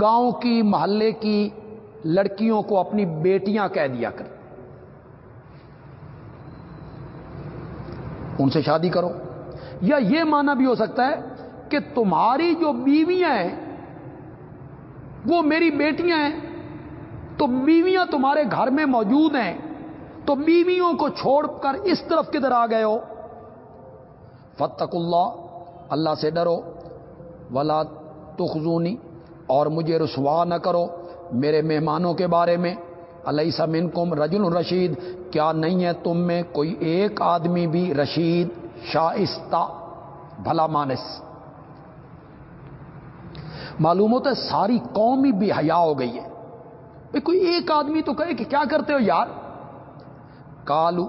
[SPEAKER 1] گاؤں کی، محلے کی لڑکیوں کو اپنی بیٹیاں کہہ دیا کر ان سے شادی کرو۔ یا یہ مانا بھی ہو سکتا ہے کہ تمہاری جو بیویاں ہیں، وہ میری بیٹیاں ہیں۔ تو بیویاں تمہارے گھر میں موجود ہیں۔ تو بیویوں کو چھوڑ کر اس طرف کدھر آ گئے ہو؟ فتق اللہ اللہ سے ڈرو۔ ولا تخزونی اور مجھے رسوا نہ کرو میرے مہمانوں کے بارے میں۔ علیہ سمن کم رجل رشید، کیا نہیں ہے تم میں کوئی ایک آدمی بھی رشید؟ شائستہ، بھلا مانس۔ معلوم ہوتا ہے ساری قوم ہی بھی حیا ہو گئی ہے۔ کوئی ایک آدمی تو کہے کہ کیا کرتے ہو یار؟ کالو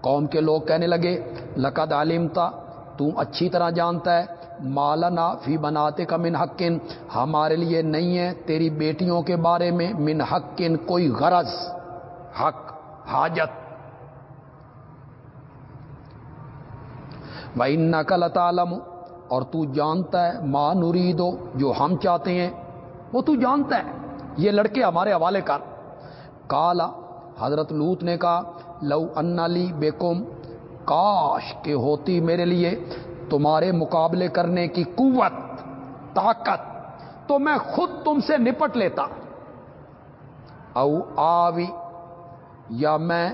[SPEAKER 1] قوم کے لوگ کہنے لگے، لقد عالمتا تم اچھی طرح جانتا ہے۔ مالنا فی بناتے کا من حقن، ہمارے لیے نہیں ہے تیری بیٹیوں کے بارے میں من حقن کوئی غرض، حق، حاجت۔ وہ ان نقل تعلم اور تو جانتا ہے ماں نوری جو ہم چاہتے ہیں، وہ تو جانتا ہے۔ یہ لڑکے ہمارے حوالے کر۔ کالا حضرت لوت نے کہا، لو انلی بیکم کاش کے ہوتی میرے لیے تمہارے مقابلے کرنے کی قوت، طاقت تو میں خود تم سے نپٹ لیتا۔ او آوی یا میں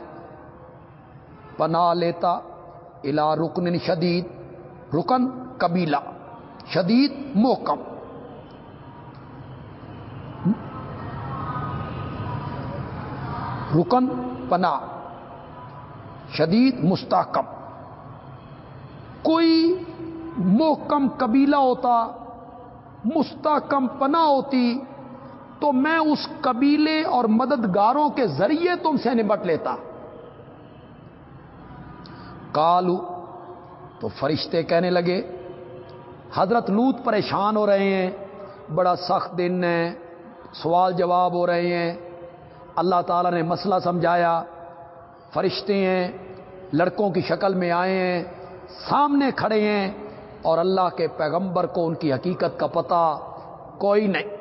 [SPEAKER 1] پنا لیتا الا رکن شدید، رکن قبیلہ، شدید محکم۔ رکن پنا شدید مستحکم۔ کوئی محکم قبیلہ ہوتا مستحکم پنا ہوتی، تو میں اس قبیلے اور مددگاروں کے ذریعے تم سے نمٹ لیتا۔ کالو تو فرشتے کہنے لگے، حضرت لوت پریشان ہو رہے ہیں، بڑا سخت دن ہے، سوال جواب ہو رہے ہیں، اللہ تعالیٰ نے مسئلہ سمجھایا، فرشتے ہیں، لڑکوں کی شکل میں آئے ہیں سامنے کھڑے ہیں اور اللہ کے پیغمبر کو ان کی حقیقت کا پتہ کوئی نہیں۔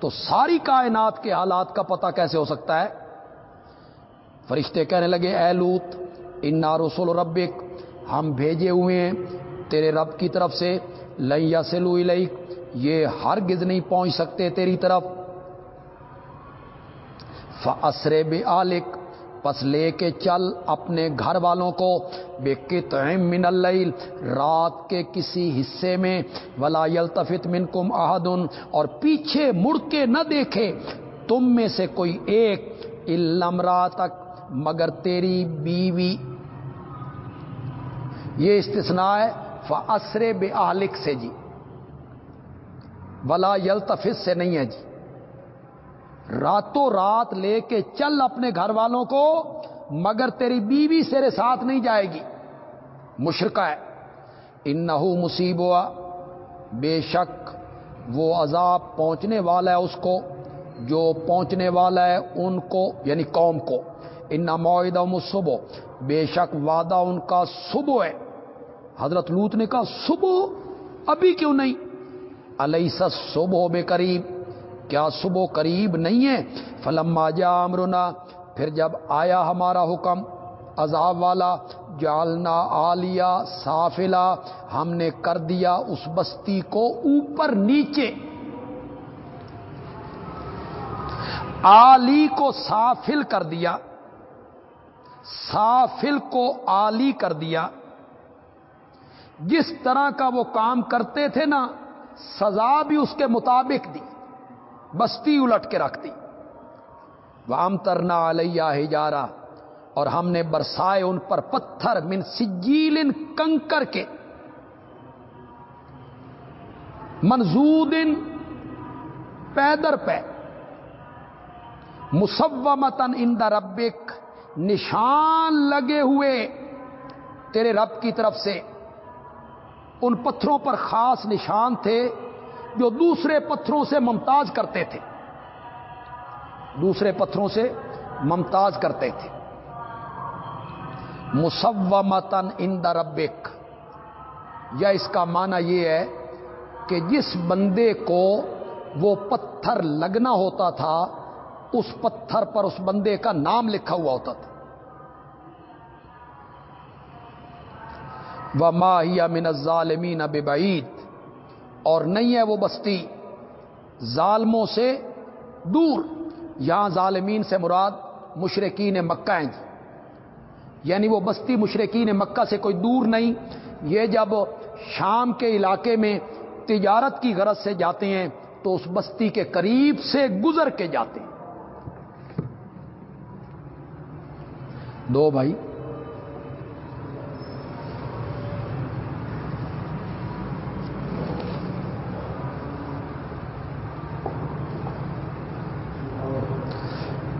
[SPEAKER 1] تو ساری کائنات کے حالات کا پتہ کیسے ہو سکتا ہے؟ فرشتے کہنے لگے، اے لوت، انا رسول ربک، ہم بھیجے ہوئے ہیں تیرے رب کی طرف سے لیا سلو یہ ہرگز نہیں پہنچ سکتے تیری طرف۔ فسرے بے آلک پس لے کے چل اپنے گھر والوں کو۔ بے من اللیل، رات کے کسی حصے میں۔ ولا یلتفت من کم احدن اور پیچھے مڑ کے نہ دیکھے۔ تم میں سے کوئی ایک۔ علمرا تک مگر تیری بیوی۔ یہ استثناء ہے۔ فسرے بے آلک سے جی۔ ولا یلتفت سے نہیں ہے جی۔ راتوں رات لے کے چل اپنے گھر والوں کو، مگر تیری بیوی تیرے ساتھ نہیں جائے گی۔ مشرقہ ہے۔ ان نہ مصیب ہوا بے شک وہ عذاب پہنچنے والا ہے اس کو، جو پہنچنے والا ہے ان کو یعنی قوم کو۔ ان نہ معاہدہ صبح بے شک وعدہ ان کا صبح ہے۔ حضرت لوت نے کہا، صبح؟ ابھی کیوں نہیں؟ علیہ صبح بے قریب۔ کیا صبح قریب نہیں ہے؟ فلم جا امرنا، پھر جب آیا ہمارا حکم، عذاب والا جالنا آلیا سافلا، ہم نے کر دیا اس بستی کو اوپر نیچے۔ آلی کو سافل کر دیا، سافل کو آلی کر دیا۔ جس طرح کا وہ کام کرتے تھے نا، سزا بھی اس کے مطابق دی۔ بستی الٹ کے رکھ دی۔ وام ترنا علیہ ہجارا اور ہم نے برسائے ان پر پتھر من سجیل کنکر کے۔ منزودن پیدر پہ۔ مسومتن ان دا ربک۔ نشان لگے ہوئے۔ تیرے رب کی طرف سے۔ ان پتھروں پر خاص نشان تھے۔ جو دوسرے پتھروں سے ممتاز کرتے تھے۔ دوسرے پتھروں سے ممتاز کرتے تھے۔ مسومتن ان دا ربک۔ یا اس کا معنی یہ ہے کہ جس بندے کو وہ پتھر لگنا ہوتا تھا، اس پتھر پر اس بندے کا نام لکھا ہوا ہوتا تھا۔ وہ ماہیا من ظالمین اب اور نہیں ہے وہ بستی، ظالموں سے دور۔ یہاں ظالمین سے مراد مشرقین مکہ ہیں جی۔ یعنی وہ بستی مشرقین مکہ سے کوئی دور نہیں۔ یہ جب شام کے علاقے میں تجارت کی غرض سے جاتے ہیں، تو اس بستی کے قریب سے گزر کے جاتے ہیں۔ دو بھائی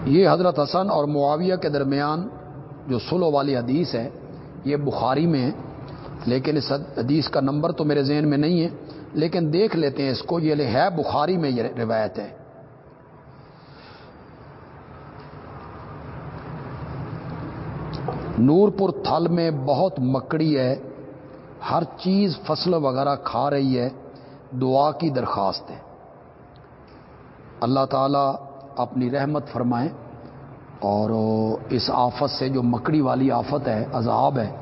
[SPEAKER 1] یہ حضرت حسن اور معاویہ کے درمیان جو سلو والی حدیث ہے، یہ بخاری میں ہے، لیکن اس حدیث کا نمبر تو میرے ذہن میں نہیں ہے، لیکن دیکھ لیتے ہیں اس کو، یہ ہے بخاری میں یہ روایت ہے۔ نور پور تھل میں بہت مکڑی ہے، ہر چیز فصل وغیرہ کھا رہی ہے، دعا کی درخواست ہے۔ اللہ تعالیٰ اپنی رحمت فرمائیں اور اس آفت سے جو مکڑی والی آفت ہے، عذاب ہے،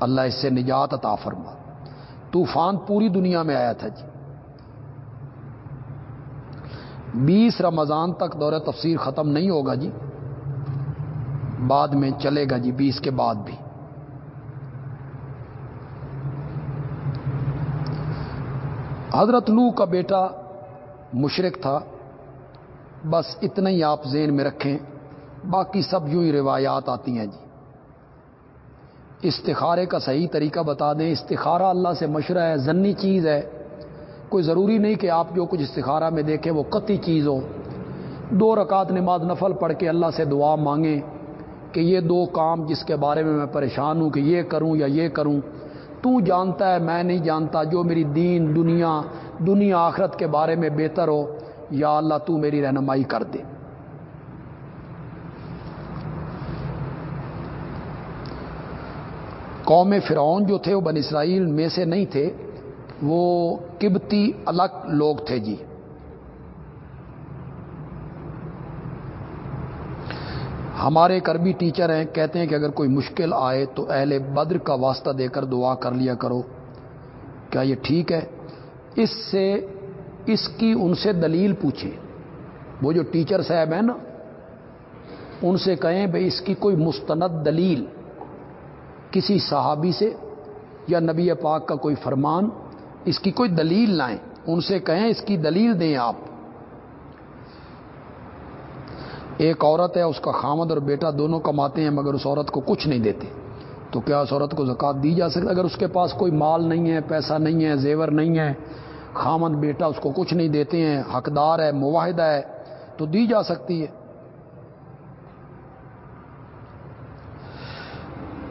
[SPEAKER 1] اللہ اس سے نجات عطا فرما۔ طوفان پوری دنیا میں آیا تھا جی۔ بیس رمضان تک دور تفسیر ختم نہیں ہوگا جی۔ بعد میں چلے گا جی بیس کے بعد بھی۔ حضرت لو کا بیٹا مشرق تھا۔ بس اتنا ہی آپ ذہن میں رکھیں، باقی سب یوں ہی روایات آتی ہیں جی۔ استخارے کا صحیح طریقہ بتا دیں، استخارہ اللہ سے مشورہ ہے ضنی چیز ہے۔ کوئی ضروری نہیں کہ آپ جو کچھ استخارہ میں دیکھیں وہ قطعی چیز ہو۔ دو رکعت نماز نفل پڑھ کے اللہ سے دعا مانگیں کہ یہ دو کام جس کے بارے میں میں پریشان ہوں کہ یہ کروں یا یہ کروں۔ تو جانتا ہے، میں نہیں جانتا جو میری دین، دنیا دنیا آخرت کے بارے میں بہتر ہو۔ یا اللہ تو میری رہنمائی کر دے۔ قوم فرعون جو تھے، وہ بن اسرائیل میں سے نہیں تھے، وہ کبتی الگ لوگ تھے جی۔ ہمارے کربی ٹیچر ہیں، کہتے ہیں کہ اگر کوئی مشکل آئے تو اہل بدر کا واسطہ دے کر دعا کر لیا کرو۔ کیا یہ ٹھیک ہے؟ اس سے اس کی ان سے دلیل پوچھیں وہ جو ٹیچر صاحب ہیں نا، ان سے کہیں بھائی اس کی کوئی مستند دلیل کسی صحابی سے یا نبی پاک کا کوئی فرمان، اس کی کوئی دلیل لائیں۔ ان سے کہیں اس کی دلیل دیں آپ۔ ایک عورت ہے، اس کا خامد اور بیٹا دونوں کماتے ہیں، مگر اس عورت کو کچھ نہیں دیتے۔ تو کیا اس عورت کو زکات دی جا سکتی اگر اس کے پاس کوئی مال نہیں ہے، پیسہ نہیں ہے، زیور نہیں ہے خامد بیٹا اس کو کچھ نہیں دیتے ہیں، حقدار ہے معاہدہ ہے، تو دی جا سکتی ہے۔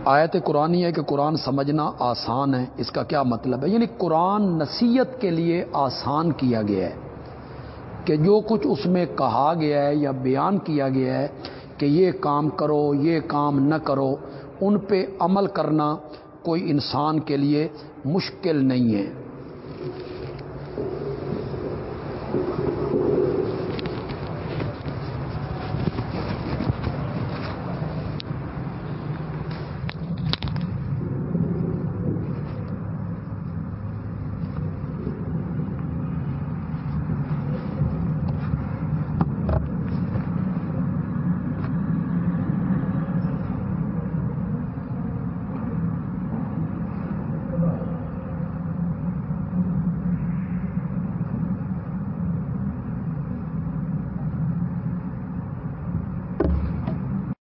[SPEAKER 1] آیت قرآن ہے کہ قرآن سمجھنا آسان ہے، اس کا کیا مطلب ہے؟ یعنی قرآن نصیحت کے لیے آسان کیا گیا ہے کہ جو کچھ اس میں کہا گیا ہے یا بیان کیا گیا ہے کہ یہ کام کرو، یہ کام نہ کرو، ان پہ عمل کرنا کوئی انسان کے لیے مشکل نہیں ہے۔